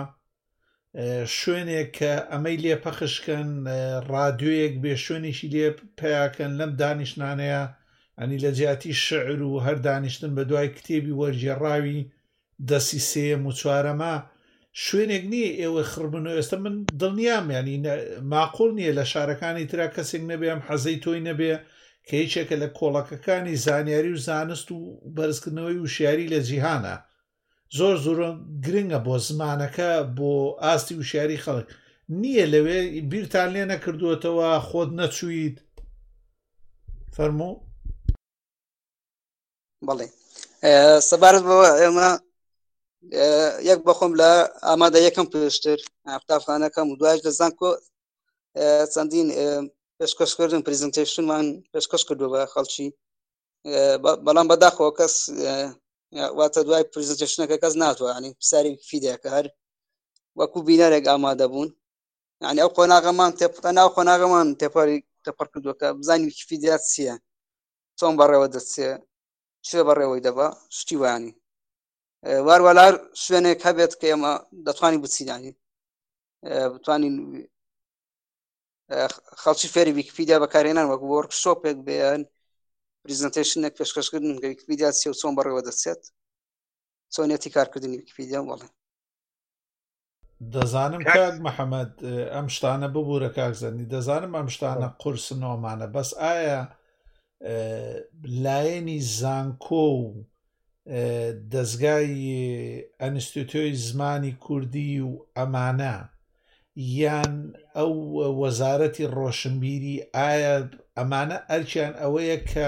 اه، شوێنێک کە ئەمەی لێ پەخشکەن اه، ڕادیۆیەک بێ شوێنێکی لێ پیاکەن لەم دانیشتانەیە ئەنی لە جیاتی شعر و هەر دانیشتن بە دوای کتێبی وەرگێڕاوی دەستی سێیەم و چوارەمە شوێنێک نییە ئێوە خڕبن و ئێستا من دڵنیام یانی ماقول نییە لە شارەکانی تررا کەسێک نەبێم حەزەی تۆی نەبێ کە یەکێکە لە کۆڵەکەکانی زانیاری و زانست و بەرزکردنەوەی وشیاری لە جیهانە زۆر زۆرۆ گرنگە بۆ زمانەکە بۆ ئاستی وشیاری خەڵک نییە لەوێ بیرتان لێ نەکردووەتەوە خۆت نەچوویت فەرموو بەڵێ سەبارەت بەوە ئێمە یەک بەخۆم لە ئامادە یەکەم پێشتر قوتابخانەکەم و دوایش لە زانکۆ چەندین پێشکەشکردن پریزنتشنمان پێشکەش کردو بە خەڵکی بەڵام بەداخەوە کەس واتە دوای پریزنتشنەکە کەس ناتوانانی پرسیاری فیدەکە هەر وەکو بینەرێک ئامادە بوون یعنی ئەو قۆناغەمان تێپقە ناو قۆناغەمان تێپاری تەپەر کردوەکە بزانین فیدات چییە چۆن بەڕێوە دەچێ چێ بەڕێوەی دەبە شتی وانی واروەلار شوێنێک هەبێت کە ئێمە دەتوانین بچینانی بتوانین خەڵکی فێری ویکیپیدیا بەکارێنان وەک وەرک شۆپێک بیان پریزنتشنێک پێشکەشکردن کە ویکیپیدیا چێ و چۆن بەڕێوە دەچێت چۆنێتی کارکردنی ویکیپیدیا وڵێن دەزانم کاک محەممەد ئەم شتانە ببوورە کاک زەنی دەزانم ئەم شتانە قرسن نۆمانە بەس ئایا لایەنی زانکۆ و دەستگای ئەنستیتۆی زمانی کوردی و ئەمانە یان ئەو وەزارەتی ڕۆشنبیری ئایا ئەمانە ئەرکیان ئەوەیە کە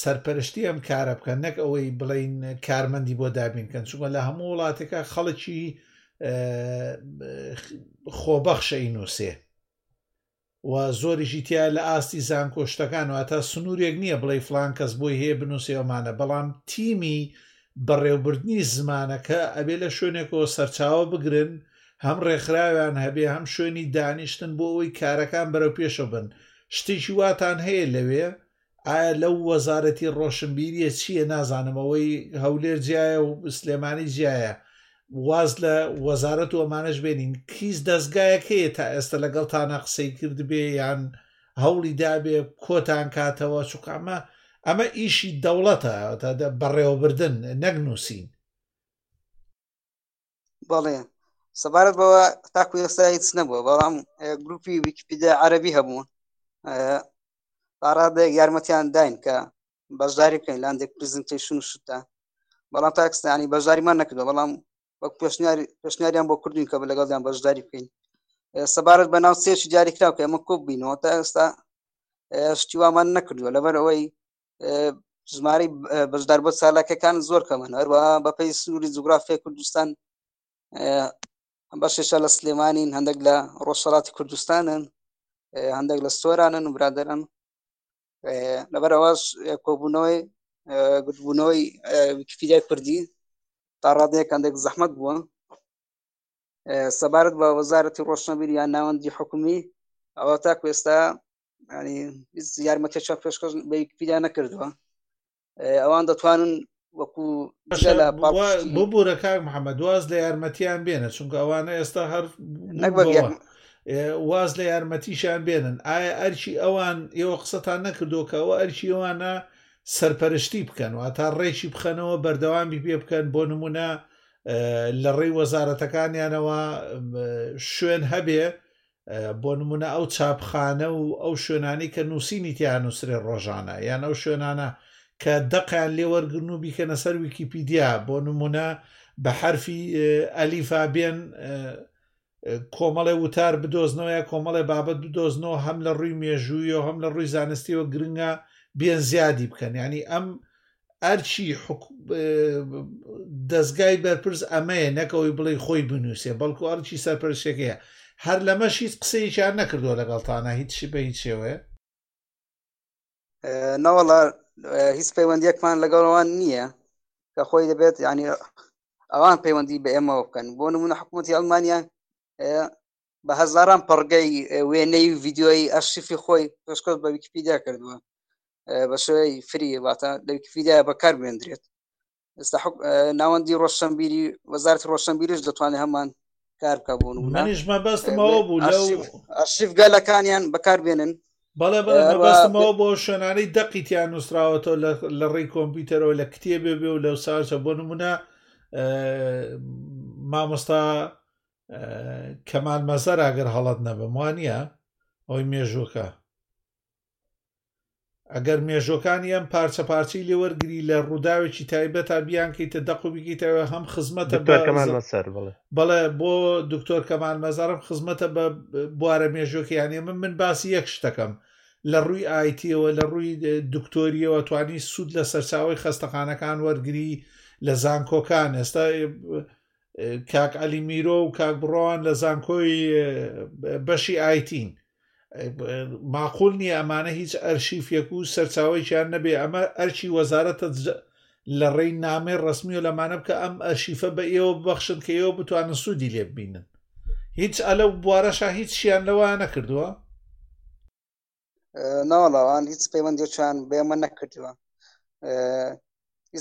سەرپەرشتی ئەم کارە بکەن نەک ئەوەی بڵین کارمەندی بۆ دابینکەن چونگە لە هەموو وڵاتەکە خەڵکی خۆبەخشەی نووسێ و زۆریشی تیا لە ئاستی زانکۆشتەکان و تا سنوورێک نییە بڵێ فلان کەس بۆی هەیە بنووسێومانە بەڵام تیمی بەڕێوبردننی زمانەکە ئەبێ لە شوێنێکەوە سەرچاوە بگرن هەم ڕێکخراویان هەبێ هەم شوێنی دانیشتن بۆ ئەوی کارەکان بەرەو پێشە بن شتێکی واتان هەیە لەوێ؟ ئایا لەو وەزارەتی ڕۆشنبیریە چییە نازانم ئەوەی هەولێر جیایە و سلێمانی جیایە واز لە وەزارەت و ئەمانەش بێنین کیس دەستگایەک هەیە تا ئێستا لەگەڵ تانا قسەی کردبێ یان هەوڵی دابێ کۆتان کاتەوە چوقامە ئەمە ئیشی دەوڵەتە بەڕێوەبردن نەک نووسین بەڵێ سەبارەت بەوە تاکو ئێستا هیچ نەبووە بەڵام گروپی ویکیپیدیا عەربی هەبوو ئاڕادێک یارمەتیان داین کە بەشداری بکەین لاندێک پرزنتیشن شتە بەڵام تاکستانی بەشداریمان نەکردو بەڵام وەک پێشنیار پێشنیاریان بۆ کردین کە بە لەگەڵیان بەشداری بکەین سەبارەت بە ناوچێکی دیاریکراو کە ئەمە کۆب بینەوە تا ئێستا شتیوامان نەکردووە لەبەر ئەوەی ژمارەی بەشدار بۆ سالاکەکان زۆر کەمن هەروە بەپی سنووری جوگرافی کوردستان بەشێشە لە سلێمانین هەندێک لە ڕۆژهڵاتی کوردستانن هەندێک لە سۆرانن و برادرن لەبەرەوەش کۆبوونەوەی گوتبوونەوەی ویکیپیدای کوردی تا ڕادەیەک هەندێک زەحمت بووە سەبارەت بە وەزارەتی ڕۆشنەبیر یان ناوەندی حکومی ئەوە تاکو ئێستا یارمەتە چاپ پێشکەش پیدا نەکردووە ئەوان دەتوانن وەکو بۆ بورە کاک محەممەد واز لە یارمەتیان بێنە چونکە ئەوانە ئێستا هەر واز لە یارمەتیشان بێنن ئایا ئەرچی ئەوان ئێوە قسەتان نەکردو کە ئەوە ئەرچی ئەوانە سەرپەرشتی بکەن و تا ڕێکی بخەنەوە بەردەوامی پێ بکەن بۆ نمونە لە ڕێی وەزارەتەکانیانەوە شوێن هەبێ بۆ نمونە ئەو چاپخانە و ئەو شوێنانی کە نووسینی تیان نووسرێ ڕۆژانە یان ئەو شوێنانە کە دەقیان لێوەرگرن و بیکەنە سەر ویکیپیدیا بۆ نمونە بە حرفی ئەلیفا بێن کۆمەڵێ وتار بدۆزنەوەە کۆمەڵێ بابەت بدۆزنەوە هەم لە ڕووی مێژوویەوە هەم لە ڕووی زانستیەوە گرنگە بێن زیادی بکەن ینی ئەم ئەرکی دەزگای بەرپرس ئەمەیە نەکەوەی بڵێ خۆی بنووسێ بەڵکو ئەرکی سەرپەرشتەکەیە هەر لەمەش هیچ قسەیەکیان نەکردووە لەگەڵتانە هیچ بە هیچ شێوەیە نەوەڵە هیچ پەیوەندیەکمان لەگەڵەوان نییە کە خۆی دەبێت ینی ئەوان پەیوەندی بە ئێمەوە بکەن بۆ نمونە حکوومەتتی ئەلمانیا بە هەزاران پڕگەی وێنەی و ڤیددیۆی ئەرشیفی خۆی پێشکەوت بە ویکیپیدیا کردووە بە شێوەی فری واتە لە ویکیپیدیا بەکار بێندرێت ئێستا ناوەندی ڕۆشنبیری وەزارت ڕۆشنبیریش دەتوانێت هەمان کار بکە بوون و منیش مەبەستمەوە بوو لە ئەرشیف گەلەکانیان بەکار بێنن بەڵێ بەڵێ مەبەستمەوە بۆ شوێنانەی دەقیتیان نووسراوەتەوە لە ڕێی کۆمپیوتەرەوە لە کتێبێ بێ و لەو سارچە بۆ نمونە مامۆستا کەمال مەزەر ئەگەر هەڵت نەبم وانە ئەوی مێژووەکە ئەگەر مێژۆکانی ئەم پارچە پارچەی لێوەرگری لە ڕووداوێکی تایبەت تا بیانکەیتە دەق و بگیتەوە هەم خزمەتە بەڵێ بۆ دکتۆر کەمان مەزارم خزمەتە بە بوارە مێژۆکییانە من من باسی یەک شتەکەم لە ڕووی ئایتیەوە لە ڕووی دکتۆریەوە توانی سوود لە سەرچاوی خەستەخانەکان وەرگری لە زانکۆکان ئێستا کاک علی میرۆ و کاک بڕۆان لە زانکۆی بەشی ئایتین ماقول نییە ئەمانە هیچ ئەرشیفێک و سەرچاوێکیان نەبێ ئەمە ئەرکی وەزارەتە لە ڕێی نامێ ڕسمی و لەمانە بکە ئەم ئەرشیفە بە ئێوە ببەخشن کە ئێوە بتوانن سوودی لێ ببینن هیچ ئەلە بوارەشا هیچیان لەوە نەکردووە ناڵاوان هیچ پەیوەندیان بێمە نەکردووە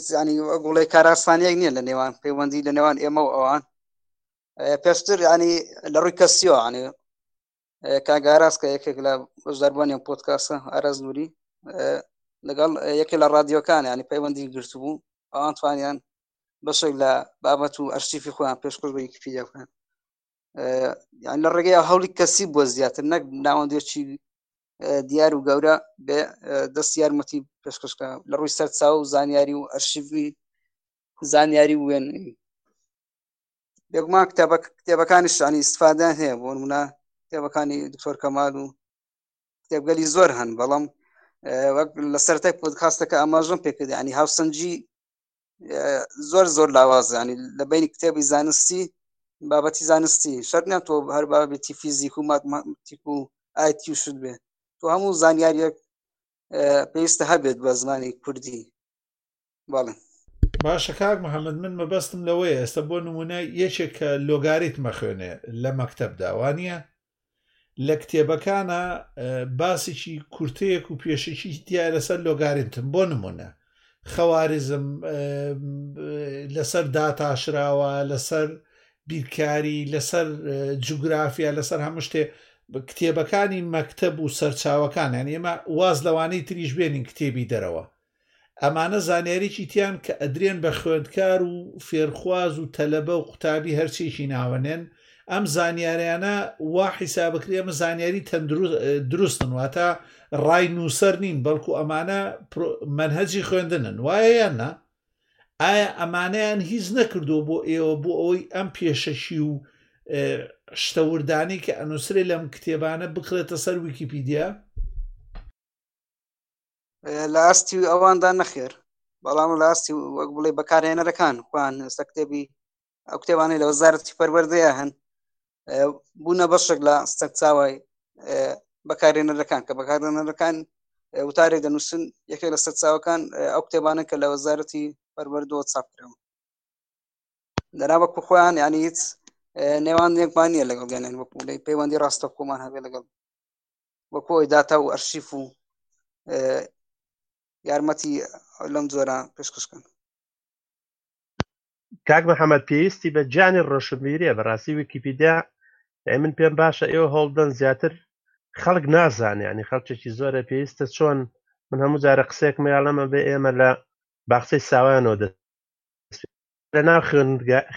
زانی گوڵێ کاراسانیەک نییە لە نێوان پەیوەندی لە نێوان ئێمە و ئەوان پێشتر ینی لە ڕووی کەسیۆانی کاگاراس کە یەکێک لە بەشداربووانیان پۆتکاسە ئارەز نووری لەگەڵ یەکێک لە ڕادیۆکان ینی پەیوەندی گرتبوو ئەوان توانیان بەشێک لە بابەت و ئەشتیفی خۆیان پێشکرد بە یکیپیدیا بکەن یان لە ڕێگەی هەوڵی کەسی بۆ زیاتر نەک ناوەندێکی دیار و گەورە بێ دەست یارمەتی پێشکەشکە لە ڕووی سەر چاو و زانیاری و ئەرشیوی زانیاری وێن بێگومان کتابە کتێبەکانی شانی استفادان هەیە بۆ منە کتێبەکانی دکتۆر کەمال و کتێبگەلی زۆر هەن بەڵام وەک لە سەرای پۆدکاستەکە ئاماژم پێکرد ینی هاوسەنجی زۆر زۆر لاوازانی لە بینی کتێبی زانستی بابەتی زانستی شەر نە تۆ هەر بابێتی فیزیک و ماتماتیک و ئایتی و شت بێ تۆ هەموو زانیاریەک پێویستە هەبێت بە زمانی کوردی بەڵێ باشە کاک محەممەد من مەبەستم لەوەیە ئێستا بۆ نمونە یەکێک کە لۆگاریت مەخوێنێ لە مەکتتەب داوانە لە کتێبەکانا باسێکی کورتەیەک و پێشێکی تیا لەسەر لۆگارنتم بۆ نمونە خەوارزم لەسەر داتاشراوە لەسەر بیرکاری لەسەر جوگرافیا لەسەر هەموو شتێ کتێبەکانی مەکتب و سەرچاوەکان یان ئێمە واز لەوانەی تریش بێنین کتێبی دەرەوە ئەمانە زانیاریی تیان کە ئەدرێن بە خوێندکار و فێرخواز و تەلەبە و قوتابی هەرچیەکی ناوەنێن ئەم زانیاریانە وا حیسابکری ئەمە زانیاری تەندروست دروستن واتە ڕای نووسەر نین بەڵکو ئەمانە مەنهەجی خوێندنن وایە یان نا ئایا ئەمانیان هیچ نەکردووە بۆ ئێوە بۆ ئەوەی ئەم پێشەکی و شتەوردانی کە ئەنووسێ لەم کتێبانە بکرێتە سەر ویکیپیدیا لە ئاستی ئەواندا نەخێر بەڵام لە ئاستی وەک بڵێ بەکارهێنەرەکان خوان ئێستا کتێبی ئەو کتێبانەی لە وەزارەتی پەروەردەیە هەن بوونە بەشێک لە ستەک چاوای بەکارێنەرەکان کە بەکارێنەرەکان وتارێک دەنووسن یەکێک لە سەرچاوەکان ئەو کتێبانە کە لە وەزارەتی پەروەردووە چاپکرەوە دەرا وەکو خۆیان یعنی هیچ نێوان یەکمانە لەگەڵ گەنێن وەکو لەی پەیوەندی ڕاستە خۆمان هەبێ لەگەڵ وەکۆ ئەوی داتا و ئەرشیف و یارمەتی لەم جۆرە پێشکەشکەن کاک محەممەد پێویستی بە جانی ڕۆشنبیرێ بەڕاستی ویکیپیدیا دای من پێم باشە ئێوە هەوڵدەن زیاتر خەڵک نازانێ ینی خەڵکێکی زۆرە پێویستە چۆن من هەموو جارە قسێکم یاڵەمە بێ ئێمە لە باخچەی ساوانەوە دەست لە ناو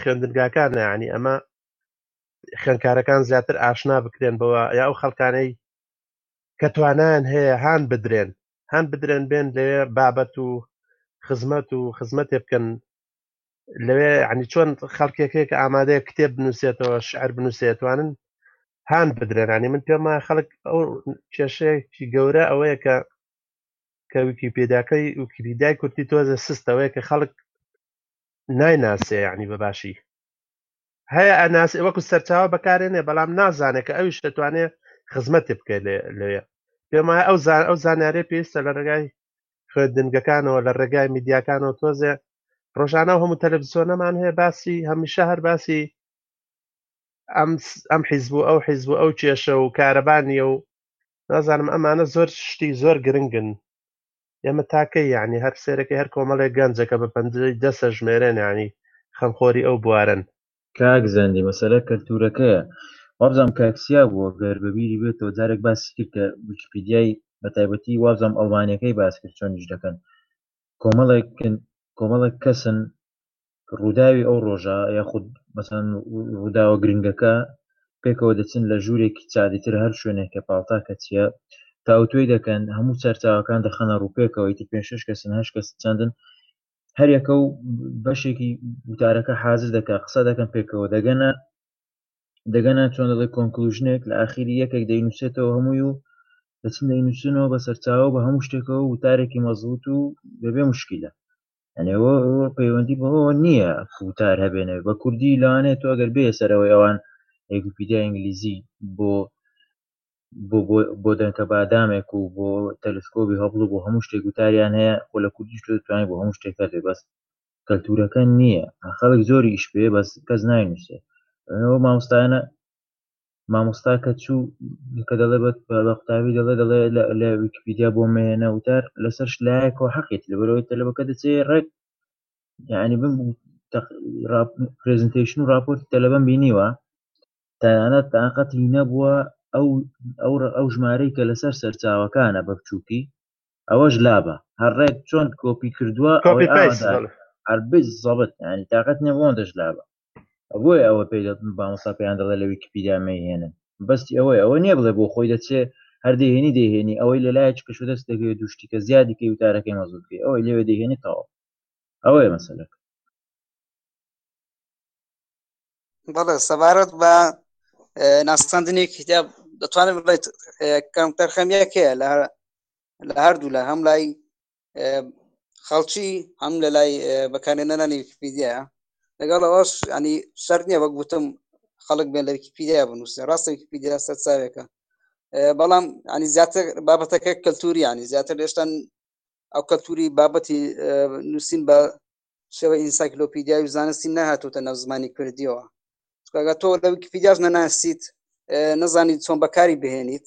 خوێندگاکانە ینی ئەمە خوێنکارەکان زیاتر ئاشنا بکرێن بەوە یا ئەو خەڵکانەی کە توانیان هەیە هاان بدرێن هاان بدرێن بێن لەوێ بابەت و خزمەت و خزمەتێ بکەن لەوێ عنی چۆن خەڵکێکێک کە ئامادەیە کتێب بنووسێتەوە شعر بنووسێتوانن هاان بدرێنانی من پێم وایە خەڵک ئەو کێشەیەکی گەورە ئەوەیە کە کە ویکیپێداکەی وکیپیدای کورتی تۆزە سستەوەیە کە خەڵک نایناسێ عنی بەباشی هەیە ئەناس وەکو سەرچاوە بەکارێنێ بەڵام نازانێت کە ئەویش دەتوانێت خزمەتی بکەێت لێە پێم وایە ئەو زان ئەو زانیارێ پێویستە لە ڕێگای خوێندنگەکانەوە لە ڕێگای میدیاکانەوە تۆزێ ڕۆژانە و هەموو تەلەڤزیۆنەمان هەیە باسی هەمیشە هەر باسی ئەم ئەم حیزب و ئەو حیزب و ئەو کێشە و کارەبانیە و نازانم ئەمانە زۆر شتی زۆر گرنگن ئێمە تاکەی یعنی هەر سێرەکەی هەر کۆمەلێک گەنجە کە بە پەنجەی دەست ئەژمێرێن یعنی خەمخۆری ئەو بوارەن. کاک زەندی مەسەلە کەلتورەکەیە وابزانم کاک سیا بووە گەر بەبیری بێتەوە جارێک باسی کرد کە ویکیپیدیای بەتایبەتی وابزانم ئەڵمانیەکەی باس کرد چۆن ئیش دەکەن کۆمەڵێکن کۆمەڵێک کەسن ڕووداوی ئەو ڕۆژە یاخود مەسەن ڕووداوە گرنگەکە پێکەوە دەچن لە ژوورێکی چادیتر هەر شوێنێک کە پاڵتا کە چیە تاوتۆی دەکەن هەموو سەرچاوەکان دەخەنە ڕووپێکەوەی تر پێنج شش کەسن هەش کەس چەندن هەرەکە و بەشێکی وتارەکە حازر دەکە قسە دەکەن پێکەوە دەگەنە دەگەنە چۆن دەڵێ کۆنکلوژنێک لە ئاخیری یەکێک دەینووسێتەوە هەمووی و دەچن دەینووسنەوە بە سەرچاوە بە هەموو شتێکەوە وتارێکی مەزوت و بەبێ مشکیلە یعنی ئەوە ئەوە پەیوەندی بەوەوە نییە فوتار هەبێنەوە بە کوردی لانێ تۆ ئەگەر بێ سەرەوەی ئەوان یکوپیدیا ئینگلیزی بۆ بۆ بۆ- بۆ دەنکە بادامێک و بۆ تەلسکۆبی هەبڵ و بۆ هەموو شتێک وتاریان هەیە خۆ لە کوردیش تۆ دەتوانانی بۆ هەموو شتێک هەبێ بەس کەلتورەکە نییە خەڵک زۆری ئیش پێ بەس کەس ناینووسێ ئەوە مامۆستایانە مامۆستا کە چوو کە دەڵێ بە بەقوتابی دەڵێ دەڵێ لە ویکیپیدیا بۆ مێنە وتار لەسەر لایەکەوە حەقیت لە بەرەوەی تەلەبەکە دەچێ ڕێک یعنی بم پرزنتیشن و راپۆرتی تەلەبەم بینیوە تایانە تااقەتی نەبووە ئەو ئەو ئەو ژمارەی کە لەسەر سەرچاوەکانە بە بچووکی ئەوەش لابە هەرڕێک چۆن کۆپی کردووە ئەوەی ئەربز زەبت ینی تااقەت نێ بۆن دەش لابە بۆیە ئەوە پێ مامۆستا پێیان دەڵێ لە ویکیپیدیا مەیهێنن بەستی ئەوەی ئەوە نییە بڵێ بۆ خۆی دەچێ هەردەهێنی دەهێنی ئەوەی لە لایەکی کەش دەست دەگەێت دوشتی کە زیادی کە وتارەکەی مەزودکەی ئەوەی لێوێ دەهێنی تەواو ئەوەیە مەسلەک بەڵێ سەبارەت بە ناسەندنی کتاب دەتوانێت بڵێت کەم تەرخەمیەکەیە لە لە هەردوو لە هەم لای خەڵکی هەم لە لای بەکارێنەرانی ویکیپیدیا لەگەڵ ئەوەش ینی سەر نییە وەک گوتم خەڵک بێن لە ویکیپیدیا بنووسێ ڕاستە ویکیپیدیا سەر چاوێکە بەڵام ینی زیاتر بابەتەکە کەلتوریانی زیاتر لێشتان ئەو کەلتوری بابەتی نووسین بە شێوە ئینسایکلۆپیدیا و زانستی نهاتوتە ناو زمانی کوردیەوە چکگە تۆ لە ویکیپیدیاش نەناسیت نەزانیت چۆن بەکاری بهێنیت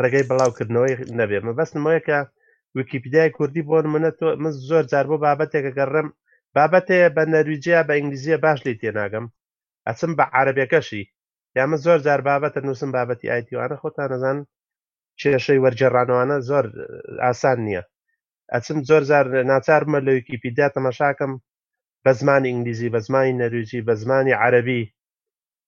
ڕێگەی بڵاوکردنەوەی نەبێ مەبەست نمۆیەکە ویکیپیدای کوردی بۆ منە تۆ من زۆر جار بۆ بابەتێکە گەڕم بابەتەیە بە نەرویجەیە بە ئینگلیزیە باش لی تێناگەم ئەچم بە عربەکەشی یامە زۆر جار بابەتە نووسم بابەتی ئایتیوانە خۆتان نەزان کێشەی وەرجێڕانەوانە زۆر ئاسان نییە ئەچم زۆر زار ناچارمە لە ویکیپیدیا تەمەشاکەم بە زمانی ئینگلیزی بە زمانی نەرویجی بە زمانی عەربی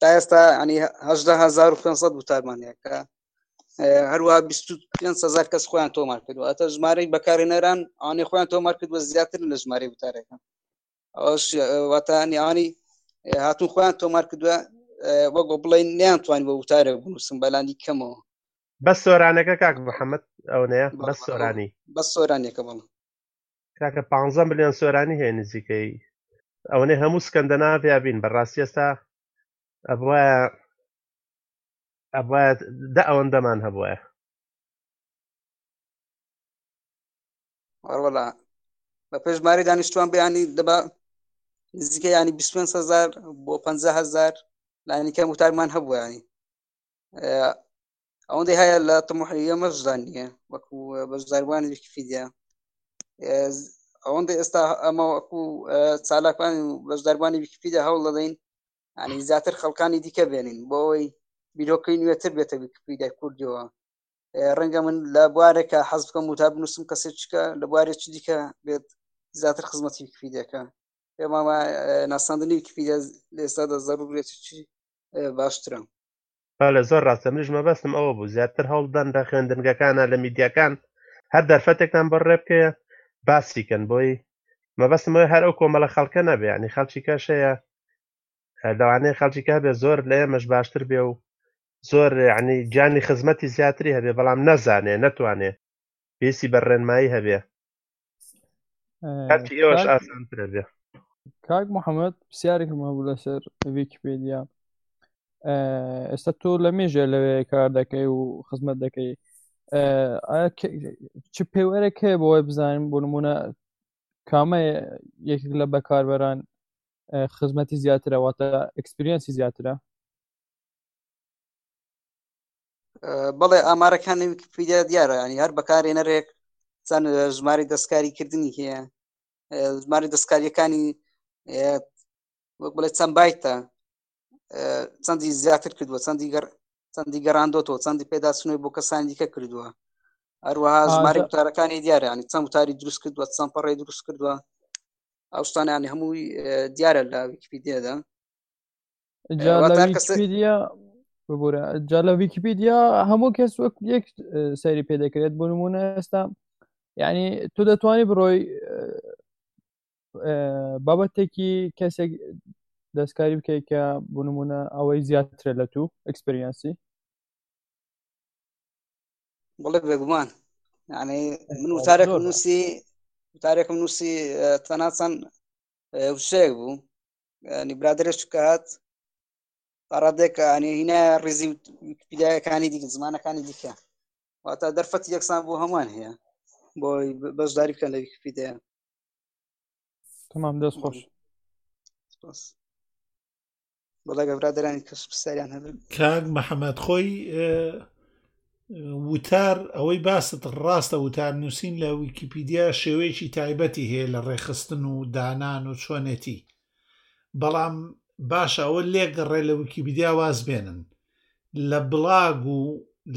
تا ئێستا ینی هەدە هزار و پێسەد وتارمانەکە هەروە هزار کەس خۆیان تۆمار کردو ئەتە ژمارەی بەکارێنەران ئانی خۆیان تۆمار کردوە زیاتر لە ژمارەی وتارەکە واتانیانی هاتون خۆیان تۆمار کردوە وەگۆ بڵین نیان توانین بە وتارە بنووسم بەلانی کەمەوە بە سۆرانەکە کاک محەممەد ئەوەیە بە سۆرانی بە سۆرانەکە بڵم کاکە پ ملیۆن سۆرانی هەیە نزیکەی ئەوەنەی هەموو سکەندەناڤیا بین بەڕاستی ئێستا ئەبە ئەبە دە ئەوەندەمان هەبە وەڵا بە پێش ماری دانیشتوان بیانی دەبا نزیکە ینی 25هزار بۆ 500هزار لایەنیکە وتارمان هەبووانی ئەوەندەی هەیە لە تەمحەیە مەشدا نییە وەکو بەشداروانی ویکیفیدیا ئەوەندە ئێستا ئەمە وەکو چالاکوان بەشداروانی ویکیفیدیا هەوڵ دەدەین ینی زیاتر خەڵکانی دیکە بێنین بۆ ئەوەی بیرۆکەی نوێتر بێتە ویکیپیدای کوردەوە ڕەنگە من لە بوارێکە حەز بکەم وتا بنووسم کەسێکە لە بوارێکی دیکە بێت زیاتر خزمەتی ویکیپیدەکە پێماما ناساندنی ویکیپیدیا لێستادا زەرورێتی باشترە. بەڵێ زۆر ڕاستە منیش مەبەستم ئەوە بوو زیاتر هەوڵدەن لە خوێندنگەکانە لە میدیاکان هەر دەرفەتێکتان بۆ ڕێ بکەیە باسیکەن بۆی مەبەستمە هەر ئەو کۆمەڵە خەڵکە نەبێنی خەڵکی کەشەیە لەوانەیە خەڵکی کە هەبێ زۆر لە ئێمەش باشتر بێ و زۆر عنی گیانی خزمەتی زیاتری هەبێ بەڵام نەزانێ نەتوانێ پێسی بە ڕێنمایی هەبێ کاک محەممەد پرسیارێکم هەبوو لەسەر ویکیپدیا ئێستا تۆ لە مێژە لەوێ کار دەکەی و خزمەت دەکەی چ پێوەرێک هەیە بۆی بزانین بۆ نمونە کامە یەکێک لە بەکاربەران خزمەتی زیاترەواتە ئەکسپریەنسی زیاترە بەڵێ ئامارەکانی ویکیپیدیا دیارە ینی هەر بەکارێنەرێک چەند ژماری دەستکاری کردنی هەیە ژماری دەستکاریەکانی وەک بڵێ چەند بایتە چەندی زیاتر کردووە چەندی گەر چەندی گەڕاندۆتەوە چەندی پێداچنەوەی بۆ کەسانی دیکە کردووە هەروەها ژماری وتارەکانی دیارانی چەند وتاری دروست کردووە چەند پەڕێ دروست کردووە ئەوستانیانی هەمووی دیارە لە ویکیپیدێدا ببورە جا لە ویکیپیدیا هەموو کەس وەک یەک سەری پێ دەکرێت بۆ نمونە ئێستا یعنی تو دەتوانانی بڕۆی بابەتێکی کەسێک دەستکاری بکەیت کە بۆ نمونە ئەوەی زیاترە لە تو ئەکسپریانسی بڵێ بێگومان یعنی من وتارێک نووسی وتارێکم نووسی تەناچەند وشەیەک بوو ینی برادێش کە هات ڕادێکانی هینا ڕیزی پیدایەکانی دیکە زمانەکانی دیکە واتە دەرفەت یەکسان بۆ هەمووان هەیە بۆی بەشداری بکەن لە ویکیپیدە تمام دەست خۆش بەڵێ گەورا دەرانی کەس پرسیاریان هەبن کاک محەممەد خۆی وتار ئەوەی باست ڕاستە وتار نووسین لە ویکیپیدیا شێوەیەکی تایبەتی هەیە لە ڕێخستن و دانان و چۆنێتی بەڵام باشە ئەوە لێگەڕێ لە ویکیپیدیا واز بێنن لە بڵاگ و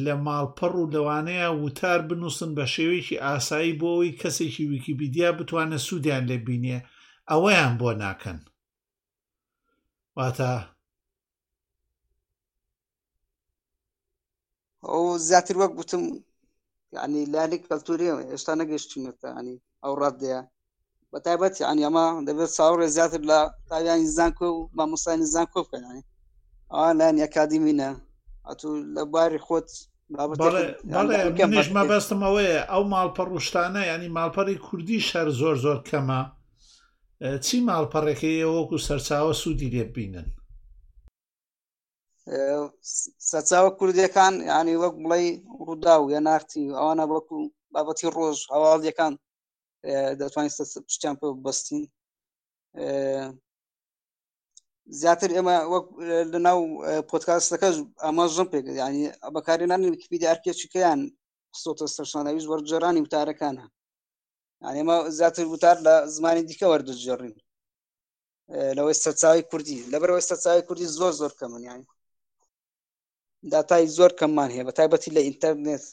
لە ماڵپەڕ و لەوانەیە وتار بنووسن بە شێوەیەکی ئاسایی بۆ ئەوی کەسێکی ویکیپیدیا بتوانێت سوودیان لێ بینێ ئەوەیان بۆ ناکەن واتە ئەو زیاتر وەک گوتم ینی لایەنێک کەلتوری ئێستا نەگەشتینەتە ینی ئەو ڕادەیە بە تایبەت ینی ئەمە دەبێت چاوەڕێ زیاتر لە تاویانی زانکۆ و مامۆستانی زانکۆ بکەنانی ئەوان لایەن ئەکادیمینە ئەتو لە باری خۆت بەڵێمە بەستم ئەوەیە ئەو ماڵپەڕ ڕشتانە ینی ماڵپەری کوردی شەر زۆر زۆر کەمە چی ماڵپەڕێکەیە وەکو سەرچاوە سوودی لێببینن سەرچاوە کوردەکان ینی وەک بڵێ ڕوودا و یا نارتی ئەوانە وەکو بابەتی ڕۆژ هەواڵیەکان دەتوانین پشتیان پێ بەستین زیاتر ئێمە وەک لە ناو پۆتکاستەکەش ئاماژم پێ ینی بەکارێنان ویکیپیدی ئەرکێکیان خستۆتە سەرشانەویش وەرجێرانی وتارەکانە ئەمە زیاتر وتار لە زمانی دیکە وەردەجێڕین لەوەی سەرچاوی کوردی لەبەرەوەی سەرچاوی کوردی زۆر زۆر کەمن یان داتای زۆر کەممان هەیە بە تایبەتی لە ئینتەرنێت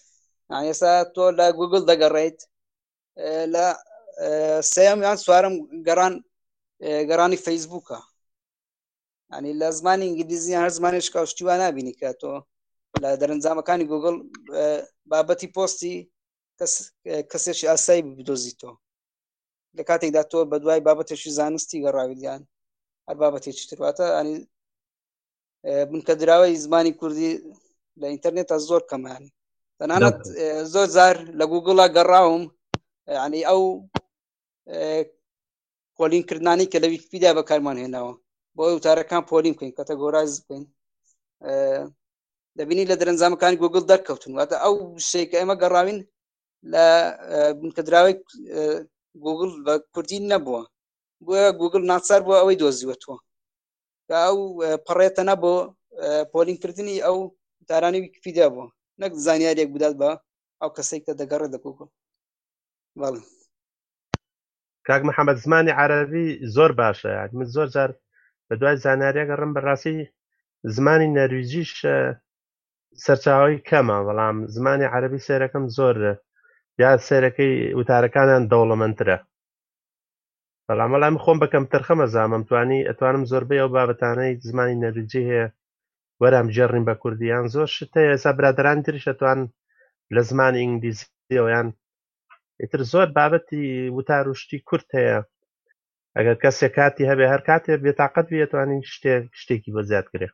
ئێستا تۆ لە گوگل دەگەڕیت لە سێم یان سوارم گەڕان گەڕانی فەیسبووکە ینی لە زمانی ئینگلیزی هەر زمانی شکاوشتیوان نبینی کە تۆ لە دەرەنجامەکانی گوگل بابەتی پۆستی کەسێکی ئاسایی بدۆزیتەوە لە کاتێکدا تۆ بە دوای بابەتێکی زانستی گەڕاویدیان هەر بابەتێکی ترواتە ئەنی بنکە دراوی زمانی کوردی لە ئینتەرنێت تا زۆر کەمانی تەنانەت زۆر زار لە گوگڵا گەڕاوم ینی ئەو پۆلین کردانی کە لە ویکیپیدا بەکارمان هێناوە بۆ وتارەکان پۆلیم بکەین کەتە گۆراز بکەین دەبینی لە درەنجامەکانی گوگل دەرکەوتن واتە ئەو شتێک کە ئێمە گەڕاوین لە بنکەدراوی گوگل بە کوردی نەبووە بۆە گوگل ناچار بووە ئەوەی دۆزیوەتەوە ئەو پەڕێتەنە بۆ پۆلینکردنی ئەو دارانی ویکیپیدیا بووە نەک زانیارێک بدات بە ئەو کەسێک کە دەگەڕێت لە گوگل بەڵێ کاک محەممەد زمانی عربی زۆر باشە یاد من زۆر جار بە دوای زانیاریەکە ڕم بەڕاستی زمانی نەرویجیش سەرچاوی کەمە بەڵام زمانی عەربی سێرەکەم زۆر یا سێرەکەی وتارەکانیان دەوڵەمەندترە بەڵام بەڵام خۆم بەکەم ترخەمە زامم توانی ئەتوانم زۆربەی ئەو بابەتانەی زمانی نەرویجی هەیە وەرام جێڕین بە کوردیان زۆر شت هەیە ئێستا برادران تریشەتوان لە زمانی ئینگلیزیەوەیان ئیتر زۆر بابەتی وتار و شتی کورت هەیە ئەگەر کەسێک کاتی هەبێ هەر کاتێ بێتاقەت بێتوانین شتێک شتێکی بۆ زیادکرێ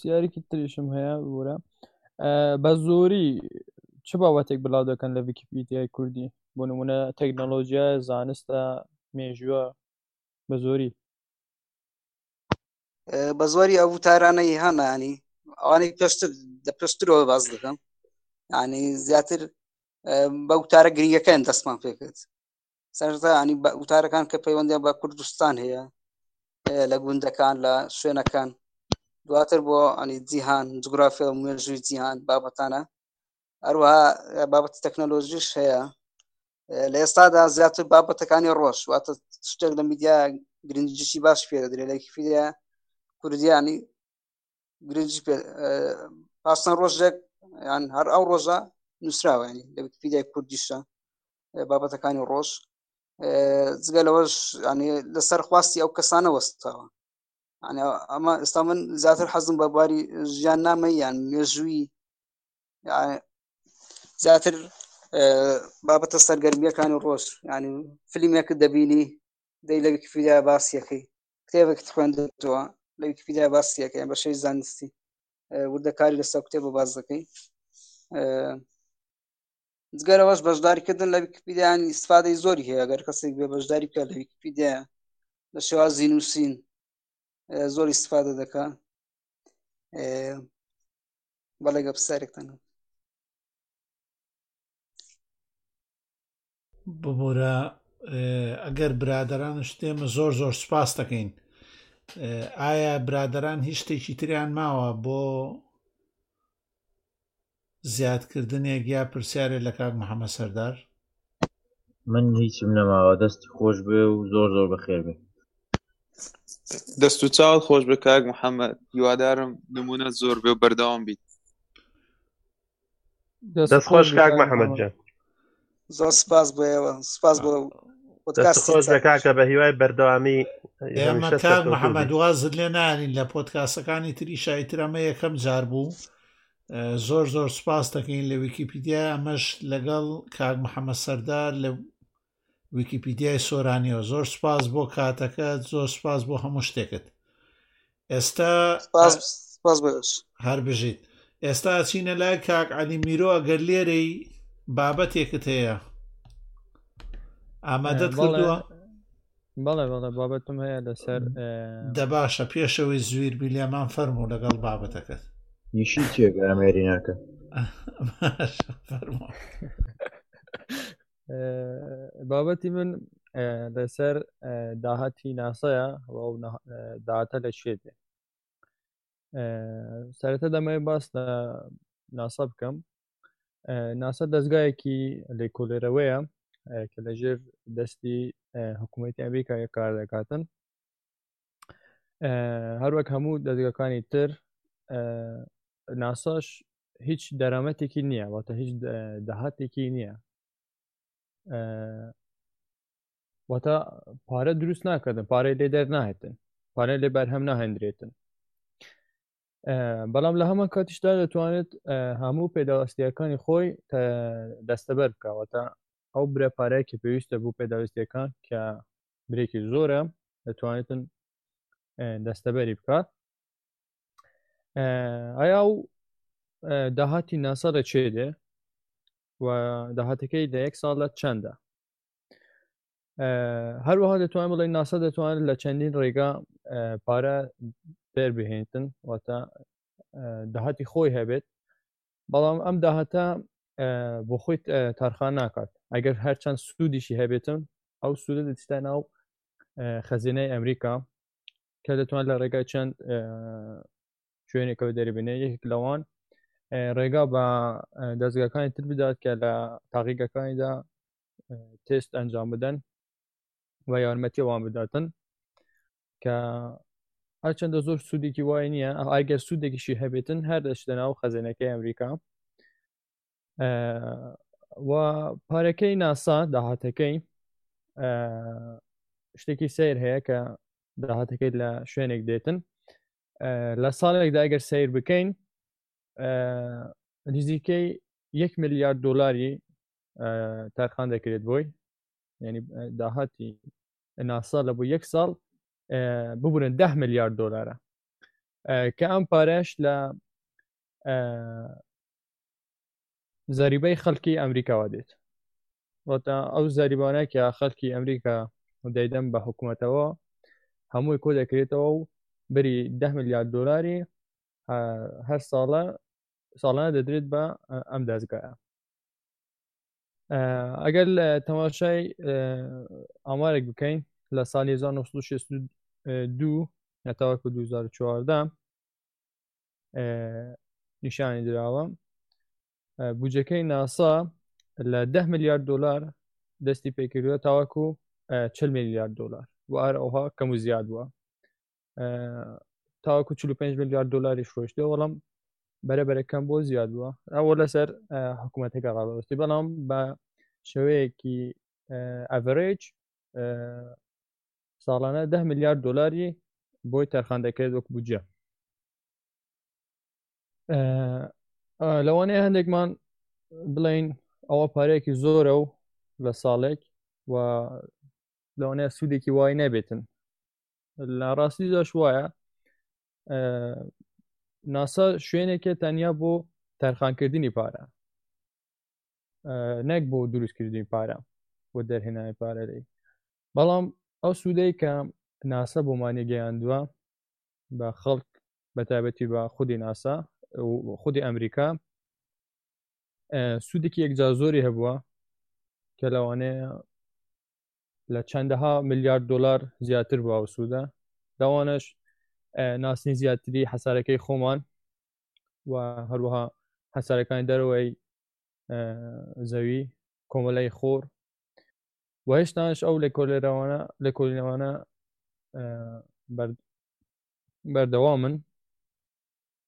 سیارێکی تریشم هەیە بورە بە زۆری چ باوەتێک بڵاو دەکەن لە ویکیپیدیای کوردی بۆ نمونە تەکنەلۆژیە زانستە مێژووە بە زۆری بە زۆری ئەو تارانەی هەمانی ئەوانەی پێشتر لە پێشترەوە باز دەکەم ینی زیاتر بە وتارە گرنگەکەیان دەستمان پێکرد سەردا ینی بە وتارەکان کە پەیوەندە بە کوردستان هەیە لە گوندەکان لە شوێنەکان دواتر بۆ ئەنی جیهان جوگرافیا و مێژووی جیهان بابەتانە هەروەها بابەتی تەکنەلۆژیش هەیە لە ئێستادا زیاتر بابەتەکانی ڕۆژ واتە شتێک لە میدیا گرنجیی باش پێدەدرێت لە فیدە کوردیانی گرنجی پاسان ڕۆژێک یان هەر ئەو ڕۆژە نووسراوانی لە ویکیپیدای کوردیشە بابەتەکانی ڕۆژ جگە لەوەش ینی لەسەر خواستی ئەو کەسانە وەستاوە ئەمە ئێستا من زیاتر حەزم بە بواری ژیان نامەی یان مێژووی زیاتر بابەتە سەرگەرمیەکانی ڕۆژ ینی فلیمێک دەبینی دەی لە ویکیفیدا باسیەکەی کتێبێکت خوێندتەوە لە ویکیپیدیا باسیەکەی بەشەی زانستی وردەکاری لەسەر کتێ بۆ باز دەکەی جگەرەوەش بەشداریکردن لە ویکیپیدیانی ئیسفادەی زۆری هەیە گەر کەسێک بێ بەشداری بکە لە ویکیپیدیا لە شێوازی نووسین زۆر ئیسفادە دەکە بەڵێ گە پرسیارێکتان ببورە ئەگەر برادران شتێمە زۆر زۆر سپاس دەکەین ئایا برادران هیچ شتێکی تریان ماوە بۆ زیادکردنێک یا پرسیارێ لە کاک محەممە سەردار من هیچم نەماوە دەستی خۆش بێ و زۆر زۆر بەخێر بێ دەست و چاوت خۆش بە کاک محەممەد هیوادارم نمونە زۆر بێ و بەردەوام بیت دەست خۆش کاک محەممەد جان زۆر سپاس بۆ ئێوە سپاس بۆ خۆش دەکاکە بە هیوای بەردەوامی محەممەد وازت لێ نانین لە پۆتکاسەکانی تری شایترەمە یەکەم جار بوو زۆر زۆر سپاس دەکەین لە ویکیپیدیا ئەمەش لەگەڵ کاک محەممەد سەردار لە ویکیپیدیای سۆرانیەوە زۆر سپاس بۆ کاتەکەت زۆر سپاس بۆ هەموو شتێکت ئێستا هەر بژیت ئێستا چینە لای کاک علی میرۆ ئەگەر لێرەی بابەتێکت هەیە ئامادەت کردووە بەڵێ بەڵێ بابەتم هەیە لەسەر دەباشە پێشەوەی زویر بیلێمان فەرم و لەگەڵ بابەتەکەت یشی تێگە ئەمێری ناکە بابەتی من لەسەر داهاتی ناسەیە ئەو داهاتە لە شوێ دێ سەرەتا دەمەوێت باس لە ناسا بکەم ناسا دەستگایەکی لێکۆلێرەوەیە کە لەژێر دەستی حکوومەتی ئەمریکا کار دەکاتن هەروەک هەموو دەزگەکانی تر ناساش هیچ دەرامەتێکی نییە واتە هیچ داهاتێکی نییە واتە پارە دروست ناکردن پارەی لێ دەر ناهێتن پارە لێ بەرهەم ناهێندرێتن بەڵام لە هەمان کاتیشدا دەتوانێت هەموو پێداوەستیەکانی خۆی دەستەبەر بکەوەتە ئەو برە پارەیەکی پێویستە بوو پێداویستەکان کە برێکی زۆرە دەتوانێتن دەستەبەری بکات ئایا و داهاتی ناسا لە چێ دێ و داهاتەکەی لە یەک ساڵ لە چەندە هەروەها دەتوانین بڵێن ناسا دەتوانێت لە چەندین ڕێگا پارە دەربهێنتن واتە داهاتی خۆی هەبێت بەڵام ئەم داهاتە بۆ خۆی تارخان ناکات ئەگەر هەرچەند سوودیشی هەبێتم ئەو سوودە دەچتە ناو خەزینای ئەمریکا کە دەتوان لە ڕێگای چەند شوێنێکەوە دەربێنێ یەک لەوان ڕێگا بە دەستگاکانی تر بدات کە لە تاقیگەکانیدا تست ئەنجام بدەن و یارمەتیوان بداتن کە هەرچەندە زۆر سوودێکی وای نییە ئایگەر سوودێکیشی هەبێتن هەر دەشتە ناو خەزێنەکەی ئەمریکا و پارەکەی ناسا داهاتەکەی شتێکی سیر هەیە کە داهاتەکەی لە شوێنێک دێتن لە ساڵێکدا ئەگەر سیر بکەین نزیکەی یەک میلیارد دلاری تارخان دەکرێت بۆی ینی داهاتی ناسا لە بۆ یەک ساڵ ببوورن ده ملیارد دلارە کە ئەم پارەش لە زەریبەی خەڵکی ئەمریکاوە دێت وەتا ئەو زەریبانە کە خەڵکی ئەمریکا دەیدەم بە حکوومەتەوە هەمووی کۆ دەکرێتەوە و بری ده میلیارد دلاری هەر ساڵە ساڵانە دەدرێت بە ئەم دەستگایە ئەگەر تەماشای ئامارێک بکەین لە ساڵی 1962 نەتاوەکو 2014 نیشانی دراوە بجەکەی ناسا لە 10 میلیارد دلار دەستی پێکردوە تاوەکو 40 میلیارد دلار و ئار ئەوها کەم و زیاد بووە تاوەکو 45 میلیارد دلاری فرۆشتێ وەڵام بەرەبەرەکەم بۆ زیاد بووە ئەوە لەسەر حکوومەتەکە ڕاوەستی بەڵام بە شێوەیەکی ئەڤرێج ساڵانە ده میلیارد دلاری بۆی تەرخان دەکرێت وەک بجە لەوانەیە هەندێکمان بڵین ئەوە پارەیەکی زۆرە و لە ساڵێک و لەوانەیە سوودێکی وای نەبێتن لە ڕاستی داش وایە ناسا شوێنێکە تەنیا بۆ تەرخانکردنی پارە نەک بۆ دروستکردنی پارە بۆ دەرهێنانی پارەدەی بەڵام ئەو سوودەی کە ناسە بۆمانی گەیاندووە بە خەڵک بە تایبەتی بە خودی ناسا خودی ئەمریکا سوودێکی یەکجار زۆری هەبووە کە لەوانەیە لە چەندەها ملیارد دلار زیاتر بە سوودە داوانش ناسنی زیاتری حەسارەکەی خۆمان و هەروەها حەسارەکانی دەرەوەی زەوی کۆمەلای خۆر و هێشتاش ئەو لە کۆلێرەوانە لە کۆلینەوانە بەردەوامن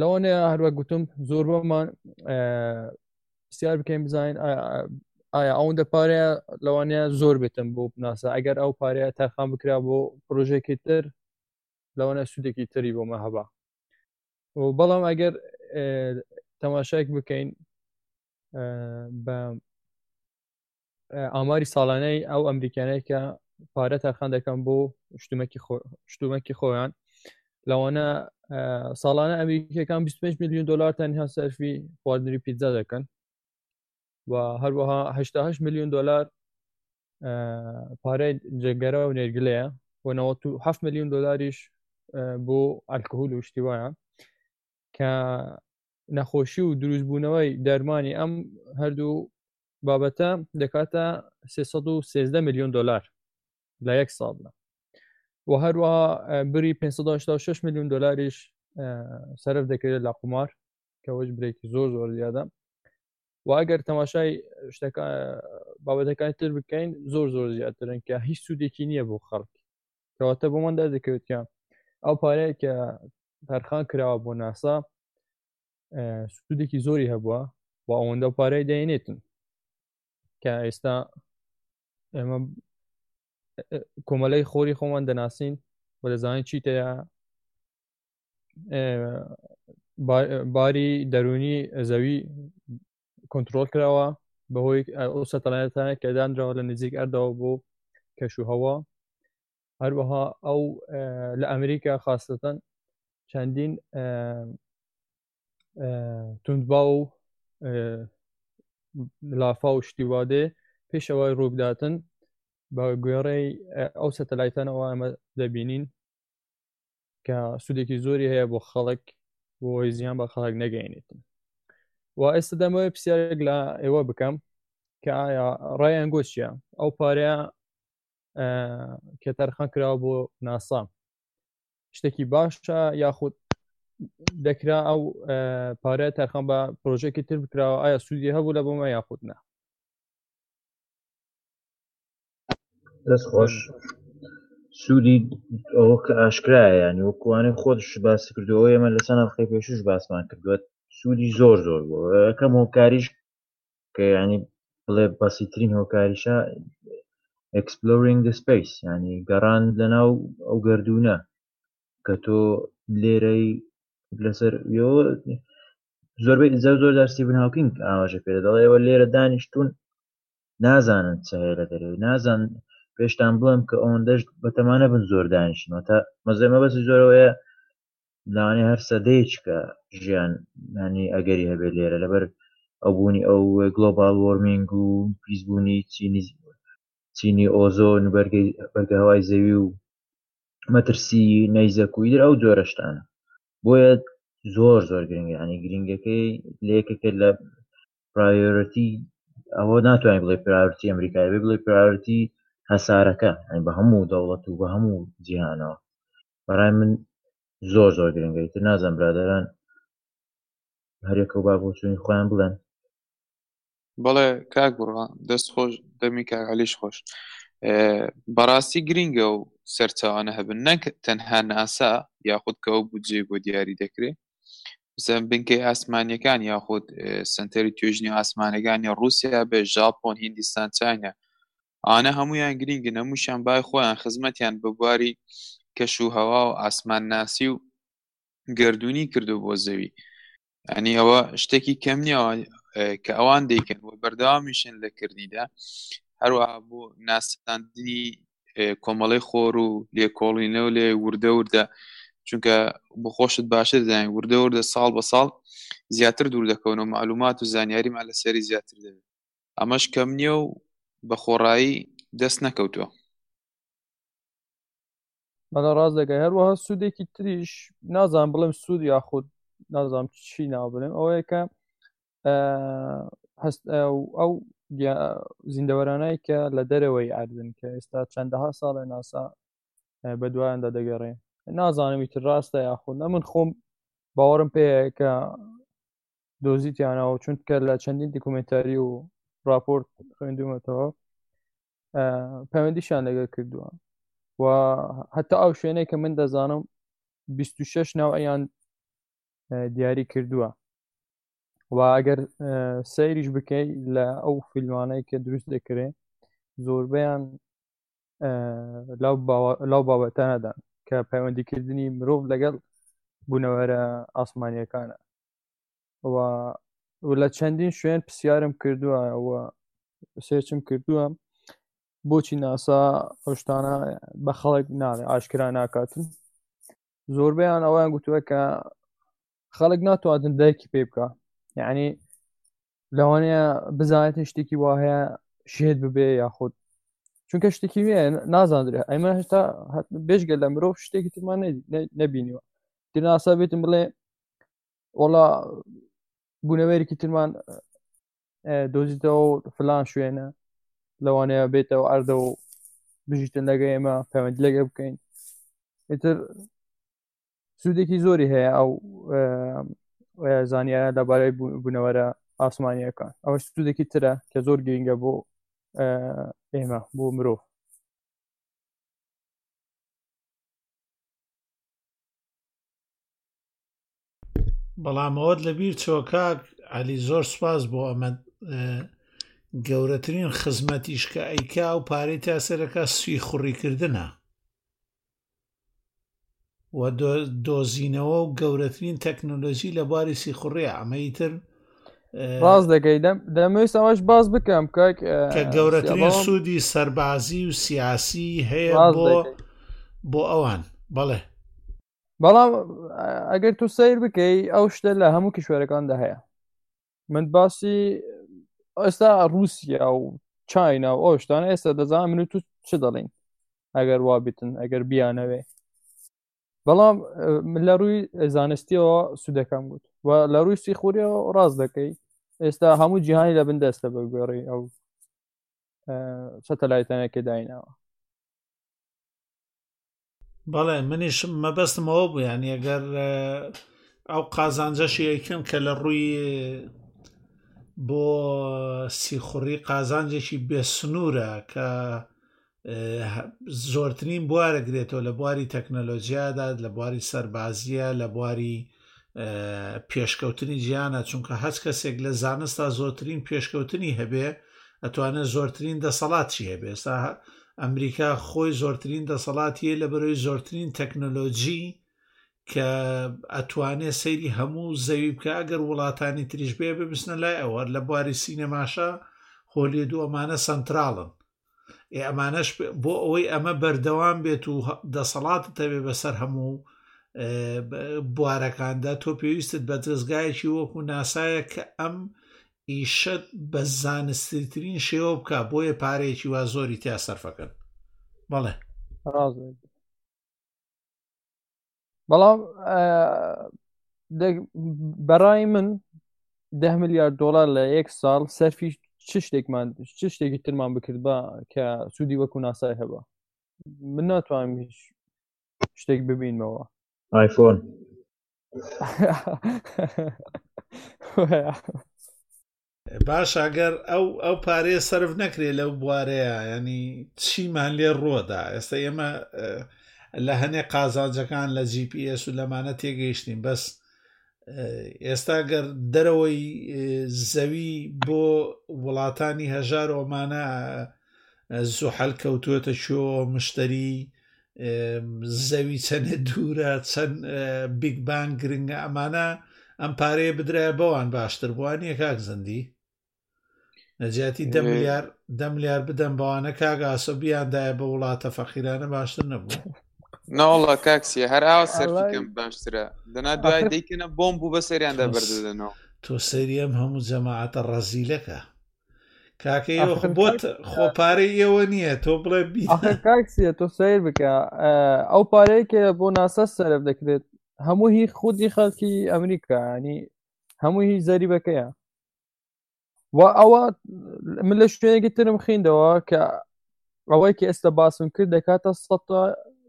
لەوانێ هەروە گوتم زۆر بۆمان پرسیار بکەین بزانین ئایا ئەوەندە پارێ لەوانەیە زۆر بێتم بۆ بناسە ئەگەر ئەو پارێ تەرخان بکرا بۆ پرۆژێکی تر لەوانە سوودێکی تری بۆ مە هەبا بەڵام ئەگەر تەماشایك بکەین بە ئاماری ساڵانەی ئەو ئەمریکانەی کە پارە تەرخان دەکەم بۆ شتومەکی شتومەکی خۆیان لەوانە ساڵانە ئەمریکیەکان 25 میلیون دلار تەنها سەرفی خواردنی پیتزا دەکەن و هەروەها 8 میلیون دلار پارەی جگەرە و نێرگلەیە و 97 میلیون دلاریش بۆ ئەلکهول و شتیوایە کە نەخۆشی و دروستبوونەوەی دەرمانی ئەم هەردوو بابەتە دەکاتە 313 میلیۆن دلار لە یەک ساڵدا و هەروە بری 586 میلیۆن دلاریش سرف دەکرێت لە قومار کەەوەش برێکی زۆر زۆر زیادە و ئەگەر تەماشای شتەکە بابەتەکان تر بکەین زۆر زۆر زیاترن کە هیچ سوودێکی نییە بۆ خەڵک کەواتە بۆمان دەردەکەوتیان ئەو پارەیە کە تەرخان کراوە بۆ ناسا سودێکی زۆری هەبووە و ئەوەندە پارەی دەێنێتن کە ئێستا ئێمە کۆمەلەی خۆری خۆمان دەناسین و دەزانین چی تەیە باری دەرونی زەوی کۆنتترۆل کراوە بەهۆی ئەو سەتەلایەتە کە دانراوە لە نزیک ئەردەوە بۆ کەش و هەوا هەروەها ئەو لە ئەمریکا خاستەن چەندین توندبا و لافا و شتیوادێ پێش ئەوەی ڕووبداتن بە گوێڕێی ئەو سەتەلایتانەوە ئەمە دەبینین کە سوودێکی زۆری هەیە بۆ خەڵک بۆی زیان بە خەڵک نەگەینێتن و ئێستا دەمەوەی پرسیارێک لە ئێوە بکەم کە ئایا ڕایان گۆچیە ئەو پارەیە کە تەرخان کراوە بۆ ناسا شتێکی باشە یاخود دەکرا ئەو پارە تەرخان بە پرۆژێکی تر بکراوە ئایا سوودی هەبوو لە بۆمە یاخود نە دەست خۆش سوودی ئەوە کە ئاشکرایان وەکوانێ خۆش باسی کردەوە ئێمە لە سەنەخی پێشوش باسمان کردووە سوودی زۆر زۆر بووەکەم هۆکاریش کە یانی بڵێ بەسیترین هۆکاریشە Exploring the Space ینی گەڕان لەناو ئەو گردونە کە تۆ لێرەی لەسەر زۆربەی زەر زۆر جار ستیڤن هاوکینگ ئاماژە پێ دەڵێ ئێوە لێرە دانیشتون نازانن چ هەیە لە دەرەوە نازان پێشتان بڵێم کە ئەوەندەش بەتەمانە بن زۆر دانیشتنەوە تا مەزەمە بەسی زۆرەوەیە لەوانەیە هەر سەدەیەکە ژیان ینی ئەگەری هەبێت لێرە لەبەر ئەو بوونی ئەو گلۆبال وۆرمنگ و پیسبوونی چینی چینی ئۆزۆن بەرگەی بەرگەهوای زەوی و مەترسی نەیزەکوی در ئەو جۆرە شتانە بۆیە زۆر زۆر گرنگە ینی گرنگەکەی لەیەکەکە لە پرایۆرەتی ئەوە ناتوانین بڵێ پراورتی ئەمریکای بێ بڵێ پراورتی هەسارەکە بە هەموو دەوڵەت و بە هەموو جیهانەوە بەڕای من زۆر زۆر گرنگە ئیتر نازانم برادەران هەرێکە و با بۆچوونی خۆیان بڵێن بەڵێ کاک بڕا دەست خۆش دەمی کاکالیش خۆش بەڕاستی گرینگە و سەرچوانە هەبن نەک تەنها ناسا یاخود کە ئەو بودجێ بۆ دیاری دەکرێت بزن بنکەی ئاسمانیەکان یاخود سنتەری توێژنی ئاسمانەکانی رووسیا بێ ژاپۆن هندستان چینە ئانە هەموویان گرینگن هەمووشیان بای خۆیان خزمەتیان بە بواری کەش و هەوا و ئاسمان ناسی و گردردونی کردو بۆ زەوی ئەنی ئەوە شتێکی کەم نیەوە کە ئەوان دەیکەن و بەردەوامیشن لە کردیدا هەروە بۆ ناساندنی کۆمەڵی خۆر و لێکۆڵینە و لێ وردە وردە چونکە بخۆشت باشتر دەیان وردە وردە ساڵ بە ساڵ زیاتر دوور دەکەونەوە معلومات و زانیاریمان لەسەری زیاتر دەبێت ئەمەش کەم نییە و بە خۆڕایی دەست نەکەوتووە. بەڵێ ڕاست دەکەی هەروەها سوودێکی تریش نازان بڵێم سوود یاخود نازانم چی ناوبنێم ئەوەیە کە هەست ئەو زیندەوەرانای کە لە دەرەوەی ئاردن کە ئێستا چەندەها ساڵێ ناسا بە دوایاندا دەگەڕێ نازانم تر ڕاستە یاخود نە من خۆم باوەڕم پێەیە کە دۆزیتیانەوە چونکە لە چەندین دیکومنتاری و راپۆرت خوێندومەتەوە پەیوەندیشان لەگەر کردووە و هەتا ئەو شوێنەی کە من دەزانم 26 ناو ئەیان دیاری کردووە و ئەگەر سەیریش بکەیت لە ئەو فیلمانەی کە دروست دەکرێت زۆربیان لەو بابەتانەدان کە پەیوەندیکردنی مرۆڤ لەگەڵ بوونەوەرە ئاسمانیەکانە و لە چەندین شوێن پرسیارم کردووە و سێچم کردووە بۆچی ناسا ئەوشتانە بە خەڵک ناڵێ ئاشکرا ناکاتن زۆربیان ئەویان گوتووە کە خەڵک ناتوانن دایکی پێ بکە یعنی لەوانەیە بزانێت شتێکی وا هەیە شێت ببێ یاخود چونکە شتێکی وێ نازاندرێ ئەمە هێشتا بێژگە لە مرۆڤ شتێکی ترمان نبینیوە دناسا بێتم بڵێ وڵا بوونەوەێکی ترمان دۆزیتەوە فلان شوێنە لەوانەیە بێتەوە ئەردە و بژیتن لەگە ئێمە پەیوەند لەگە بکەین ئیتر سوودێکی زۆری هەیە ئەو زانیارە لەبارەی بوونەوەرە ئاسمانیەکان ئەوە سوودێکی ترە کە زۆر گرنگە بۆ ئێمە بۆ مرۆڤ بەڵامەوەت لە بیر چۆکاک علی زۆر سپاس بۆ ئەمە گەورەترین خزمەتیشکە ئەیکا و پارەی تا سەرەکە سوی خوڕیکردە و دۆزینەوە و گەورەترین تەکنۆلۆژی لە باری سیخوڕێ ئەمەی تر باز دەکەی دەمەویست ئەوەش باز بکەم کە گەورەترین سوودی سەربازی و سیاسی هەیە بۆ ئەوان بەڵێ بەڵام ئەگەر تو سیر بکەی ئەو شتە لە هەموو کیشوەرەکاندا هەیە من باسی ئێستا رووسیا و چاینا و ئەوشتان ئێستا دەزان من تو چ دەڵین ئەگەر وابتن ئەگەر بیانەوێ بەڵام لە ڕووی زانستیەوە سوودەکەم گوت و لە ڕووی سیخوریەوە ڕاست دەکەی ئێستا هەموو جیهانی لە بندەستە بە گوێڕی ئەو سەتەلایتانەکە داینەوە بەڵێ منیش مەبەستمەوە بوو یان ئەگەر ئەو قازانجەشی ئەیکەم کە لە ڕووی بۆ سیخوڕی قازانجێکی بێسنوورە کە زۆرترین بوارەگرێتەوە لە بواری تەکنەلۆژیادا لە بواری سەربازیە لە بواری پێشکەوتنی جیانە چونکە هەچ کەسێک لە زانستا زۆرترین پێشکەوتنی هەبێ ئەتوانێت زۆرترین دەسەڵاتی هەبێ ئێستا ئەمریکا خۆی زۆرترین دەسەڵاتیە لە بەرەوەی زۆرترین تەکنۆلۆجی کە ئەتوانێت سەیری هەموو زەوی بکە ئەگەر وڵاتانی تریش بێ ببستنە لای ئەوە لە بواری سینەماشە هۆلیدو ئەمانە سنتراڵن ئێ ئەمانەش بۆ ئەوەی ئەمە بەردەوام بێت و دەسەڵات تەوێ بەسەر هەموو بوارەکاندا تۆ پێویستت بە دەستگایەکی وەکو ناسایە کە ئەم ئیشەت بە زانستترین شێوە بکە بۆیە پارەیەکی وا زۆری تیا سەرفەکەن بەڵێ ڕاز بەڵام بەڕای من ده میلیارد دلار لە یەک ساڵ سەرفی چ شتێکمان چ شتێکی ترمان بکرد بە کە سوودی وەکو ناسای هەبە من ناتوانم هیچ شتێک ببینمەوە ئایفۆن باشە گەر ئەو ئەو پارەیە سرف نەکرێت لەو بوارەیە ینی چیمان لێ ڕۆدا ئێستا ئێمە لە هەنێ قازانجەکان لە GPS و لەمانە تێگەیشتین بەس ئێستا گەر دەرەوەی زەوی بۆ وڵاتانی هەژارۆمانە زوحل کەوتوێتە شۆ مشتری زەوی چەندێ دوورە چەند بیگبان گرنگە ئەمانە ئەم پارەیە بدرای بەوان باشتر بووان یە کاک زەندی نەجیاتی دە میلیار دە میلیار بدەم بەوانە کاگاسۆ بیاندایە بە وڵاتە فەقیرانە باشتر نەبوو ناوەڵە کاکسی هەر ئاوا سەرکەم باشترە دەنا دوای دیکەە بۆم بوو بە سەریاندا بەردەدەنەوە تۆ سەریم هەموو جەماعاتە ڕەزیلەکە کاکە ئێوە بۆت خۆ پارەی ئێوە نییە تۆ بڵێ کاکسیە تۆ سیر بکە ئەو پارەیە کە بۆ ناسە سەرف دەکرێت هەموو هی خودی خەڵکی ئەمریکانی هەموو هی زەریبەکەیە و ئەوە من لە شوێنێکی ترم خیندەوە کە ئەوەی کە ئێستا باسم کرد دەکاتە سە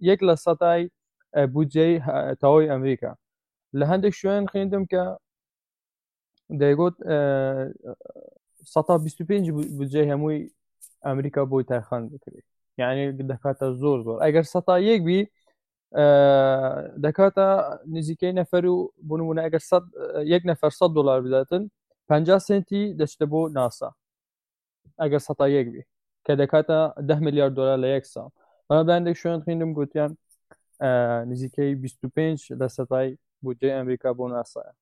یەک لە سەتای بودجەی تەواوی ئەمریکا لە هەندێک شوێن خوێندم کە دەیگوت 125 بجێ هەمووی ئەمریکا بۆی تایخان بکرێت یعنی دەکاتە زۆر زۆر ئەگەر سەتا یەک بی دەکاتە نزیکەی نەفەر و بنمونە ئەگەر یەک نەفەر 100 دلار بداتن 50 سنتی دەچتە بۆ ناسا ئەگەر سەتا یەک بی کە دەکاتە ده میلیارد دلار لە یەک ساڵ بەبندێک شوێن خوێندم گوتیان نزیکەی 25 لە سەتای بودجێ ئەمریکا بۆ ناسایە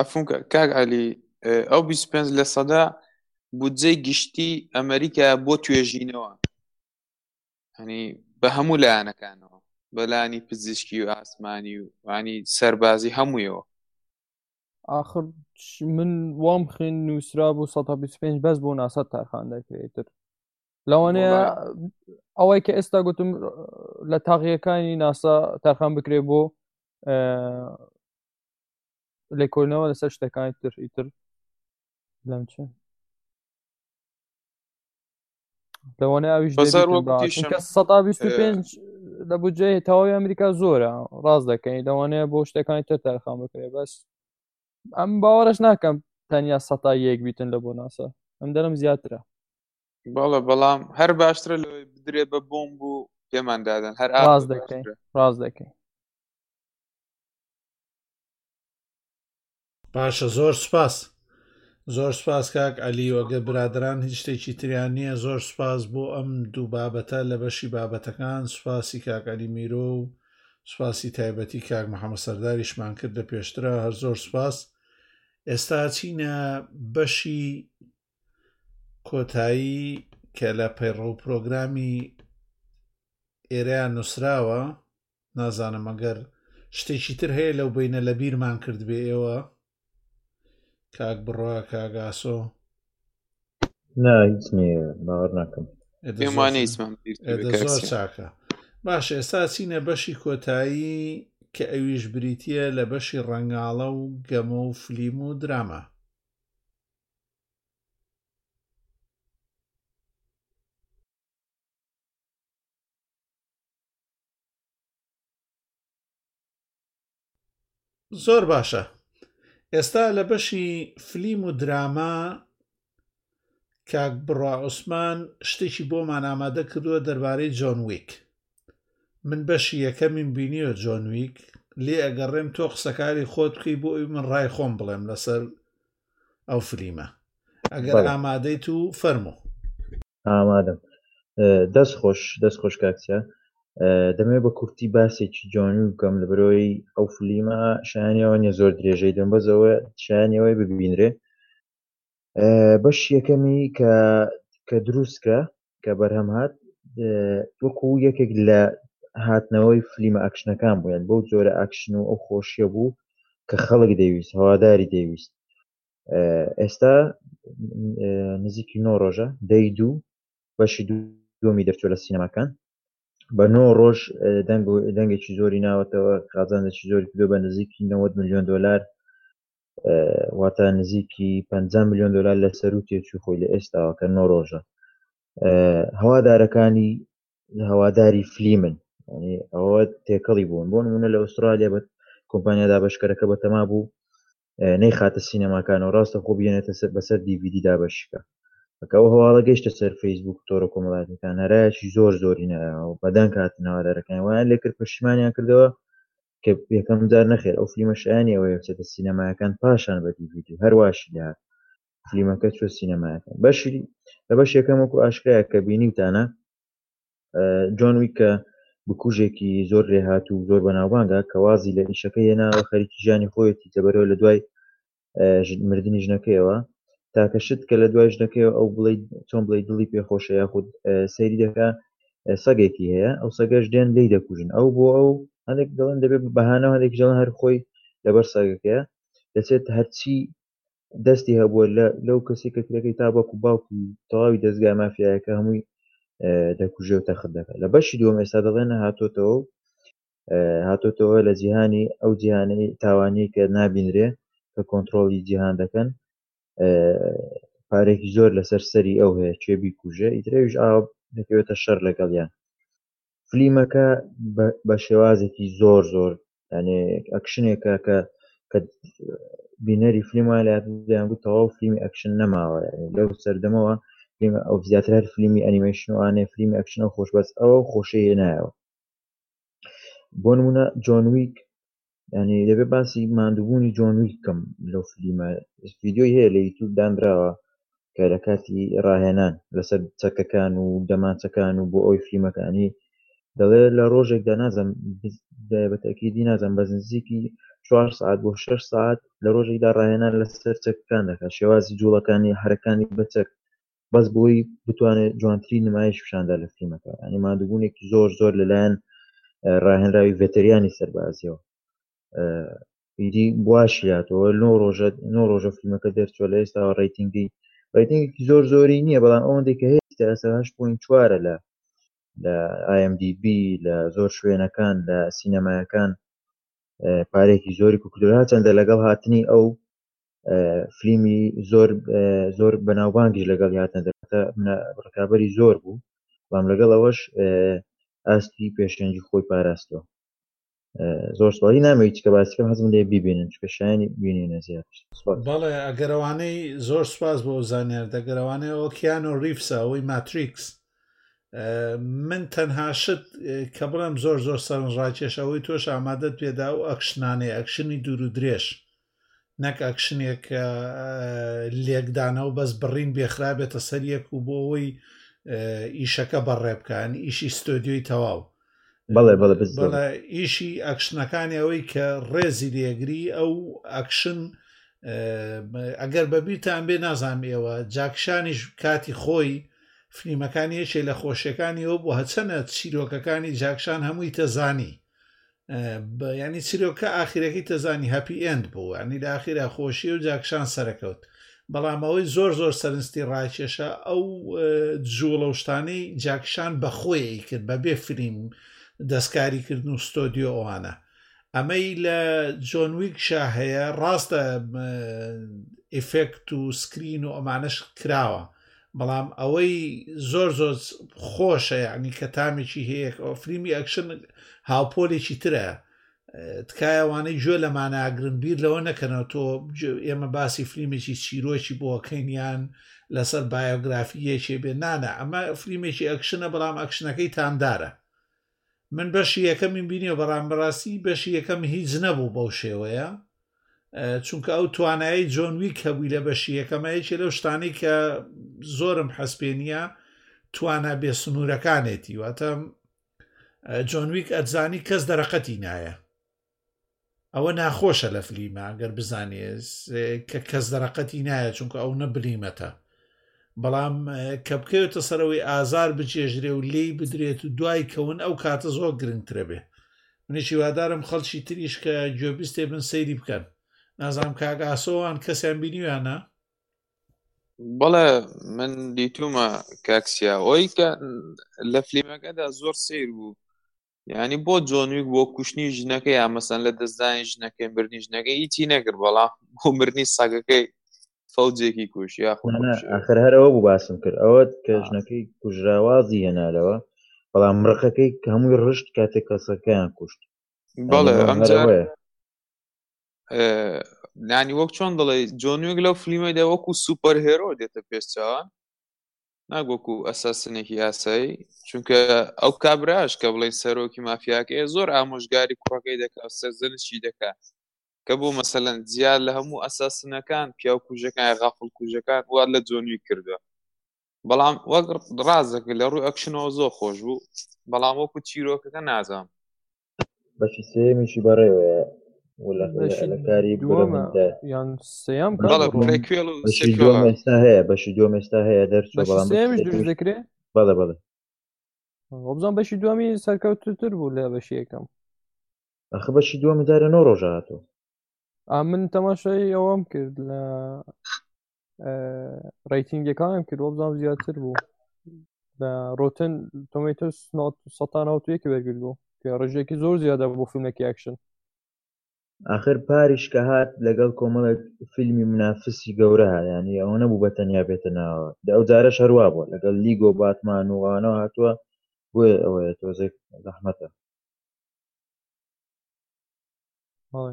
عفون کاک علی ئەو 25 لە سەدا بودجەی گشتی ئەمریکا بۆ توێژینەوە هەنی بە هەموو لایەنەکانەوە بەلانی پزیشکی و ئاسمانی و وانی سەربازی هەموویەوە آخر من وام خوێن نووسرا بوو 125 بەس بۆ ناسە تارخان دەکرێتتر لەوانەیە ئەوەی کە ئێستا گوتم لە تاغیەکانی ناسا تارخان بکرێ بۆ لێکۆلنەوە لەسەر شتەکانی تر ئیتر لەم چ لەوانە ئەویش سەدا پێنج لە بجێ تەواوی ئەمریکا زۆرە ڕاست دەکەین لەوانەیە بۆ شتەکانی تر تەرخان بکرێ بەس ئەم باوەڕش ناکەم تەنیا سەتا یەک بیتن لە بۆ ناسە ئەم دەرم زیاترە باڵە بەڵام هەر باشترە لە بدرێ بە بۆم بوو پێمان دادەن هەر ڕاست دەکەین ڕاست دەکەین باشە زۆر سپاس زۆر سپاس کاک علی وەگە برادران هیچ شتێکی تریان نییە زۆر سپاس بۆ ئەم دوو بابەتە لە بەشی بابەتەکان سوپاسی کاک علی میرۆ و سوپاسی تایبەتی کاک محەممە سەرداریشمان کرد لە پێشترا هەر زۆر سپاس ئێستا چینە بەشی کۆتایی کە لە پەیڕە و پرۆگرامی ئێرەیان نووسراوە نازانم ئەگەر شتێکی تر هەیە لەو بینە لە بیرمان کرد بێ ئێوە کاک بڕە کاگاسۆ نا هیچ نیە باوەڕ ناکەم زۆر چاکە باش ئێستا چینە بەشی کۆتایی کە ئەویش بریتە لە بەشی ڕەنگاڵە و گەمە و فلیم و دراما زۆر باشە ئێستا لە بەشی فلیم و دراما کاک بڕا عوسمان شتێکی بۆمان ئامادە کردووە دەربارەی جۆن ویک من بەشی یەکەمیم بینیوە جۆن ویک لێ ئەگەڕێم تۆ قسەکاری خۆت بکەی بۆ ئەوی من ڕای خۆم بڵێم لەسەر ئەو فلیمە ئەگەر ئامادەیت و فەرموو ئامادەم دەست خۆش دەست خۆش کاکسە دەمێ بە کورتی باسێکی جوانی بکەم لە برۆی ئەو فلیمە شانیەوە نیە زۆر درێژەی دەم بەزەوە شانیەوەی ببینرێ بەش یەکەمی کە کە دروستکە کە بەرهەم هاات وەکو یەکێک لە هاتنەوەی فلیمە ئەکشنەکان بوویان بەو جۆرە ئەکشن و ئەو خۆشیە بوو کە خەڵک دەویست هەواداری دەویست ئێستا نزیکی نۆ ڕۆژە دەی دوو بەشی دوومی دەرچوە لە سینەماکان بە نۆ ڕۆژ دەنگ دەنگێکی زۆری ناوەتەوە قازانێکی زۆری کردو بە نزیکی 90 میلیۆن دلار واتە نزیکی 50 میلیۆن دلار لە سەر و تێچوو خۆی لە ئێستاوە کە نۆ ڕۆژە هەوادارەکانی هەواداری فلیمن ئەوە تێکەڵی بوون بۆن منە لە ئوسترالیا بە کۆمپانیادا بەشکەرەکە بەتەما بوو نەیخاتە سینەماکانەوە ڕاستە خۆ بێنێتە سەر بەسەر دیڤیدی دابەشکە ئەو هەواڵە گەشتە سەر فەیسبوک تۆرە کۆمەڵاتەکان هەرایەکی زۆر زۆری نایەوە بەدەنگ هاتنەوەدارەکان وایان لێکرد پشتیمانیان کردەوە کە یەکەم جار نەخێر ئەو فلیمە شایانی ئەوە هێچێتە سینەمایەکان پاشان بە دیڤیدی هەرواشی لات فلیمەکە چوە سینەمایەکە بەشی لە بەشێکەمەکو ئاشکرایە کە بینیتانە جۆن ویکە بکوژێکی زۆر لێهات و زۆر بەناوبانگە کە وازی لە ئیشەکە هێناوە خەریکی ژیانی خۆیەتی دەبەرەوە لە دوای مردنی ژنەکەیەوە تاکە شت کە لە دوای ژنەکەی ئەو بڵی چۆن بڵی دڵی پێخۆشە یاخود سەیری دەکە سەگێکی هەیە ئەو سەگەش دێن لی دەکوژن ئەو بۆ ئەو هەندێک دڵن دەبێت بەهانەوە هەندێک جڵە هەر خۆی لەبەر سەگەکەیە دەچێت هەرچی دەستی هەبووە لە لەو کەسی کە کرێکەی تا بەکو باوکی تەواوی دەستگا مافیایەکە هەمووی دەکوژێ و تەخت دەکات لە بەشی دوم ئێستا دەڵێنە هاتۆتەوە هاتۆتەوە لە جیهانی ئەو جیهانەی تاوانی کە نابینرێ کە کۆنتترۆلی جیهان دەکەن پارێکی زۆر لەسەر سەری ئەو هەیە چێ بیکوژە ئیترەویش ئاو دەکەوێتە شەر لەگەڵیان فلیمەکە بە شێوازێکی زۆر زۆر یانێ ئەکشنێکە کە کە بینەری فلیم وای لە دەیانگوت تەواو فلیمی ئەکشن نەماوە لەو سەردەمەوە فلیمە ئەو زیاتر هەر فلیمی ئەنیمەشن وانێ فلیمی ئەکشنەوە خۆش بەس ئەوە خۆشەیە نایەوە بۆ نمونە جۆن ویک یعنی دەبێ باسی ماندووبوونی جۆن ویک بکەم لەو فلیمە ڤیدیۆی هەیە لە یوتیوب دانراوە کە لە کاتی ڕاهێنان لەسەر چەکەکان و دەمانچەکان و بۆ ئەوی فلیمەکانی دەڵێ لە ڕۆژێکدا نازم بەتەکیدی نازم بەس نزیکی چوار سعات بۆ شش سعات لە ڕۆژێکدا ڕاهێنان لەسەر چەکەکان دەکات شێوازی جوڵەکانی حرەکانی بەچەک بەس بۆی بتوانێت جوانتری نمایش پیشاندا لە فیلمەکە ئەنی مادووبوونێکی زۆر زۆر لەلایەن ڕاهێنراوی ڤەتەریانی سەربازیەوە ئیدی باشیاتەوە نۆ ڕۆژە نۆ ڕۆژە فیلمەکە دەرچوە لە ئێستاوە ڕیتنگی ڕیتنگێکی زۆر زۆری نییە بەڵام ئەوەندێک کە هەیە ئەسەهش پوین چوارە لە لە IMDB لە زۆر شوێنەکان لە سینەمایەکان پارێکی زۆری کوکدرا چەندە لەگەڵ هاتنی ئەو فلیمی زۆر زۆر بەناوبانگی لەگەڵ یاتە دەکاتە ڕکابی زۆر بوو بەڵام لەگەڵ ئەوەش ئاستی پێشەنگی خۆی پاراستەوە زۆر سوپاسی نامی چکە باسیکەم هەزم لێ ببینن چکە شایانی بینینە زیاد بەڵێ ئەگەرەوانەی زۆر سوپاس بۆ زانیار دەگەرەوانەیە ئۆکییان و ریفسا ئەوەی ماتریکس من تەنها شت کە بڵێم زۆر زۆر سەرنج ڕاکێشەوەی تۆش ئامادەت پێدا و ئەکشنانەی ئەکشنی دوور و درێژ نەک ئەکشنێک لێکدانەوە بەس بڕین بێخرابێتە سەر یەک و بۆ ئەوەی ئیشەکە بەڕێ بکەن ئیشی ستۆدیۆی تەواو بەڵێ ئیشی ئەکشنەکانی ئەوەی کە ڕێزی لێگری ئەو ئەکشن ئەگەر بەبییران بێ نازانام ئێوە جاکشانیش کاتی خۆی فلیمەکانی یەکێ لە خۆشیەکانی ئەو بۆ هەچەنە چیرۆکەکانی جاکشان هەمووی تەزانی ینی چیرۆکە ئاخیرەکەی تەزانی هەپی ئەند بوو ینی لە ئاخیرا خۆشیە و جاکشان سەرکەوت بەڵام ئەوەی زۆر زۆر سەرنجتی ڕاکێشە ئەو جوڵە و شتانەی جاکشان بەخۆی کرد بە بێ فریم دەستکاری کردن و ستۆدیۆ ئەوانە ئەمەی لە جۆنویکشا هەیە ڕاستە ئیفێکت و سکرین و ئەمانش کراوە بەڵام ئەوەی زۆر زۆر خۆشە یعنی کە تامێکی هەیە ئەو فلیمی ئەکشن هاوپۆلێکی ترە تکایەوانەی گوێ لە ماناگرن بیر لەوە نەکەنەوە تۆ ئێمە باسی فلیمێکی چیرۆکی بۆکەینیان لەسەر بایۆگرافی یەکێ بێ نانە ئەمە فلیمێکی ئەکشنە بەڵام ئەکشنەکەی تامدارە من بەشی یەکەمیم بینیەوە بەڕام بەڕاستی بەشی یەکەم هیچ نەبوو بەو شێوەیە چونکە ئەو توانایی جۆن ویک هەبووی لە بەشی یەکەمە یەکێ لەو شتانی کە زۆرم حەسپێنە توانا بێ سنوورەکانێتی واتە جۆن ویک ئەرزانی کەس دەرەقەتی نایە ئەوە ناخۆشە لە فلیمە گەر بزانێ کە کەس دەرەقەتی نایە چونکە ئەو نە بلیمەتە بەڵام کە بکەوێتە سەرەوەی ئازار بچێژرێ و لێی بدرێت و دوای کەون ئەو کاتە زۆر گرنگترە بێ منیش هیوادارم خەڵکی تریش کە گوێبیستێ بن سەیری بکەن نازام کاک ئاسۆوان کەسیان بینیوانە بەڵێ من دیتومە کاکسیا ئەوی کە لە فلیمەکەدا زۆر سیر بوو ینی بۆ جۆنویک بۆ کوشتنی ژنەکە یا مەسەن لە دەستدانی ژنەکەی مردنی ژنەکە هیچی نەگر بەڵام بۆ مردنی سەگەکەی فەوجێکی کوش یا خۆخر هەرەوە بوو باسم کرد ئەوە کە ژنەکەی کوژراوازی هێنالەوە بەڵام مڕقەکەی هەمووی ڕشت کاتێک کەسەکەیان کوشت بەڵێ ئەم نانی وەک چۆن دەڵێ جۆنوێک لەو فلیمەدا وەکو سوپەر هێرۆ دێتە پێشچوان ناک وەکو ئەساسنێکی ئاسایی چونکە ئەو کابراش کە بڵێ سەرۆکی مافیاکەی زۆر ئامۆژگاری کوڕەکەی دەکات سەرزنشی دەکات کە بۆ مەسەەن زیاد لە هەموو ئەساسنەکان پیاو کوژەکان غافڵ کوژەکان وا لە جۆنوی کردووە بەڵام وەک ڕازەکە لە ڕووی ئەکشنەوە زۆر خۆش بوو بەڵام وەکو چیرۆکەکە نازانم بەشی سێمیشی بەڕێوەیە لەکاری یان سیام ئێستا هەیە بەشی دوم ئێستا هەیە دەرچوە بەڵام دەکرێت بەڵێ بەڵێ وەبزان بەشی دومی سەرکەوتتر بوو لە بەشی یەکەم ئەخ بەشی دومی دارە نۆ ڕۆژاتۆ من تەماشای ئەوەم کرد لە ڕیتنگەکانم کرد بۆبزانام زیاتر بوو لە ڕۆتن تۆمیتۆس سەتان هاوتویەکی بەرگر بوو کە ڕژێکی زۆر زیادە بۆ فیلمێکی ئەکشن آخر پاریش کە هات لەگەڵ کۆمەڵێک فیلمی منافسی گەورە ینی ئەوە نەبوو بە تەنیا بێتە ناوە دە ئەو جارە شەروا بووە لەگەڵ لیگۆ باتمان وانەوە هاتووە بۆیە ئەوەیە تۆزێک زەحمەتە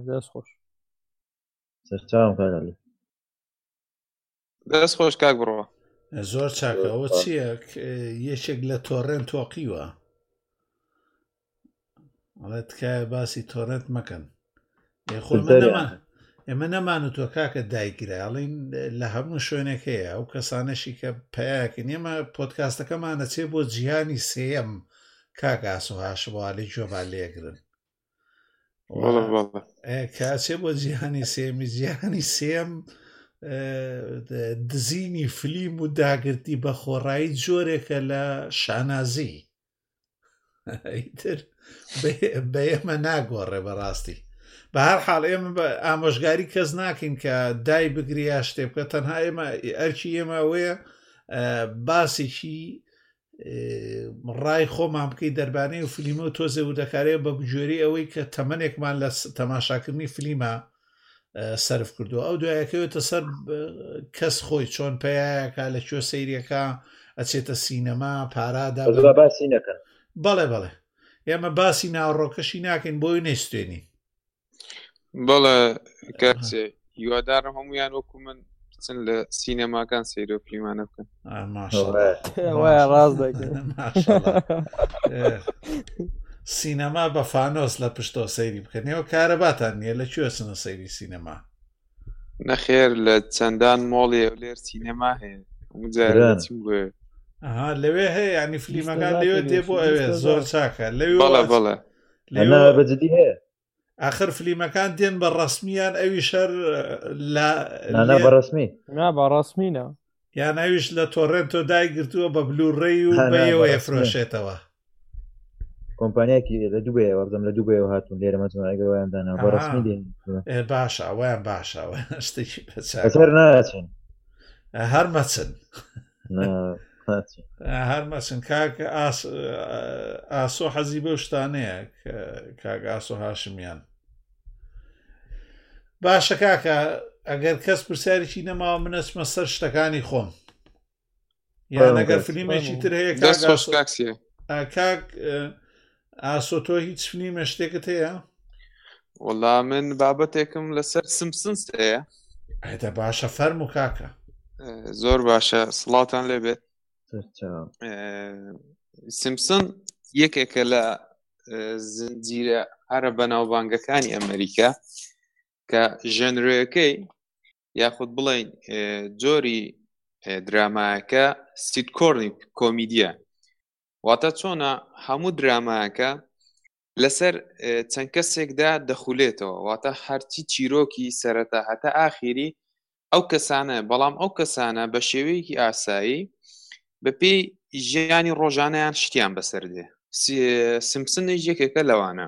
دەست خۆش سەرچاوم کاگەڵی دەست خۆش کاک بڕۆ زۆر چاکە ئەوە چییە یەکێک لە تۆڕێن تۆقیوە ئەڵێ تکایە باسی تۆرەت مەکەن خۆ ئێمە نەمان و تۆ کاکە دایگرایڵین لە هەموو شوێنێک هەیە ئەو کەسانەشی کە پیاکن ئێمە پۆتکاستەکەمانە چێ بۆ جیهانی سێەم کاکاس و هاشبووە لە جۆبا لێگرن کاچێ بۆ جیهانی سێمی جیهانی سێم دزینی فلیم و داگرتی بە خۆڕایی جۆرێکە لە شانازی بە ئێمە ناگۆڕێ بەڕاستی بە هەر حاڵ ئێمە بە ئامۆژگاری کەس ناکەین کە دای بگریا شتێ بکە تەنها ئێمە ئەرکی ئێمە وەیە باسێکی ڕای خۆمان بکەی دەربانەی و فلیمە و تۆزێ و دەکارێت بە بگوێری ئەوەی کە تەمەێکمان لە تەماشاکردنی فلیمە سرف کردو ئەو دوایەکەوێتە سەر کەس خۆی چۆن پیاەکە لە کوێ سەیرەکە ئەچێتە سینەما پارادا باسی نەکەن بەڵێ بەڵێ ئێمە باسی ناوڕۆکەشی ناکەین بۆی نەیستێنین بەڵێ کاتێ هیوادارم هەمویان وەکو من بچن لە سینەماکان سەیرۆ فیلمانە بکەن ڕاست سینەما بە فانۆس لە پشتەوە سەیری بکەن نێوە کارەباتان نییە لە کوێسنە سەیری سینەما نەخێر لە چەندان مۆڵی لێر سینەما هەیە لەوێ هەیە ینی فلیمەکان لەوێ دێ بۆ ئەوێ زۆر چاکە لەوێ بەڵە بەڵە لەنا بەجددی هەیە ئاخر فلیمەکان دێن بە ڕسمیان ئەوی شەر لە بەڕسمی نا بە ڕسمینە یان ئەویش لە تۆرنتۆ دایگرتووە بە بلوڕێ و بەەوە ئەفرۆشێتەوە کۆمپانیاکی لە دوبێ وەزم لە دوبێ هاتون لێرە مەزمایگەوەیان دانا بە ڕسمی دێن باشە ئەویان باشە شتێکی بەچەر ناچن هەر مەچن هەرمەچن کاک ئاسۆ حەزی بەو شتانەیە کاک ئاسۆ هاشمیان باشە کاکە ئەگەر کەس پرسیارێکی نەماوە منەچمە سەر شتەکانی خۆم یان ئەگەر فلیمێکی تر هەیە کاک ئاسۆ تۆ هیچ فلیمە شتێکت هەیە؟ وەڵا من بابەتێکم لەسەر سمسنس هەیە ئەدە باشە فەرم و کاکە زۆر باشە سڵاتان لێبێت سمسن یەکێکە لە زنجیرە هەرە بەناوبانگەکانی ئەمریکا کە ژەنرەکەی یاخود بڵین جۆری درامایەکە سیتکۆرنی کۆمیدیە واتە چۆنە هەموو درامایەکە لەسەر چەند کەسێکدا دەخولێتەوە واتە هەرچی چیرۆکی سەرەتا هەتا ئاخیری ئەو کەسانە بەڵام ئەو کەسانە بە شێوەیەکی ئاسایی بە پێی ژیانی ڕۆژانیان شتیان بەسەر دێ سمسنێک یەکێکە لەوانە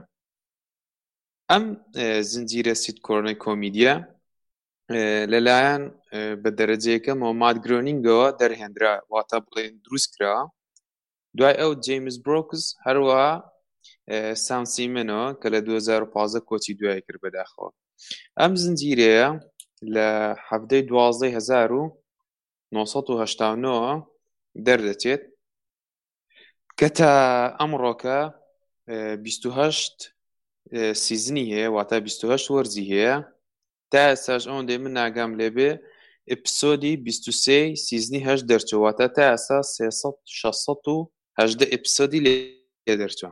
ئەم زنجیرە سیتکۆرنەی کۆمیدیا لەلایەن بە دەرەجەیەکەمەوە مادگرۆنینگەوە دەرهێنرا واتە بڵێن دروست کرا دوای ئەو جیمز برۆکس هەروە سانسیمنەوە کە لە 2015 کۆچی دوای کرد بەداخەوە ئەم زنجیرەیە لە حەفتەی 1970 دەردەچێت کە تا ئەمڕۆکە بیست و هەشت سیزنی هەیە واتا بیست و هەشت وەرزی هەیە تا ئێستاش ئەوەندەی من ناگام لێبێ ئپسۆدی بیست و سێ سیزنی هەشت دەرچوو واتا تا ئێستا سێسەد شەسەد و هەژدە ئپسۆدی لێ دەرچوە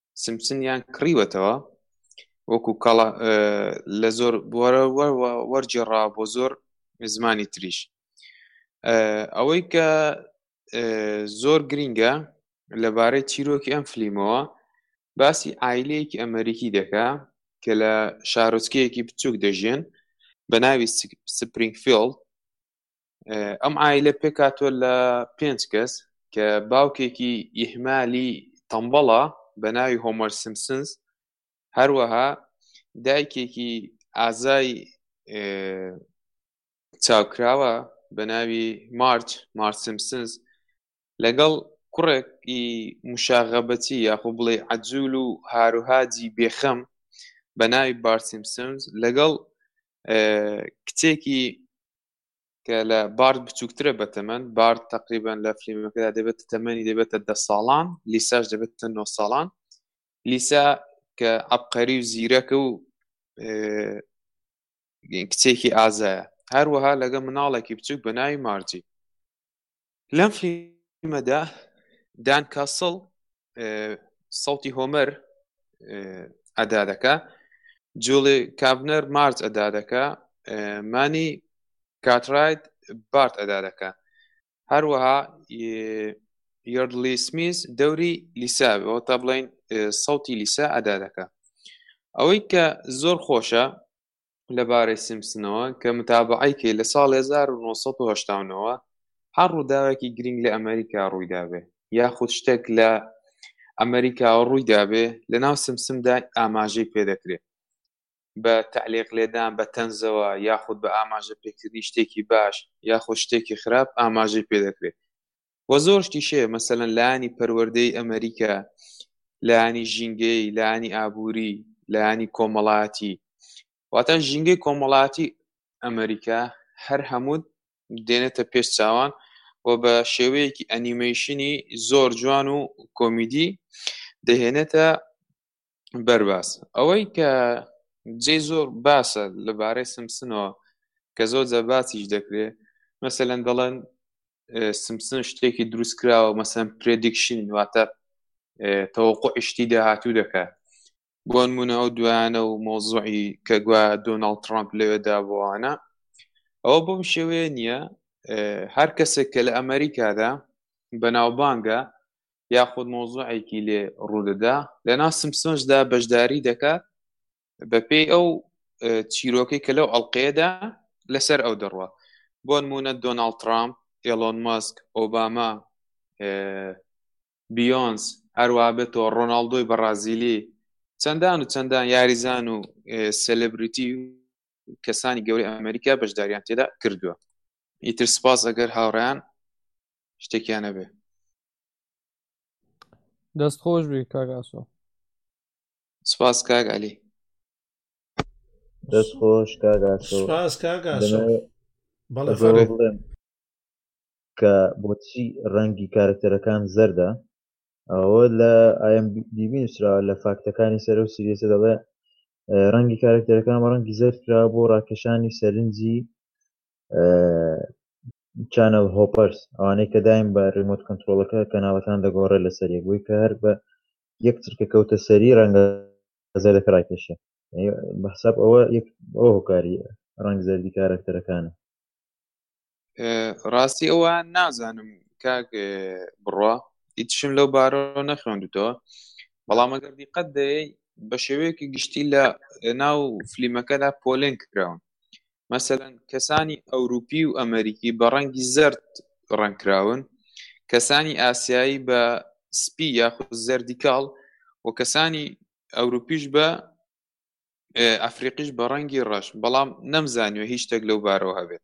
سمسنیان کڕیوەتەوە وەکو کاڵا لە زۆر وەرجێڕا بۆ زۆر زمانی تریش ئەوەی کە زۆر گرینگە لەبارەی چیرۆکی ئەم فلیمەوە باسی ئایلەیەکی ئەمریکی دەکا کە لە شارۆچکەیەکی بچووک دەژێن بە ناوی سپرینگفیلد ئەم ئایلە پێکاتۆ لە پێنج کەس کە باوکێکی ئیهمالی تەمبەڵە بە ناوی هۆمەر سمسنس هەروەها دایکێکی ئازای چاوکراوە بە ناوی مارچ مارچ سمسنس لەگەڵ کوڕێکی مشاغەبەتی یاخۆ بڵێ عجول و هاروهاجی بێخەم بە ناوی بارسیمسنز لەگەڵ کچێکی کە لە بارد بچووکترە بە تەمەن بارد تقریبان لە فلیمەکەدا دەبێت تەمەنی دەبێتە دە ساڵان لیساش دەبێتە نۆ ساڵان لیسا کە عبقەری و زیرەکە و کچێکی ئازایە هەروەها لەگە مناڵێکی بچووک بە ناوی مارجی لەم فیلمەدا دان کاسڵ سەڵتی هۆمەر ئەدا دەکە جوڵی کابنەر مارج ئەدا دەکە مانی کاترایت بارت ئەدا دەکە هەروەها یردلی سمیز دەوری لیساەوە تا بڵین سەوتی لیسا ئەدا دەکە ئەوەی کە زۆر خۆشە لە بارەی سیمپسنەوە کە متابعەی کەی لە ساڵی 1970ەوە هەر ڕووداوێکی گرنگ لە ئەمریکا ڕوویدابێ یاخود شتێک لە ئەمریکاوە ڕوویدابێ لە ناو سمسمدا ئاماژەی پێدەکرێت بە تعلێق لێدان بە تەنزەوە یاخود بە ئاماژە پێکردنی شتێکی باش یاخود شتێکی خراپ ئاماژەی پێدەکرێت و زۆر شتیشێ مەسەلەن لانی پەروەردەی ئەمریکا لانی ژینگەی لانی ئابووری لانی کۆمەڵاتی واتە ژینگەی کۆمەڵاتی ئەمریکا هەر هەموو دێنێتە پێش چاوان و بە شێوەیەکی ئەنیمەیشنی زۆر جوان و کۆمیدی دەهێنێتە بەرباس ئەوەی کە جێ زۆر باسە لەبارەی سمسنەوە کە زۆر جەباتیش دەکرێت مەسەەن دەڵێن سمسن شتێکی دروست کراوە مەسەن پرێدیکشن واتە تەوەقع شتی داهاتوو دەکات بۆ نمونە ئەو دویانە و مۆزوعی کە گویا دۆناڵد ترامپ لەوێدا بۆوانە ئەوە بۆم شێوەیە نییە هەر کەسێک کە لە ئەمریکادا بەناوبانگە یاخود مۆزوعێکی لێ ڕوودەدا لە ناو سمسۆنجدا بەشداری دەکات بەپێی ئەو چیرۆکەی کە لەو ئەڵلقەیەدا لەسەر ئەو دەڕوە بۆ نمونە دۆناالد ترامپ ئێلۆن ماسک ئۆباما بیۆنس هەروابێتەوە ڕۆناالدۆی بەڕازیلی چەندان و چەندان یاریزان و سلبریتی کەسانی گەوری ئەمریکا بەشداریان تێدا کردووە ئیتر سپاس ئەگەر هاوڕیان شتێکیانە بێ دەست خۆش بی کاک ئاسۆ سپاس کاک علی دەست خۆش کاک ئاسۆ سپاس کاک ئاسۆ دەمەوێت بەڵێ بەزەوە فەرێ بڵێم کە بۆچی ڕەنگی کارەکتەرەکان زەردە ئەوە لە IMDb نووسراوە لە فاکتەکانی سەر و سریەسە دەڵێ اه، ڕەنگی کارەکتەرەکان بە ڕەنگی زەرد کرا بۆ ڕاکێشانی سەرنجی اه، چانەڵ هۆپەرس ئەوانەی کە دایم بە ڕیمۆت کەنترۆڵەکە کەناڵەکان دەگۆڕێت لەسەر یەک بووی کە هەر بە یەک چرکە کەوتە سەری ڕەنگە زەردەکە ڕاکێشێ بە حساب ئەوە یەک ئەو هۆکاری ڕەنگ زەردی کارەکتەرەکانە ڕاستی ئەوە نازانم کاک بڕە ئیتشم لەو بارۆ نەخوێندوتەوە بەڵام ئەگەر دیقەت دەیە بە شێوەیەکی گشتی لە ناو فلیمەکەدا پۆلێن کراون مەسەلەن کەسانی ئەوروپی و ئەمەریکی بە ڕەنگی زەرد ڕەنگکراون کەسانی ئاسیایی بە سپی یاخود زەردی کاڵ و کەسانی ئەوروپیش بە ئەفریقیش بە ڕەنگی ڕەش بەڵام نەمزانیوە هیچ شتێک لەو بارەوە هەبێت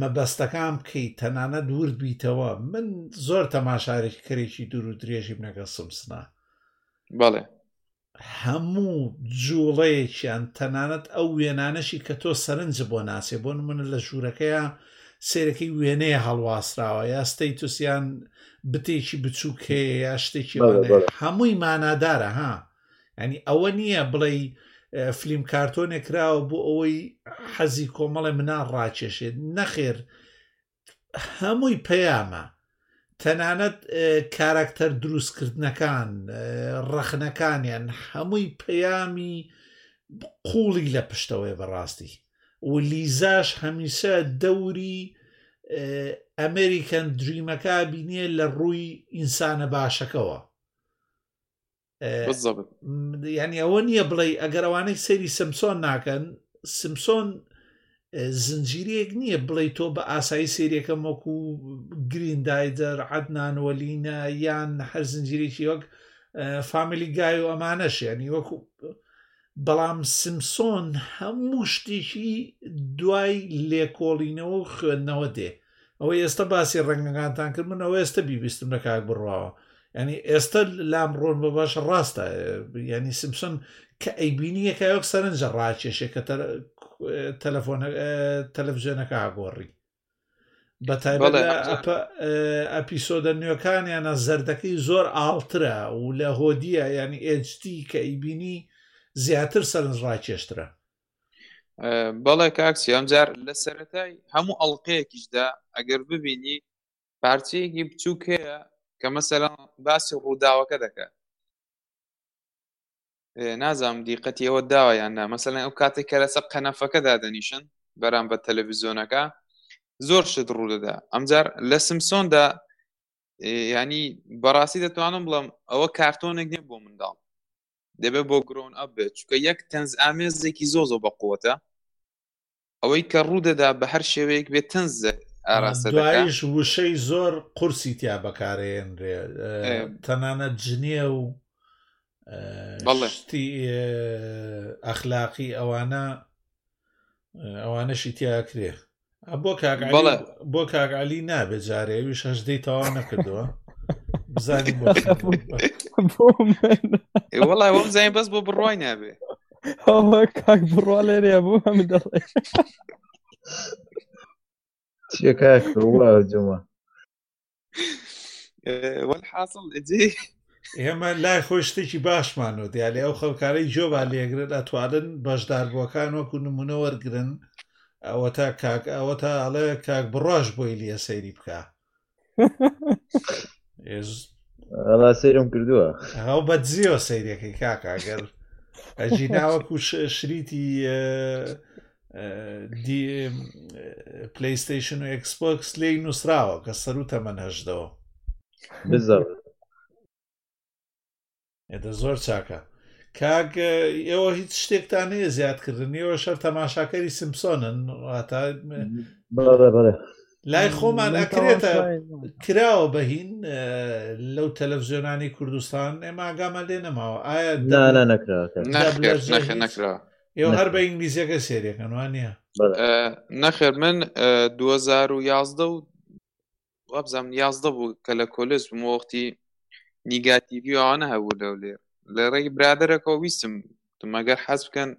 مەبەستەکان بکەیت تەنانەت ورد بیتەوە من زۆر تەماشارێک کەرێکی دوور و درێژیم لەگەڵ سمسنا بەڵێ هەموو جوڵەیەکیان تەنانەت ئەو وێنانەشی کە تۆ سەرنج بۆ ناسێ بۆ منە لە ژوورەکەیە سێرەکەی وێنەیە هەڵواسراوە یا ستەیتوسیان بتێکی بچووکەیە یا شتێکی هەمووی مانادارە ها ینی ئەوە نییە بڵێ فلیم کارتۆنێ کراوە بۆ ئەوەی حەزی کۆمەڵی منان ڕاکێشێت نەخێر هەمووی پەیامە تەنانەت کاراکتەر دروستکردنەکان ڕەخنەکانیان هەمووی پەیامی قوڵی لە پشتەوەی بەڕاستی و لیزاش هەمیشە دەوری ئەمریکەن دریمەکە بینیە لە ڕووی ئینسانە باشەکەەوە ینی ئەوە نییە بڵێ ئەگەر ئەوانەی سەیری سمسۆن ناکەن سمسۆن زنجیرەیەک نییە بڵێ تۆ بە ئاسایی سریەکەم وەکو گرین دایدەر عدنانوەلینە یان هەر زنجیرێکی وەک فامیلی گای و ئەمانە شێنی وەکو بەڵام سمسۆن هەموو شتێکی دوای لێکۆڵینەوە خوێندنەوە دێ ئەوەی ئێستا باسی ڕەنگەکانتان کرد من ئەوە ئێستا بیبیستم لە کاک بڕواوە ینی ئێستا لام ڕۆن بە باش ڕاستە ینی سیمسۆن کە ئەیبینی یەکە وەک سەرنجە ڕاکێشێ کە تەلەفۆن تەلەڤزیۆنەکە ئاگۆڕی بە تایبەت ئەپیسۆدە نوێکانیانە زەردەکەی زۆر ئاڵترە و لە هۆدیە ینی ئێجدی کە ئیبینی زیاتر سەرنج ڕاکێشترە بەڵێ کاکسی ئەمجار لە سەرەتای هەموو ئەڵلقەیەکیشدا ئەگەر ببینی پارچەیەکی بچووک هەیە کە مەسەرەن باسی ڕووداوەکە دەکات نازانم دیقەتی ئەوە داوە یان نا مەسەلەن ئەو کاتێک کە لەسەر قەنەفەکە دادەنیشن بەرام بە تەلەڤزیۆنەکە زۆر شت ڕوودەدا ئەمجار لە سمسۆندا ینی بەڕاستی دەتوانم بڵم ئەوە کارتۆنێک نیە بۆ منداڵ دەبێت بۆ گرۆن ئەپ بێت چکە یەک تەنز ئامێزێکی زۆ زۆ بە قوتە ئەوەی کە ڕوودەدا بە هەر شێوەیەک بێت تەنز ئاراستەش وشەی زۆر قورسی تیا بەکارێنرێ تەنانەت جنێ و بەڵێشتی ئەخلاقی ئەوانە ئەوانەشی تیاکرێ بۆ کاک بەڵێ بۆ کاک علی نابێ جارێ ئەویش هەژدەی تەواو نەکردەوە بزانین بۆ بۆ من. ئێ وەڵای وەم زای بەس بۆ بڕوای نابێ هەڵە کاک بڕوا لێرەیە بۆ هەم دەڵێ چیە کاکەوە جمە والحاصل ئەجێ ئێمە لای خۆی شتێکی باشمان و دیالێ ئەو خەڵکارەی جۆبا لێگرن ئەتوانن بەشداربووەکان وەکو نمونە وەرگن ئەوە تا کاک ئەوە تا ئەڵێ کاک بڕاش بۆی لیە سەیری بکە ئەڵا سەیرم کردووە ئەو بەدزیەوە سەیرەکەی کاکگەر ئەجی ناوەکو شریتی پلیستیشن و ئەکسپۆکس لی نووسراوە کە سەر و تەمەەن هەشتەوە ئێدە زۆر چاکە کاک ئێوە هیچ شتێکتان هەیە زیادکردن ئێوە شەر تەماشاکەری سمسۆنن ڕاتە لای خۆمان ئەکرێتە کراوە بەهین لەو تەلەڤزیۆنانی کوردستان ئێمە ئاگامان لێ نەماوە ئایا نەکرا ئێوە هەر بە ئینگلیزیەکە سێریەکەن وان نیە نەخێر من 2011 و وابزانم یازدە بوو کە لە کۆلێز بووم وەختی نیگاتیڤیوانە هەبوو لەو لێ لە ڕێی برادەرەکەەوە ویستم تمەگەر حەز بکەن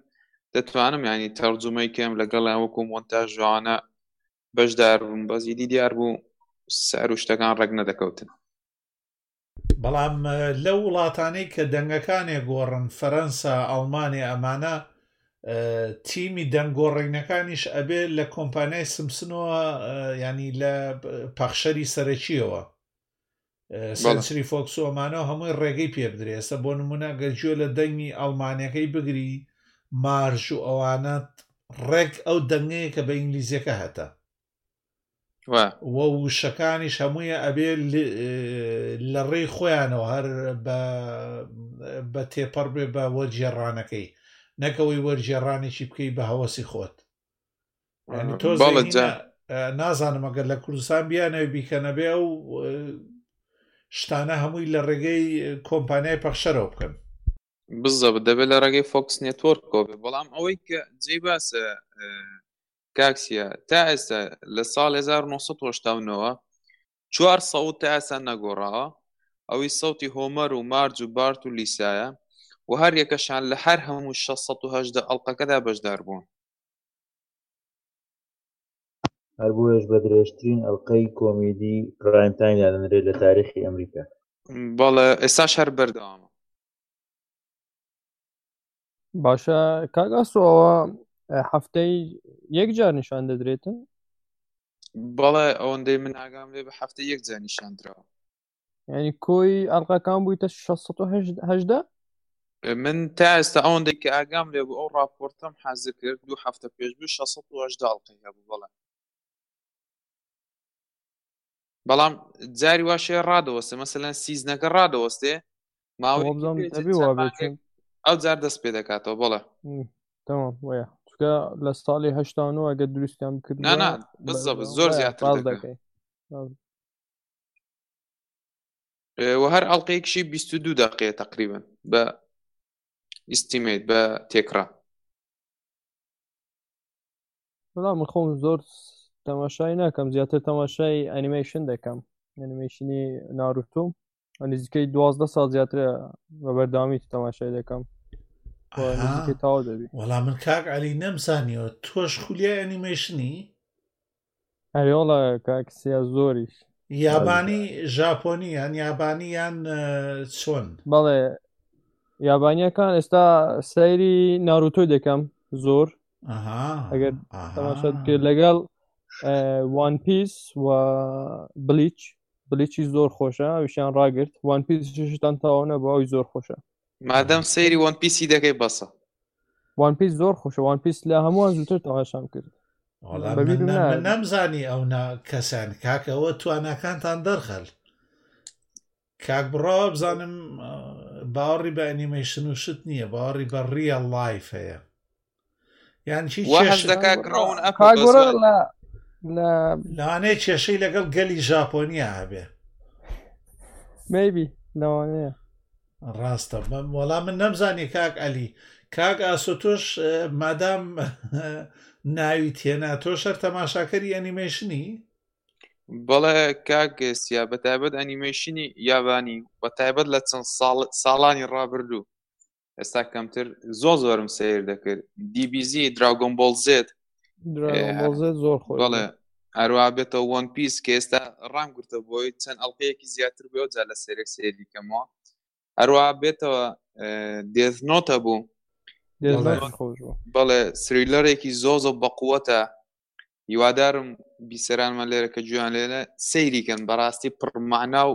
دەتوانم ینی تەرجمەی کەم لەگەڵ ئەوەکو مۆنتا ژوانە بەشدار بووم بەزیدی دیار بوو سەر و شتەکان ڕێک نەدەکەوتن بەڵام لەو وڵاتانەی کە دەنگەکانێ گۆڕن فەرەنسا ئەڵمانێ ئەمانە تیمی دەنگۆڕینەکانیش ئەبێ لە کۆمپانیای سمسنەوە ینی لە پەخشەری سەرەکیەوە سەنسری فۆکسۆمانەوە هەمووی ڕێگەی پێ بدرێسە بۆ نمونە گەر گوێ لە دەنگی ئەڵمانەکەی بگری مارژ و ئەوانەت ڕێک ئەو دەنگەیە کە بە ئینگلیزیەکە هەتە وە وشەکانیش هەموویە ئەبێ لە ڕێی خۆیانەوە هەر بە تێپەڕ بێ بە وەرجێڕانەکەی نەکەوەی وەرجێڕانێکی بکەی بە هەوەسی خۆت تۆ نازانم ئەگەر لە کوردستان بیانەوە بیکەنەبێ ئەو شتانە هەمووی لە ڕێگەی کۆمپانیای پەخشەرەوە بکەن بزە دەبێت لە ڕێگەی فۆکس نێتۆرکۆ بێ بەڵام ئەوەی کە جێ باسە کاک سیا تا ئێستا لە ساڵ 1970ەوە چوار سەوت تا ئێستا نەگۆڕاوە ئەوی سەوتی هۆمەر و مارج و بارت و لیسایە و هەر یەکەشان لە هەر هەموو 1610 ئەڵلقەکەدا بەشدار بوون هەر بۆیەش بە درێژترین ئەڵلقەی کۆمیدی پرایم تایم دادەنرێت لە تاریخی ئەمریکا بەڵێ ئێستاش هەر بەردەوامە باشە کاک ئاسۆ ئەوە هەفتەی یەک جار نیشان دەدرێتن بەڵێ ئەوەندەی من ئاگام لێ بە هەفتە یەک جار نیشان درەوە ینی کۆی ئەڵلقەکان بوویتە 16 من تا ئێستا ئەوەندەی کە ئاگام لێ بوو ئەو راپۆرتم حازر کرد دوو هەفتە پێش بوو 16 داڵقی هەبوو بەڵێ بەڵام جاری واشێ ڕادەوەستێ مەسەلەن سیزنەکە ڕادەوەستێ ماوەی ئەو جار دەست پێ دەکاتەوە بڵێ تمام وەیە چکە لە ساڵی هەشتانەوە ئەگە دروستیان بکرد زۆر زیاتر دەکەی و هەر ئەڵلقەیەکشی 22 دقەیە تقریبن بە ئیسیمیت بە تێکرا بەڵام من خۆم زۆر تەماشای ناکەم زیاتر تەماشای ئەنیمەیشن دەکەم ئەنیمەیشنی ناروتوم نزیکەی دوازدە سال زیاترە بە بەردامی تەماشای دەکەم تاوا دەبی وەڵام من کاک علی نەمزانیەوە تۆش خولیای ئەنیمەیشنی ئەرێ وەڵا کاک سیا زۆریش یابانی ژاپۆنی یان یابانی یان چۆن بەڵێ یابانیەکان ئێستا سەیری ناروتۆ دەکەم زۆر ئەگەر تەماشا کرد لەگەڵ وان پیس و بلیچ بلیچی زۆر خۆشە ویشیان ڕاگرت وان پیسشتان تاوانە بۆ ئەوی زۆر خۆشە مادەم سەیری وان پیسی دەکەی بەسە وان پیس زۆر خۆشە وان پیس لە هەمووان زووتر تەماشام کرد وەڵام بەبیر من نە- نایەت. من نەمزانی ئەو نا کەسان کاکەوە تواناکانتان دەرخەل کاک بڕاوە بزانم ئە، باوەڕی بە ئەنیمەیشن و شت نییە باوەڕی بە ڕیە لایف هەیە یانچی لەوانەیە کێشەی لەگەڵ گەلی ژاپۆنیا هەبێ مەبی لەوانەیە ڕاستە وەڵا من نەمزانی کاک ئەلی کاک ئاسۆ تۆش مادام ناوی تێنا تۆ شەر تەماشاکەری ئەنیمەشنی بەڵێ کاک سیا بە تایبەت ئەنیمەشنی یابانی بە تایبەت لە چەند ساڵ ساڵانی ڕابردوو ئێستا کەمتر زۆ زۆرم سیر دەکرد دیبیزی دراگۆن بۆڵ زێت زۆر خۆڵێ هەروە بێتە وەن پیس کە ئێستا ڕام گرتە بۆی چەند ئەڵلقەیەکی زیاتر بۆ جا لە سێرێک سێری کەمەوە هەروە بێتەوە دێزنۆتە بوو بەڵێ سریلەرێکی زۆ زۆ بەقووەتە هیوادارم بیسەرانمە لێرە کە جویان لێنە سەیریکەن بەڕاستی پڕمانا و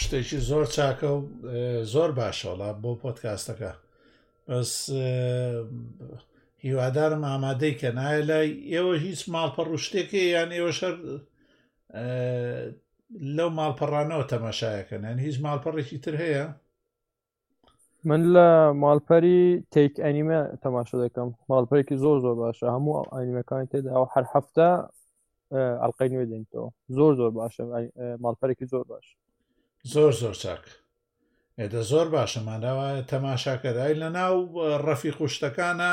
شتێکی زۆر چاکە و زۆر باشەڵا بۆ پۆتکاستەکە بەس هیوادارم ئامادەی کە نایە لای ئێوە هیچ ماڵپەڕ و شتێکی یان ئێوە شەر لەو ماڵپەڕانەوە تەماشایەکەن یان هیچ ماڵپەڕێکی تر هەیە من لە ماڵپەری تێک ئەنیمە تەماشا دەکەم ماڵپەرێکی زۆر زۆر باشە هەموو ئەنیمەکانی تێدا ئەو هەر هەفتە ئەلقەی نوێ دێنیتەوە زۆر زۆر باشە ماڵپەرێکی زۆر باش زۆر زۆر چاک ئێدە زۆر باشەمانەوە تەماشاکەرای لە ناو ڕەفی قوشتەکانە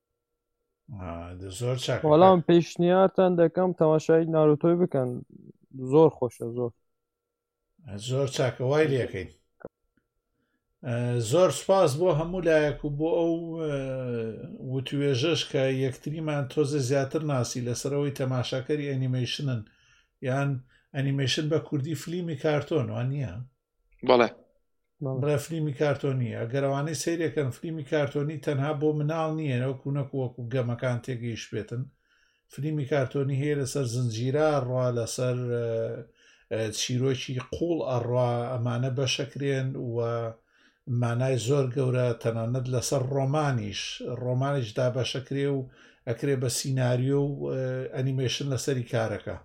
زۆر چاکڵام پێشنیارتان دەکەم تەماشای ناروتۆی بکەن زۆر خۆشە زۆر زۆر چاکە وای لەکەین زۆر سپاس بۆ هەموو لایەک و بۆ ئەو وتوێژەش کە یەکتریمان تۆزە زیاتر ناسی لەسەرەوەی تەماشاکەری ئەنیمەیشنن یان ئەنیمەشن بە کوردی فلیمی کارتۆنوان نییە بەڵێ بڵێ فلیمی کارتۆنی ئەگەر ئەوانەی سیرەکەن فلیمی کارتۆنی تەنها بۆ مناڵ نییە ئەو کوونەک وەکو گەمەکان تێگەیش بێتن فلیمی کارتۆنی هەیە لەسەر زنجیرە ڕوا لەسەر چیرۆکی قوڵ ئەڕوا ئەمانە بەشەکرێن و مانای زۆر گەورە تەنانەت لەسەر ڕۆمانیش ڕۆمانیش دابەشەکرێ و ئەکرێ بە سینناریۆ و ئەنیمەشن لەسەری کارەکە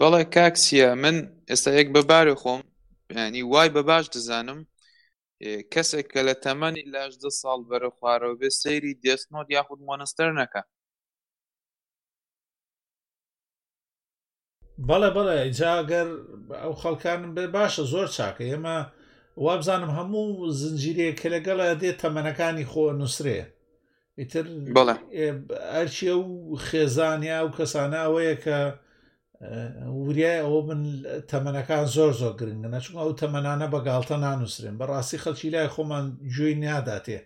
بەڵێ کاکسیە من ئێستا یەک بە بارە خۆم ینی وای بە باش دەزانم کەسێک کە لە تەمەنی لاش دە ساڵ بەرە خوارەوە بێ سەیری دێستنۆت یاخود مۆنستەر نەکە بەڵێ بەڵێ جاگەر ئەو خەڵکانم بێ باشە زۆر چاکە ئێمە وابزانم هەموو زنجیرەیە کە لەگەڵە دێت تەمەنەکانی خۆ نووسرێ ئیتر بەڵێ ئێ، ب- ئەرچی ئەو خێزانیا و کەساناوەیە کە اه، وریای ئەوە من تەمەنەکان زۆر زۆر گرنگە نەچون ئەو تەمەنانە بە گاڵتە نانووسرێن بەڕاستی خەلکی لای خۆمان گوێی ناداتێ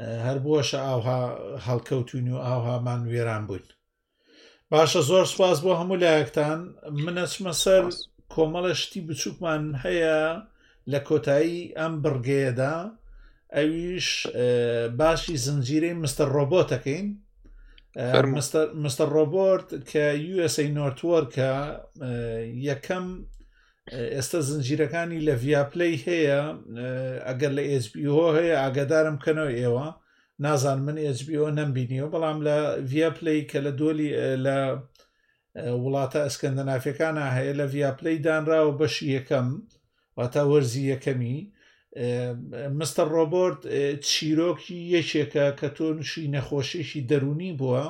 اه، هەر بووەشە ئاوها هەڵکەوتین و ئاوهامان وێران بووین باشە زۆر سپاس بۆ هەموو لایەکتان منەچمە سەر کۆمەڵە شتی بچووکمان هەیە لە کۆتایی ئەم بڕگەیەدا ئەویش باشی زنجیرەی مستەر ڕۆبۆتەکەین مستەر ڕۆبۆرت کە USA نۆرتوەرکە یەکەم ئێستا زنجیرەکانی لە ڤیاپلەی هەیە ئەگەر لە ئSBO هەیە ئاگادارم کەنەوە ئێوە نازانم من ئێچ بی ئۆ نەم بینیەوە بەڵام لە ڤیا پلی کە لە دۆلی لە وڵاتە ئەسکەندە نافەکانە هەیە لە ڤیا پلی دانراوە بەشی یەکەم واتا وەرزی یەکەمی مستەر ڕۆبۆرت چیرۆکی یەکێکە کە تۆ نوشی نەخۆشیێکی دەرونی بووە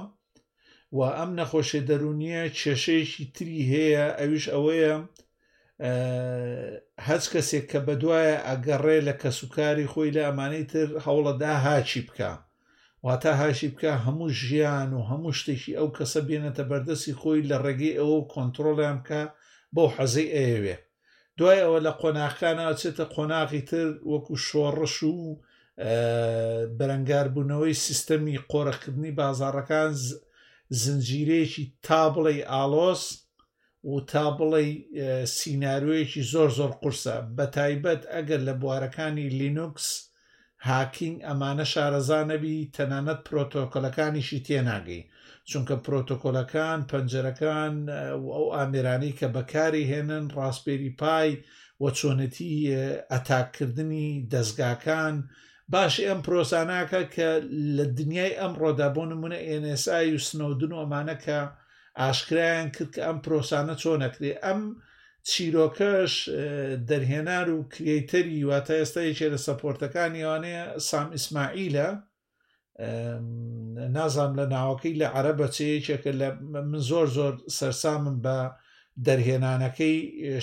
و ئەم نەخۆشیە دەرونیە کێشەیەکی تری هەیە ئەویش ئەوەیە هەچ کەسێک کە بەدوایە ئەگەڕێ لە کەسوکاری خۆی لە ئەمانەی تر هەوڵەدا هاچی بکە واتا هاشی بکە هەموو ژیان و هەموو شتێکی ئەو کەسە بێنێتە بەردەستی خۆی لە ڕێگەی ئەوە کۆنتترۆلیان بکە بەو حەزەی ئەیەوێ دوای ئەوە لە قۆناغکانەوە چێتە قۆناغی تر وەکو شۆڕش و بەرەنگاربوونەوەی سیستەمی قۆرەکردنی بازارەکان زنجیرەیەکی تا بڵێ ئالۆس و تا بڵێ سینناروەیەکی زۆر زۆر قورسە بە تایبەت ئەگەر لە بوارەکانی لینوکس هاکینگ ئەمانە شارەزا نەبی تەنانەت پرۆتۆکۆلەکانیشی تێناگەی چونکە پرۆتۆکۆلەکان پەنجەرەکان و ئەو ئامێرانەی کە بەکاری هێنن ڕاسپێری پای و چۆنێتی ئەتاکردنی دەستگاکان باشی ئەم پرۆساناکە کە لە دنیای ئەم ڕۆدا بۆ نمونە ئێنسای و سنەودن و ئەمانە کە ئاشکرایان کرد کە ئەم پرۆسانە چۆنەکرێ ئەم چیرۆکەش دەرهێنار و کریەیتەری واتە ئێستا یەکێ لە سەپۆرتەکانی ئەوانەیە سام ئیسماعیلە نازام لە ناوەکەی لە عرە بەچێ یەکێکە لە من زۆر زۆر سەرسامم بە دەرهێنانەکەی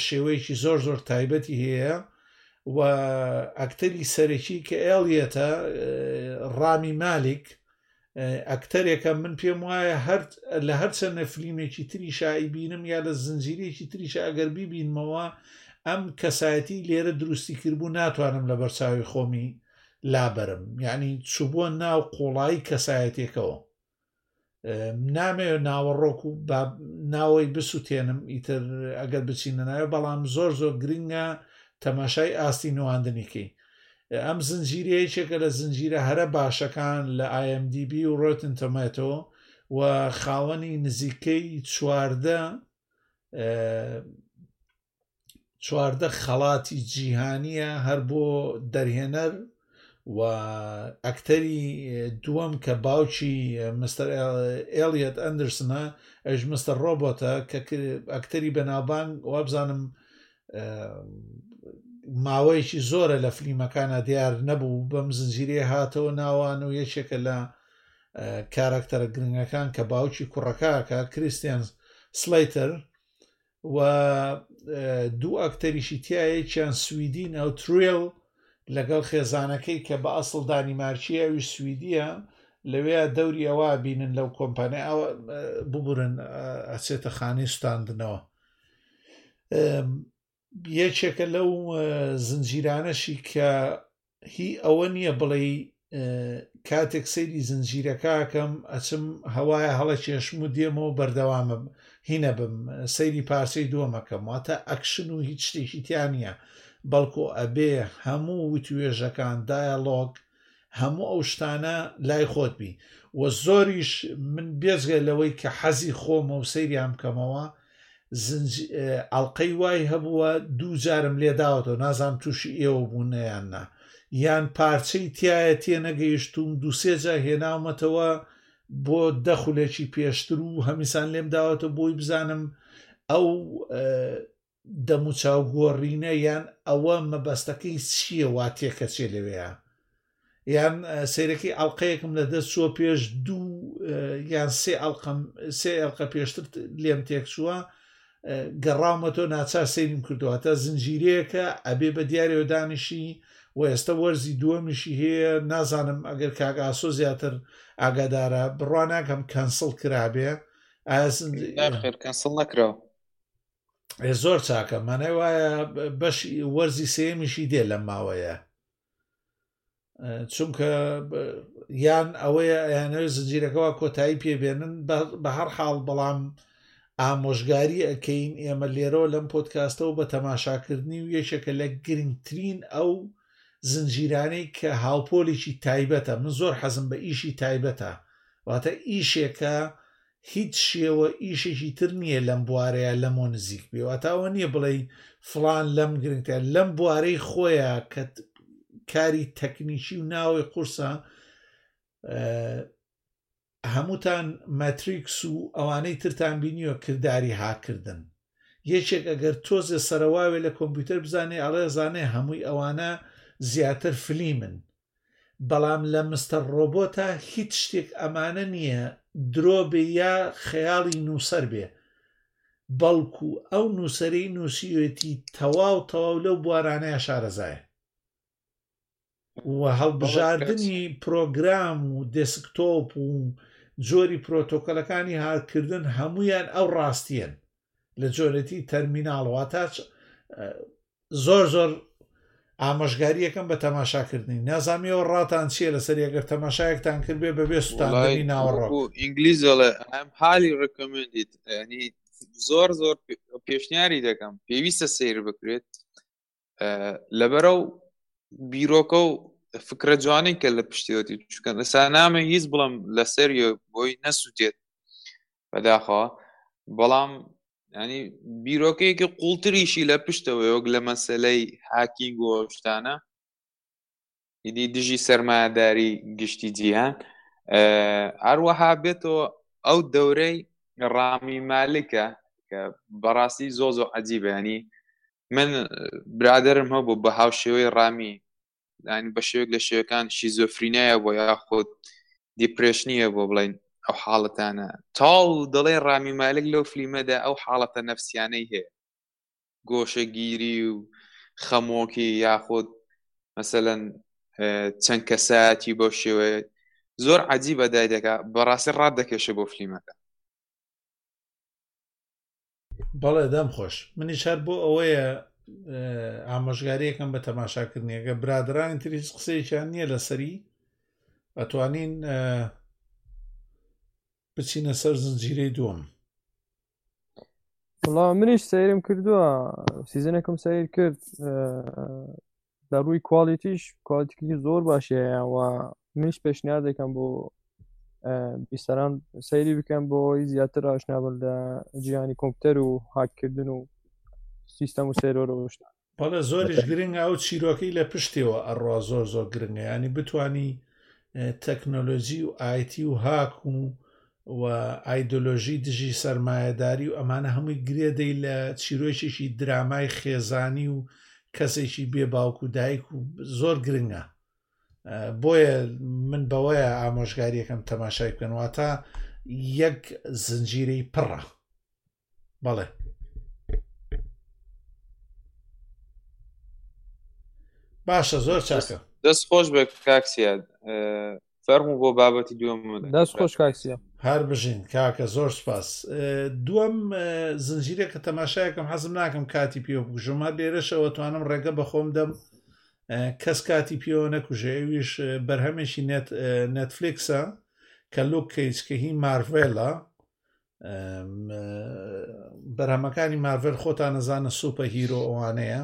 شێوەیەکی زۆر زۆر تایبەتی هەیە و ئەکتەری سەرەکی کە ئێڵیەتە ڕامی مالیک ئەکتەرێکە من پێم وایە هەر لە هەرچەندە فلیمێکی تری شایی بینم یا لە زنجیرێکی تریشە ئەگەر بیبینمەوە ئەم کەسایەتی لێرە دروستی کردبوو ناتوانم لە بەرچاوی خۆمی لابرم یعنی چوبووە ناو قوڵایی کەسایەتێکەوە نامەوێت ناوەڕۆک و ناوەی بسووتێنم ئیتر ئەگەر بچینە ناوێ بەڵام زۆر زۆر گرنگە تەماشای ئاستی نواندنیکەی ئەم زنجیرە یەکێکە لە زنجیرە هەرە باشەکان لە IMDB و Rotten Tomato و خاوەنی نزیکەی چواردە چواردە خەڵاتی جیهانیە هەر بۆ دەرهێنەر و ئەکتەری دووەم کە باوکی مستەر ئێلیەت ئەندرسنە ئەش مستەر ڕۆبۆتە کە ئەکتەری بەناوبانگ وابزانم ماوەیەکی زۆرە لە فلیمەکانە دیار نەبوو بەم زنجیرەیە هاتەوە ناوان و یەکێکە لە کاراکتەرە گرنگەکان کە باوکی کوڕەکەکە کریسیان سلیتەر و دوو ئەکتەریشی تایەکیان سوئدی ناوتروێل لەگەڵ خێزانەکەی کە بە ئەسڵ دانیمارچی ئەوی سوئدیە لەوێ دەوری ئەوە بینن لەو کۆمپانیا ئەوە ببورن ئەچێتە خانەی سوتاندنەوە یەکێکە لەو زنجیرانەشی کە هی ئەوە نییە بڵێ کاتێک سەیری زنجیرەکەکەم ئەچم هەوایە هەڵە کێشم و دێمەوە بەردەوامە هینە بم سەیری پارچەی دووەمەکەم واتە ئەکشن و هیچ شتێکی تیان نییە بەڵکو ئەبێ هەموو وتوێژەکان دایلۆک هەموو ئەو شتانە لای خۆت بی و زۆریش من بێزگە لەوەی کە حەزی خۆمە و سەیریان بکەمەوە ئەڵلقەی وای هەبووە دوو جارم لێداوەتەوە نازانم تووشی ئێوە بوونیان نا یان پارچەی تایە تێ نەگەیشتوم دووسێ جا هێناومەتەوە بۆ دەخولێکی پێشتر و هەمیسان لێم داوەتە بۆی بزانم ئەو دەموچاوگۆڕینە یان ئەوە مەبەستەکەی چییە وا تێکەچێ لەوێە یان سێرەکی ئەڵلقەیەکم لە دەست چووە پێش دوو یان سێ ئەڵلقەم سێ ئەڵلقە پێشتر لێم تێک چووە گەڕاومە تۆ ناچار سەیریم کردواتە زنجیرەیەکە ئەبێ بە دیارەوە دانیشی و ئێستا وەرزی دووەمیشی هەیە نازانم ئەگەر کاگاسۆ زیاتر ئاگادارە بڕواناکەم کەنسڵ کرابێ ئایا کەنسڵ نەکراوە ئێ زۆر چاکە مانای وایە بەش وەرزی سێمیشی دێ لەم ماوەیە چونکە یان ئەوەیە ئەیانەوێت زنجیرەکەەوە کۆتایی پێبێنن بە هەر حاڵ بەڵام ئامۆژگاری ئەەکەین ئێمە لێرەوە لەم پۆتکاستەوە بە تەماشاکردنی و یەکێکە لە گرنگترین ئەو زنجیرانەی کە هاوپۆلێکی تایبەتە من زۆر حەزم بە ئیشی تایبەتە واتە ئیشێکە هیچ شێوە ئیشێکی تر نییە لەم بوارەیە لەمۆ نزیک بێ واتاوە نییە بڵێ فلان لەم گرنگتە لەم بوارەی خۆیە کە کاری تەکنیکی و ناوی قورسە هەمووتان مەتریکس و ئەوانەی ترتان بینیوە کردداری هاکردن یەکێک ئەگەر تۆزێ سەرواوێ لە کۆمپیوتەر بزانێ ئەڵێ زانێ هەمووی ئەوانە زیاتر فلیمن بەڵام لە مستەر ڕۆبۆتا هیچ شتێک ئەمانە نییە درۆ بێ یا خەیاڵی نووسەر بێ بەڵکو ئەو نووسەری نووسیوێتی تەواو تەواو لەو بوارانەیە شارەزایە و هەڵبژاردنی پرۆگرام و دەسکتۆپ و جۆری پرۆتۆکەلەکانی هاکردن هەمویان ئەو ڕاستیەن لە جۆرەتی تەرمیناڵەوە تا زۆر زۆر ئامۆژگاریەکەم بە تەماشاکردنی نازامیەوە ڕاتان چیە لەسەر ئەگەر تەماشایەکتان کرد بێ بەبێ سوتاندنی ناوەڕۆ ئینگلیزڵێ ئەم حالی ڕکمنیت ینی زۆر زۆر پێشنیاری دەکەم پێویستە سیر بکرێت لەبەرە و بیرۆکە و فکرە جوانی کە لە پشتێتی چکەن لەسا نامە هیچ بڵم لەسەر بۆی نەسووتێت بەداخەوە بەڵام ینی بیرۆکەیەکی قوڵتریشی لە پشتەوە وەک لە مەسلەی هاکینگ و شتانە ئیدی دژی سەرمایهداری گشتی جیهان هەروەها بێتەوە ئەو دەورەی ڕامی مالکە کە بەڕاستی زۆ زۆ عجیبیانی من برادرم هەبوو بە هاوشێوەی ڕامی ینی بە شێوێک لە شێوەکان شیزۆفرینایە بۆ یاخود دیپرشنیە بۆ بڵین ئەو حاڵەتانە تاڵ دەڵێ ڕامی مالک لەو فلیمەدا ئەو حاڵەتە نەفسیانەی هەیە گۆشەگیری و خەمۆکی یاخود مەسەەن چەند کەسایەتی بۆ شێوەیە زۆر عجی بەدای دەکات بەڕاستی ڕات دەکێشە بۆ فلیمەکە بەڵێ دەم خۆش منیش هەر بۆ ئەوەیە ئامۆژگاریەکەم بە تەماشاکردنیەکە برادرانی تریش قسەیەکیان نییە لەسەری ئەتوانین بچینە سەر زنجیرەی دووەم وڵا منیش سەیرم کردووە سیزنەکەم سیر کرد لە ڕووی کوالیتیش کوالیتیکی زۆر باشەیە و منش پێشنیار دەکەم بۆ بیسەران سەیری بکەم بۆ ئەوی زیاتر ئاشنابن لە جیهانی کۆمپیوتەر و هاککردن و سیستەم و سێرۆر ڕۆشتن بەڵە زۆریش گرنگ ئەو چیرۆکەی لە پشتێەوە ئەڕوا زۆر زۆر گرنگیانی بتانی تەکنۆلۆژی و ئایتی و هاک و و ئایدۆلۆژی دژی سەرمایەداری و ئەمانە هەمووی گرێدەی لە چیرۆیشێکی درامای خێزانی و کەسێکی بێ باوک و دایک و زۆر گرنگە بۆیە من بەوەیە ئامۆژگاریەکەم تەماشای بکەن واتە یەک زنجیرەی پڕە بەڵێ باشە زۆر چاکە دەست خۆش بە کاکسیا فەرمو بۆ بابەتی دوم دەست خۆش کاکسیا هەر بژین کاکە زۆر سپاس دوم زنجیرە کە تەماشایەکەم حەزم ناکەم کاتی پێ بگژمە لێرەشەوە توانم ڕێگە بەخۆم دەم کەس کاتی پێوە نەکوژێ ئەویش بەرهەمێکی نێت نێتفلیکسە کە لوک کەیچکە هی مارڤێلا بەرامەکانی مارڤل خۆتان نەزانە سوپە هیرۆ ئەوانەیە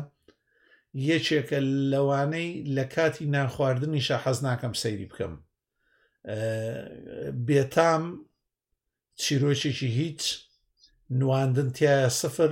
یەکێکە لەوانەی لە کاتی نانخواردنی شە حەز ناکەم سەیری بکەم بێتام چیرۆکێکی هیچ نواندن تایە سفر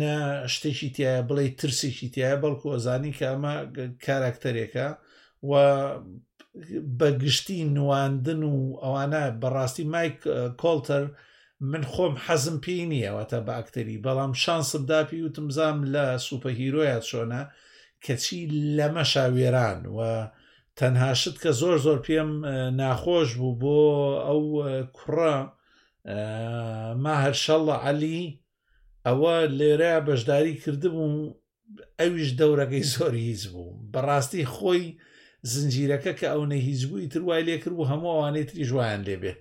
نە شتێکی تایە بڵێ ترسێکی تایە بەڵکو ئەزانی کە ئەمە کاراکتەرێکە و بە گشتی نواندن و ئەوانە بەڕاستی مایک کۆلتەر من خۆم حەزم پێی نییەوە تا بە ئەکتەری بەڵام شانسم داپی وتمزام لە سوپە هیرۆیان چۆنە کەچی لەمە شاوێران و تەنها شت کە زۆر زۆر پێم ناخۆش بوو بۆ ئەو کوڕە ماهرشەڵە عەلی ئەوە لێرە بەشداری کردبوو ئەویش دەورەکەی زۆر هیچ بوو بەڕاستی خۆی زنجیرەکە کە ئەوەی هیچ بووی تروای لێکرد و هەموو ئەوانەی تریش وایان لێبێ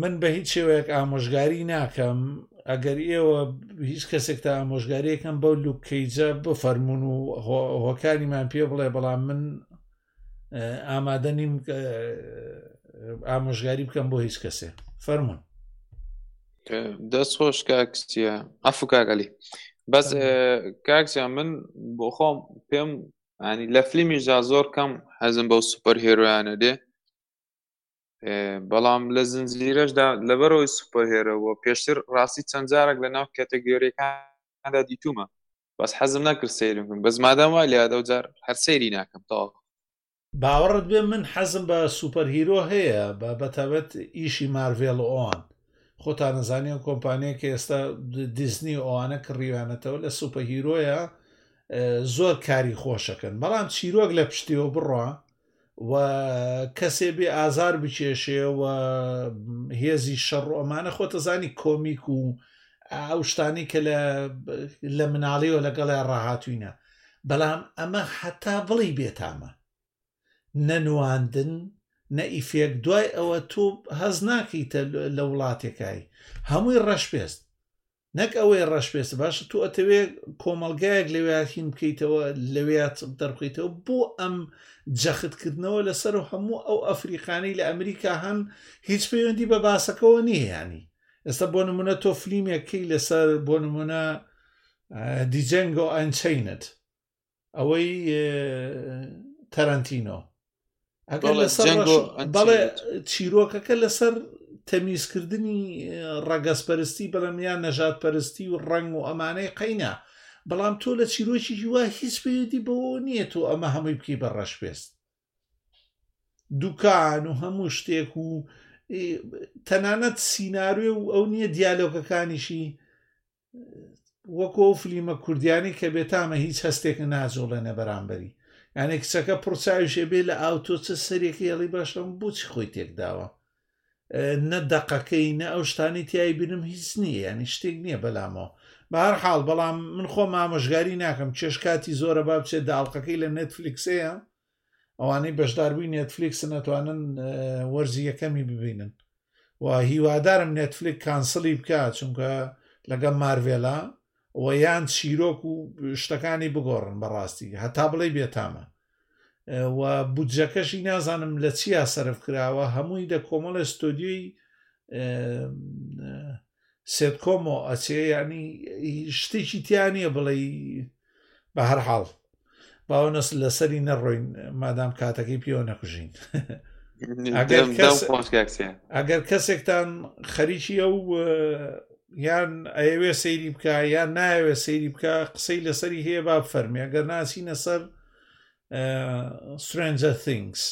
من بە هیچ شێوەیەک ئامۆژگاری ناکەم ئەگەر ئێوە هیچ کەسێک تا ئامۆژگاریەکەم بەو لوکەیجە بفەرمونون و هۆکاریمان پێ بڵێ بەڵام من ئامادە نیم ئامۆژگاری بکەم بۆ هیچ کەسێ فەرمونون دەست خۆش کاکسە ئەف کاگەلی بەس کاکسە من بۆ خۆم پێم ینی لە فلیمیشدا زۆر کەم حەزم بەو سوپەر هێرویانە دێ بەڵام لە زنجلیرەشدا لەبەرەوەی سوپەر هێرەوە پێشتر ڕاستی چەند جارێک لە ناو کەتەگۆریەکاندا دیتومە بەس حەزم نەکرد سەیرم بم بەس مادام وا لە دەو جار هەر سەیری ناکەم تاوە باوەڕت بێ من حەزم بە سوپەر هیرۆ هەیە بە بەتەبەت ئیشی مارڤێڵ ئەوان خۆتان نەزانانی و کۆمپانیە کە ئێستا دیزنی و ئەوانە کڕیوانەتەوە لە سوپە هیرۆیە زۆر کاری خۆشەکەن بەڵام چیرۆک لە پشتیەوە بڕە و کەسێ بێ ئازار بکێشێ و هێزی شەڕ و ئەمانە خۆتەزانی کۆمیک و ئەو شتانی کە لە لە مناڵیەوە لەگەڵیان ڕاهاتوینە بەڵام ئەمە حتا بڵی بێتامە نەنواندن نە ئیفێک دوای ئەوە تۆ هەز ناکەیتە لە وڵاتێکایی هەمووی ڕەش پێست نەک ئەوەی ڕەش پێست باش تۆ ئەتەوێ کۆمەلگایەک لەوێات هین بکەیتەوە لەوێات دەربخیتەوە بۆ ئەم جەختکردنەوە لەسەر و هەموو ئەو ئەفریقانی لە ئەمریکا هەن هیچ پەیوەندی بە باسەکەەوە نیهیانی ئێستا بۆ نمونە تۆ فلیمێکی لەسەر بۆ نمونە دیجەنگۆ ئەنچینت ئەوەی تەرەنتینۆ ئەگەر لەسەر بەڵێ چیرۆکەکە لەسەر تەمیزکردنی ڕەگەزپەرستی بەڵام یان نەژات پەرستی و ڕنگ و ئەمانەی قەینا بەڵام تۆ لە چیرۆکی هیوا هیچ پێویدی بەوە نییە تۆ ئەمە هەمووی بکەی بە ڕەش پێست دوکان و هەموو شتێک و تەنانەت سینناروێ و ئەو نییە دیالۆکەکانیشی وەکو ئەو فلیمە کوردیانی کە بێتامە هیچ هەستێک ناجوڵێنە بەرامبەری یانێ کچەکە پڕچویشێ بێ لە ئاوتۆ چ سەرێکی هێڵی باشم بۆچی خۆی تێکداوە نە دەقەکەی نە ئەو شتانی تای بینم هیچ نییە ینی شتێک نییە بەلامەوە بار حاڵ بەڵام من خۆ مامۆژگاری ناکەم چێش کاتی زۆرە با بچێت داڵقەکەی لە نێتفلیکسەیە ئەوانەی بەشداربووی نێتفلیکسن ئەتوانن وەرزی یەکەمی ببینن و هیوادارم نێتفلیک کانسلی بکات چونکە لەگە مارڤێلا و یان چیرۆک و شتەکانی بگۆڕن بەڕاستی هەتا بڵێ بێتامە و بودجەکەشی نازانم لە چیا سرف کراوە هەمووی دە کۆمەڵە ستۆدیۆی سێتکۆمۆ ئەچێ یعنی شتێکی تیا نییە بڵێ بە هەر حاڵ باوەنەس لەسەری نەڕۆین مادام کاتەکەی پێوە نەکوژین ئەگەر کەسێکتان خەریکی ئەو یان ئەیەوێ سەیری بکە یان ناوێ سەیری بکە قسەی لەسەری هەیە با فەرمی ئەگەر ناسینە سەر سرنجە ثینگس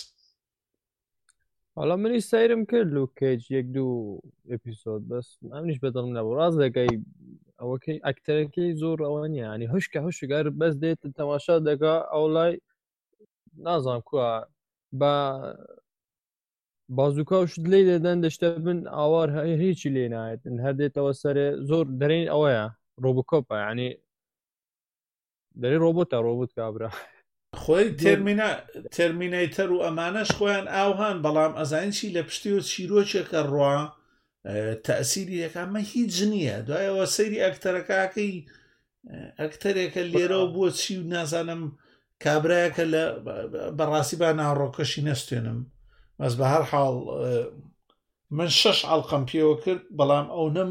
حالا منی سەیرم کرد لو کەج یەک دوو ئپیسۆد بەس ئەمنیش بەدڵم نەبوو ڕاست دەگەی ئەوەکەی ئەکتەرەکەی زۆر ئەوە نیە ینی هشکە هشگەر بەس دێت تەماشا دەگا ئەو لای نازان کووە بە بازووکە و شت لی دەدەن دەشتە بن ئاوار هیچی لێ نایەتن هەر دێتەوە سەرێ زۆر دەرین ئەوەیە ڕۆبکۆپە ینی دەری ڕۆبۆت تا ڕۆبوت کابرا خۆی تێرمینا تێرمینەیتەر و ئەمانەش خۆیان ئاوهان بەڵام ئەزانین چی لە پشتی و چیرۆکێکە ڕوا تەسیری یەکانمە هیچ نییە دوایەوە سەیری ئەکتەرەکەکەی ئەکتەرێکە لێرە و بۆ چی و نازانم کابراەکە لە بەڕاستی با ناڕۆکەشی نەستێنم بەس بە هەر حاڵ من شەش ئاڵقەم پێوە کرد بەڵام ئەو نەم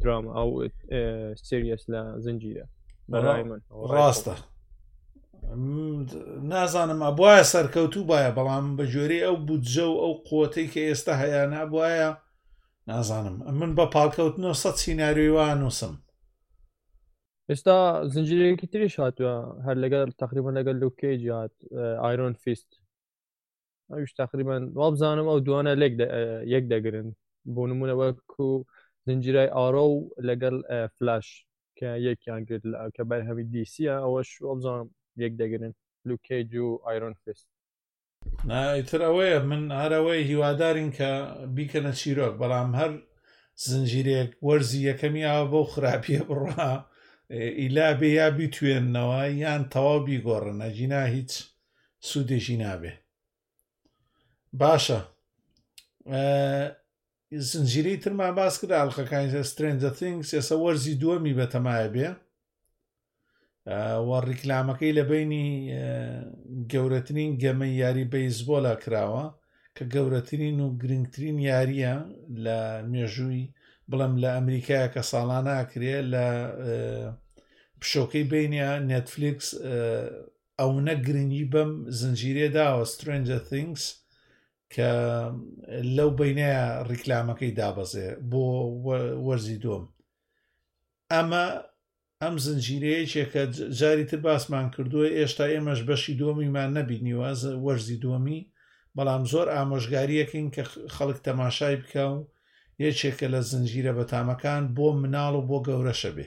درام ئەو سریەس لە زنجیرە بەڕای من ڕاستە نازانم ئەبواە سەرکەوتوو باە بەڵام بە جۆری ئەو بودجە و ئەو قوتەی کە ئێستا هەیەە بواە نازانم من بە پاڵکەوتنەوە سە سینناریوان نووسم ئێستا زنجیرێکی تریش هاتووە هەر لەگەر تقریبان لەگەر لوکەی جات ئایرۆن فیست ئەوش تقریبان وابزانم ئەو دوانە لێک یەک دەگرن بۆ نمونە وەکو زنجیرای ئارۆ و لەگەڵ فلاش کە یەکیان گرت لە کە بەر هەوی دیسیە ئەوەش وابزانم یەک دەگرن لوکەیج و ئایرۆن فست نایتر ئەوەیە من هەرەوەی هیوادارین کە بیکەنە چیرۆک بەڵام هەر زنجیرێک وەرزی یەکەمی ئاوە بەو خراپیە بڕە ئیلا بێ یا بیتوێنەوە یان تەواو بیگۆڕن ئەجینا هیچ سودێکی نابێ باشە زنجیرەی ترمان باس کرد ئاڵلقەکانی سترنجەنگ سێسە وەرزی دووەمی بەتەمایە بێ و ڕیکلامەکەی لە بینی گەورەترین گەمە یاری بەیس بۆلا کراوە کە گەورەترین و گرنگترین یاریە لە مێژووی بڵم لە ئەمریکایە کە ساڵانە ئەکرێ لە پشۆکەی بینە نێتفلیکس ئەونە گرنگی بەم زنجیرە داوە Stranger Things کە لەو بینەیە ڕیکلامەکەی دابەزێ بۆ وەرزی دوم ئەمە ئەم زنجیرەیەکێکە جاری تر باسمان کردووە ئێشتا ئێمەش بەشی دووەمیمان نەبینیوە وەرزی دووەمی بەڵام زۆر ئامۆژگاریەکەین کە خەڵک تەماشای بکە و یەکێکە لە زنجیرە بەتامەکان بۆ مناڵ و بۆ گەورەشە بێ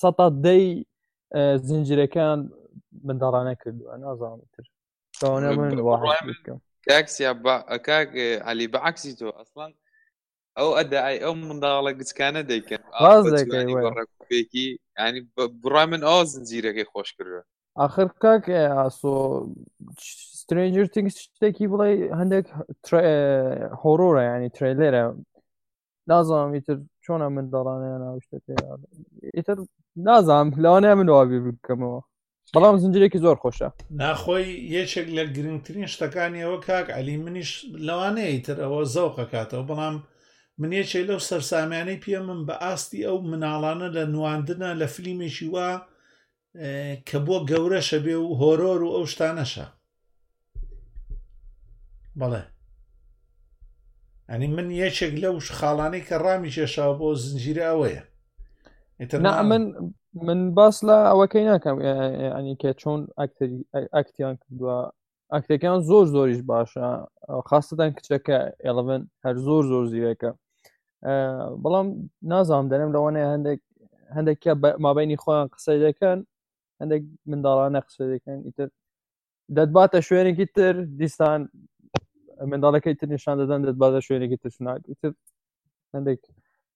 سەتا دەی زنجیرەکان بنداڕانە کردووە نازانم تر کاکسیا کاک علی بەعکسی تۆ ئەسڵان ئەو ئەدای ئەو منداڵە گچکانە دەیکەن ڕێکی ینی بڕای من ئەو زنجیرەکەی خۆش کردوە آخر کاک ئاسۆ سترنجر تنگ شتێکی بڵێ هەندێک هۆرۆرە ینی ترلێرە نازانم ئیتر چۆنە من دەڵانەیە ناوشتە پێ ئیتر نازانم لەوانەیە من وابی بکەمەوە بەڵام زنجرێکی زۆر خۆشە ناخۆی یەکێک لە گرنگترین شتەکانی ئەوە کاک علی منیش لەوانەیە ئیتر ئەوە زەوقەکاتەوە بەڵام من یەکێک لەو سەرسامیانەی پێ من بە ئاستی ئەو مناڵانە لە نواندنە لە فلیمێکی وە کە بۆ گەورەشە بێ و هۆرۆر و ئەو شتانەشە بەڵێ ئەنی من یەکێک لەو خاڵانی کە ڕامی کێشا بۆ زنجیرە ئەوەیە من من باس لە ئەوەکەی ناکەم ئەنی کە چۆن ئەکتیان کردووە ئەکتەکان زۆر زۆریش باشە خاستەتان کچەکە ئێڵڤن هەر زۆر زۆر زیرەکە بەڵام نازام دەرم لەوانەیە هەندێک هەندێکە مابینی خۆیان قسە دەکەن هەندێک منداڵانە قسە دەکەن ئیتر دەتباتە شوێنێکی تر دیسان منداڵەکەی تر نیشان دەدەن دەتباتە شوێنێکی ترسناک ئیتر هەندێک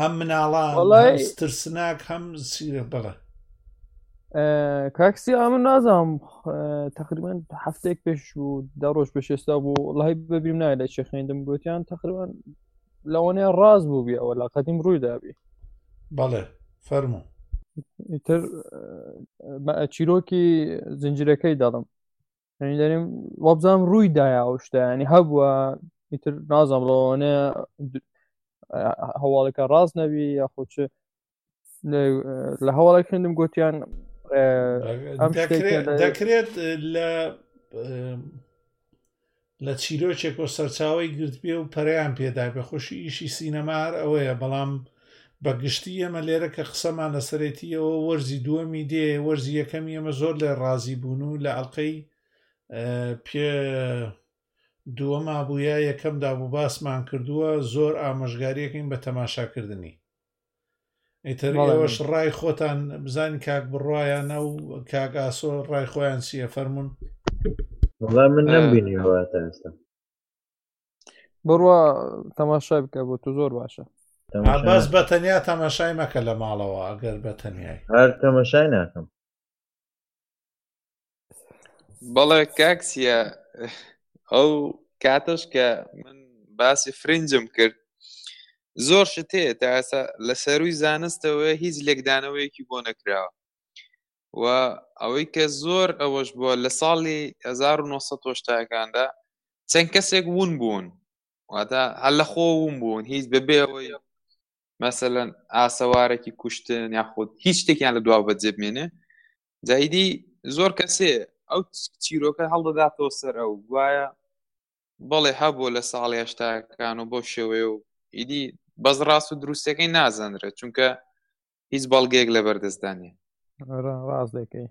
هەم مناڵان ترسناک هەم سیرە بڵێ کاکسی ئامن نازام تقریبان هەفتێک پێش بوو دە ڕۆژ پێشێستا بوو لای ببیم نایە لە چێ خوێندم گوتیان تقریبان لەوانەیە ڕاست بوو بێ ئەوە لە قەدیم ڕووی دابی بەڵێ فەرمو تر چیرۆکی زنجیرەکەی دەڵم دەرێم وەبزانام ڕووی دایا ئەو شتیانی هەبووە ئیتر نازم ڕۆنێ هەواڵەکە ڕاست نەبی یاخۆ چ لە هەواڵە خوێندم گوتیان دەکرێت لە لە چیرۆکێک و سەرچاوی گرتبێ و پەریان پێدا بە خۆشی ئیشی سینەمار ئەوەیە بەڵام بە گشتی ئێمە لێرە کە قسەمان لەسەرێتی ئەوە وەرزی دووەمی دێ وەرزی یەکەمی ئێمە زۆر لێ ڕازی بوون و لە ئەڵلقەی پێ دووەما بووە یەکەمدا بوو باسمان کردووە زۆر ئامۆژگاریەکەین بە تەماشاکردنی ئیتەرەوەش ڕای خۆتان بزانین کاک بڕواان ئەو کاک ئاسۆ ڕای خۆیان سیە فەرمونون من نمبینیوە تا ئێستا بڕوا تەماشای بکە بۆ تو زۆر باشە بەس بە تەنیا تەماشای مەکە لە ماڵەوە ئەگەر بە تەنیای هەر تەماشای ناکەم بەڵێ کاکسیە ئەو کاتەش کە من باسی فرنجم کرد زۆر شتێ تا لە سەروی زانستەوەی هیچ لێکدانەوەیەکی بۆ نەکراوە و ئەوەی کە زۆر ئەوەش بووە لە ساڵی 1970کاندا چەند کەسێک وون بوون واتە هەر لە خۆ وون بوون هیچ بەبێ ئەوەی مەسەەن ئاسەوارێکی کوشتن یاخود هیچ شتێکیان لە دوا بەجێبمێنێ جایدی زۆر کەسێ ئەو چیرۆکە هەڵدەداتەوە سەر ئەو گوایە بەڵێ هەبوو لە ساڵی هشتاکان و بۆ شێوەیە و ئیدی بەس ڕاست و دروستەکەی نازانرێت چونکە هیچ بەڵگەیەک لە بەردەستدا نیە ڕاست دەکەی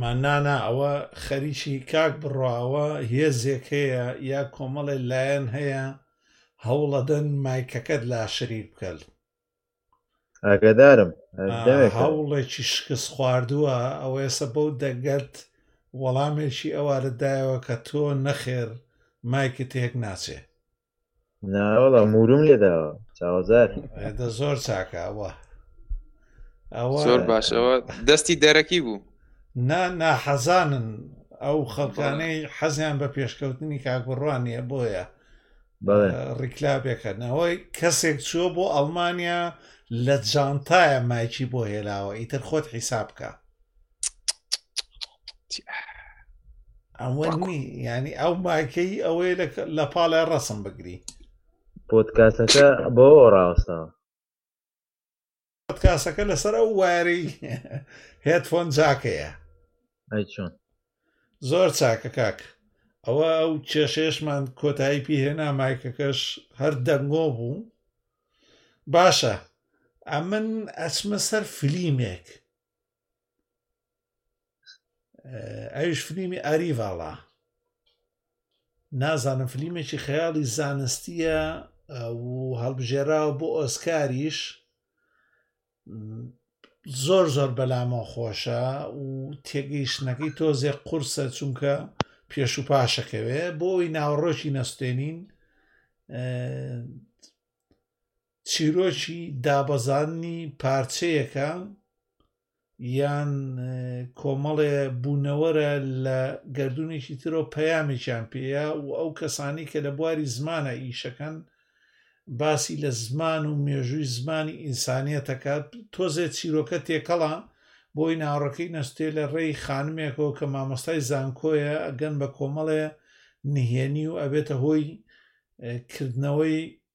مانانا ئەوە خەریکی کاک بڕواوە هێزێک هەیە یا کۆمەڵێ لایەن هەیە هەوڵەدەن مایکەکەت لاشری بکەل ئاگادارم هەوڵێکی شکست خواردووە ئەو ێسە بەو دەگەت وەڵامێکی ئەوارەدایەوە کە تۆ نەخێر مایکت هێک ناچێ ناوەڵە مورم لێداوە چاوەزار ئێدە زۆر چاکە ئەوە ئەوە زۆر باشەوە دەستی دەرەکی بوو نا ناحەزانن ئەو خەڵکانەی حەزیان بە پێشکەوتنی کاکبڕوانە بۆیە ڕیکلابێکەنەوەی کەسێک چووە بۆ ئەڵمانیا لە جانتایە مایکی بۆ هێلاوە ئیتر خۆت حیسابکە ئەوە ینی ئەو ماکەی ئەوەی لە پاڵێ ڕسم بگری پۆتکاسەکە بۆ ڕاستە پۆتکاسەکە لەسەر ئەو وایری هێتفۆن جاکەیە چۆن زۆر چاکە کاک ئەوە ئەو کێشێشمان کۆتایی پێهێنا مایکەکەش هەر دەنگۆ بوو باشە ئەمن ئەچمە سەر فلیمێک ئەویش فلیمی ئاریڤاڵا نازانم فلیمێکی خەیاڵی زانستیە و هەڵبژێراوە بۆ ئۆسکاریش زۆر زۆر بەلامە خۆشە و تێگەیشتنەکەی تۆزێ قورسە چونکە پێش و پاشەکەوێ بۆی ناوەڕۆکی نەستێنین چیرۆکی دابەزاندنی پارچەیەکە یان کۆمەڵێ بوونەوەرە لە گردونێکی ترەوە پەیامێکیان پێەیە و ئەو کەسانی کە لە بواری زمانە ئیشەکەن باسی لە زمان و مێژووی زمانی ئینسانیەتەکات تۆزێ چیرۆکە تێکەڵە بۆی ناڕەکەی نەستێ لە ڕێی خانمێکەوە کە مامۆستای زانکۆیە ئەگەن بە کۆمەڵێ نهێنی و ئەبێتە هۆی کردنەوەی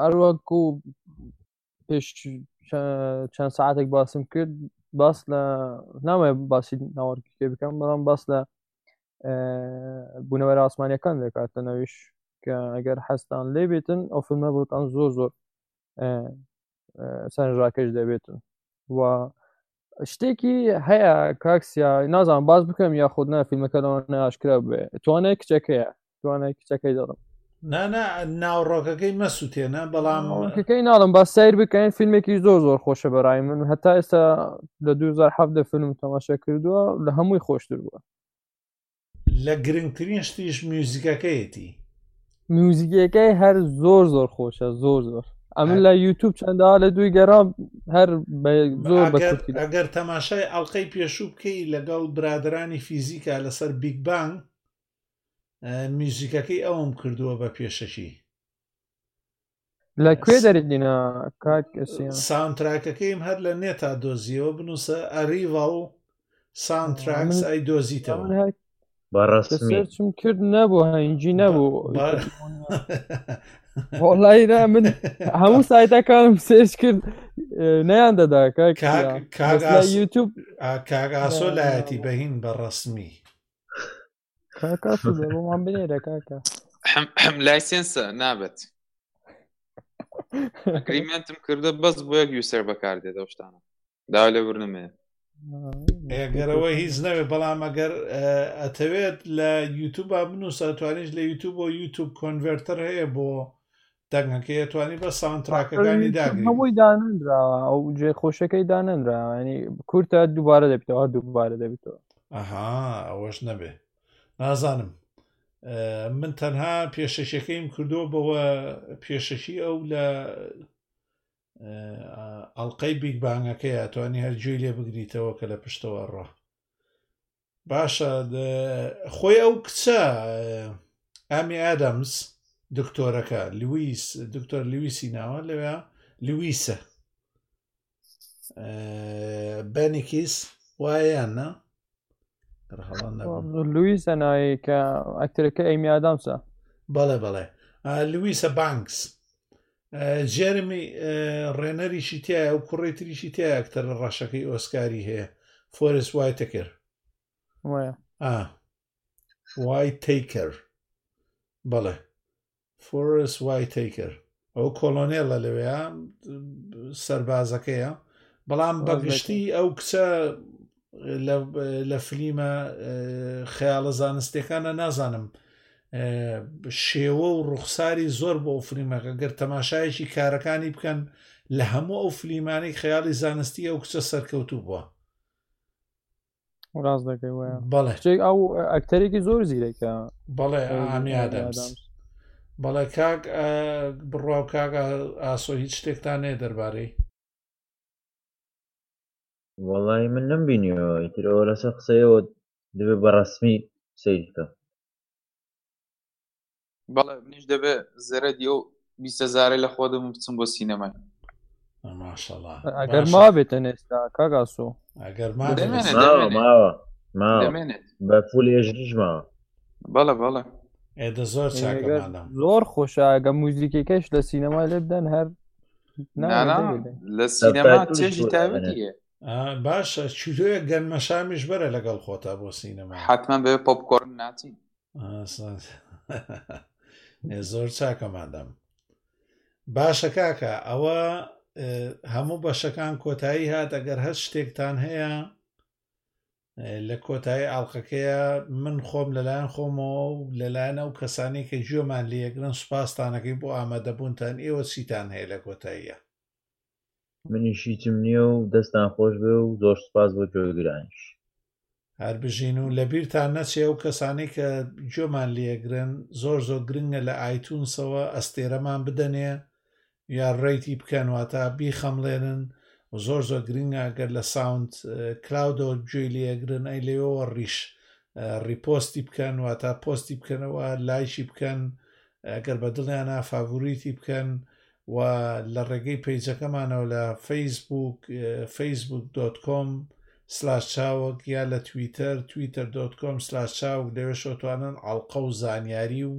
هەروەک و پێش چەند ساعتێک باسم کرد باس لە ناوێ باسی ناوەڕکی پێ بکەم بەڵام باس لە بوونەوەرە ئاسمانەکان دەکات لە ناویش کە ئەگەر حەستان لێ بێتن ئەو فیلمە بۆتان زۆر زۆر سەرنجڕاکێش دەبێتن و شتێکی هەیە کاکسیا نازان باز بکەم یا خود نە فیلمەکەەوە ناشکرا بێ توانای کچەکەیە توانای کچەکەی دەڵم نانا ناوڕۆکەکەی مەسووتێنە بەڵام کەکەی ناڵم با سیر بکەین فیلمێکی زۆر زۆر خۆشە بەرای من هەتا ئێستا لە 2017 فیلم تەماشا کردووە لە هەمووی خۆشتر بووە لە گرنگترین شتیش میوزیکەکەیەتی میوزیکەکەی هەر زۆر زۆر خۆشە زۆر زۆر ئەمە لە یوتوب چەنددا لە دوی گەرا هەر زۆر ئەگەر تەماشای ئەڵلقەی پێشوو بکەی لەگەڵ برادرانی فیزیکا لەسەر بیگ بانگ میوزیکەکەی ئەوم کردووە بە پێشەکی لە کوێ دەرێنا کاک ساونتراکەکەیم هەر لە نێ تا دۆزیەوە بنووسە ئەریڤڵ ساونتراکس ئەی دۆزیتەوە بەڕستم کرد نەبوو هەنگی نەبوو وڵایرا من هەموو سایتەکانم سێش کرد نیان دەدا یوتوب کاگاسۆ لایەتی بەهین بە ڕسمی بۆمان بنێرە کاکە حم لایسنسە نابێت ئەگریمنتم کردە بەس بۆ یەک یوسەر بەکار دێت ئەو شتانە داوا لێ ورنمێ ئەگەرەوە هیچ نەوێ بەڵام ئەگەر ئەتەوێت لە یوتوب بنووسە توانیش لە یوتوب بۆ یوتوب کۆنڤێرتەر هەیە بۆ دەنگەکەی ئەتوانی بە ساونتراکەکانی داگری هەمووی دانراوە ئەو جێ خۆشەکەی دانراوانی کورتە دووبارە دەبیتەوە دووبارە دەبیتەوە ئەها ئەوەش نەبێ نازانم من تەنها پێشەکیەکەیم کردو بەوە پێشەکی ئەو لە ئەڵلقەی بیگ بانگەکەی ئەتوانی هەر گوێی لێ بگریتەوە کە لە پشتەوە ڕە باشە خۆی ئەو کچە ئامی ئادەمس دکتۆرەکە لویس دکتۆر لویسی ناوە لەوێ لویسە بەنیکیس وایەنە لویسە ناوی کە ئەکتەرەکە ئەیمی ئادامسە بەڵێ بەڵێ لویسە بانکس جێرمی ڕێنەریشی تایە و کوڕی تریشی تای ئەکتەرە ڕەشەکەی ئۆسکاری هەیە فۆرس وای تەکر وای تەیکەر بەڵێ فۆرس وای تەیکەر ئەو کۆلۆنێڵە لەوێ سربازەکەیە بەڵام بەگشتی ئەو کچە لە فلیمە خەیاڵە زانستەکانە نازانم شێوە و ڕوخساری زۆر بۆ ئەو فلیمەکە گەر تەماشایەکی کارەکانی بکەن لە هەموو ئەو فلیمانەی خەیاڵی زانستی ئەو کچە سەرکەوتوو بووە ڕاست دەکەی بەڵێ ئەو ئەکتەرێکی زۆر زیرەکە بەڵێ ئامیادەمس بەڵێ کاک بڕوا و کاک ئاسۆ هیچ شتێکتان نێ دەربارەی وەڵای من نەم بینیەوە ئیتر ئەوە لەسەر قسەیەوە دەبێ بە ڕەسمی سەیر بکەم بەڵێ منیش دەبێ زەرەدی ئەو بیسەزارە لە خۆ دەم بچم بۆ سینەمای ماشەڵا ئەگەر ما بێتە نێستا کاگاسۆ ئەگەر ما دەمێنێت بە پول ێژریش ماوە بەڵە بەڵە ئێدە زۆر چاکەمانم زۆر خۆشە ئەگە موزیکەکەش لە سینەما لێ بدەن هەر لە سینەما چێژی تاویە باشە چوتۆە گەنمەشامیش بەرە لەگەڵ خۆتا بۆ سینەما حتمما بێ پۆپکۆرن ناچین زۆر چاکەمادەم باشە کاکە ئەوە هەموو بەشەکان کۆتایی هات ئەگەر هەست شتێکتان هەیە لە کۆتایی ئاڵلقەکەیە من خۆم لەلایەن خۆمەوە و لەلایەن ئەو کەسانی کە گوێمان لەیەگرن سوپاستانەکەی بۆ ئامادەبوونتان ئێوە چیتان هەیە لە کۆتاییە منیش هیچم نییە و دەستان خۆش بێ و زۆر سوپاس بۆ گوێگرانیش هەر بژین و لەبیرتان نەچێ و کەسانی کە گوێمان لێگرن زۆر زۆر گرنگە لە ئایتونسەوە ئەستێرەمان بدەنێ یا ڕەیتی بکەن واتا بیخەمڵێنن و زۆر زۆر گرنگە گەر لە ساوند کلااودەوە گوێی لەگرن ئەی لێەوە ڕیش ڕیپۆستی بکەن واتا پۆستی بکەنەوە لایشی بکەن گەر بە دڵیانە فاڤوریتی بکەن و لە ڕێگەی پیجەکەمانەوە لە فەیسبوک فەیسبوک دۆت کۆم سلاش چاوک یا لە تویتەر تویتەر دۆت کۆم سلاش چاوک لەوێشەوە توانن ئاڵلقە و زانیاری و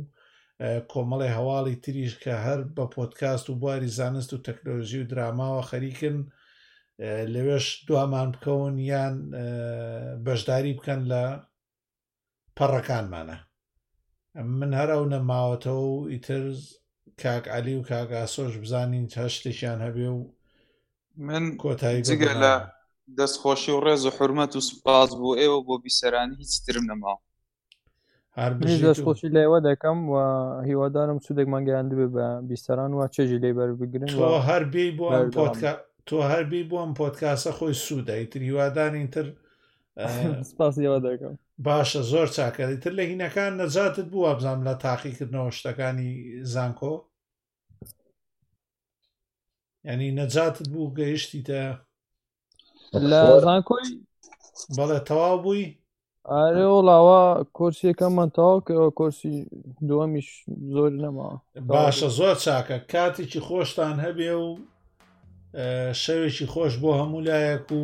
کۆمەڵێ هەواڵی تریش کە هەر بە پۆدکاست و بواری زانست و تەکنۆلژی و دراماوە خەریکن لەوێش دوامان بکەون یان بەشداری بکەن لە پەڕەکانمانە من هەر ئەو نەماوەتەوە و ئیتر کاک علی و کاک ئاسۆش بزانین تا شتێکیان هەبێ و من کۆتایی جگە لە دەستخۆشی و ڕێز و حرمەت و سوپاس بۆ ئێوە بۆ بیسەرانی هیچ ترم نەماوە هەرخۆشی لەوە دەکەم و هیوادارم سوودێکمان گەیان دەبێ بە بیستەران وە چێژی لێ بەر بگرن هەر بی بۆ تۆ هەربی بۆم پۆتکاسە خۆی سوودایی تر هیوادانین تر سپاسیەوە دەکەم باشە زۆر چاکەری تر لە هینەکان نەجاتت بووە بزانام لە تاقیکردنەوە شتەکانی زانکۆ ینی نەجاتت بوو گەیشتی تە لە زانکۆی بەڵێ تەواو بووی ئارێ وڵاوە کۆرسیەکەمان تەواو کەەوە کۆرسی دووەمیش زۆر نەما باشە زۆر چاکە کاتێکی خۆشتان هەبێ و شەوێکی خۆش بۆ هەموو لایەک و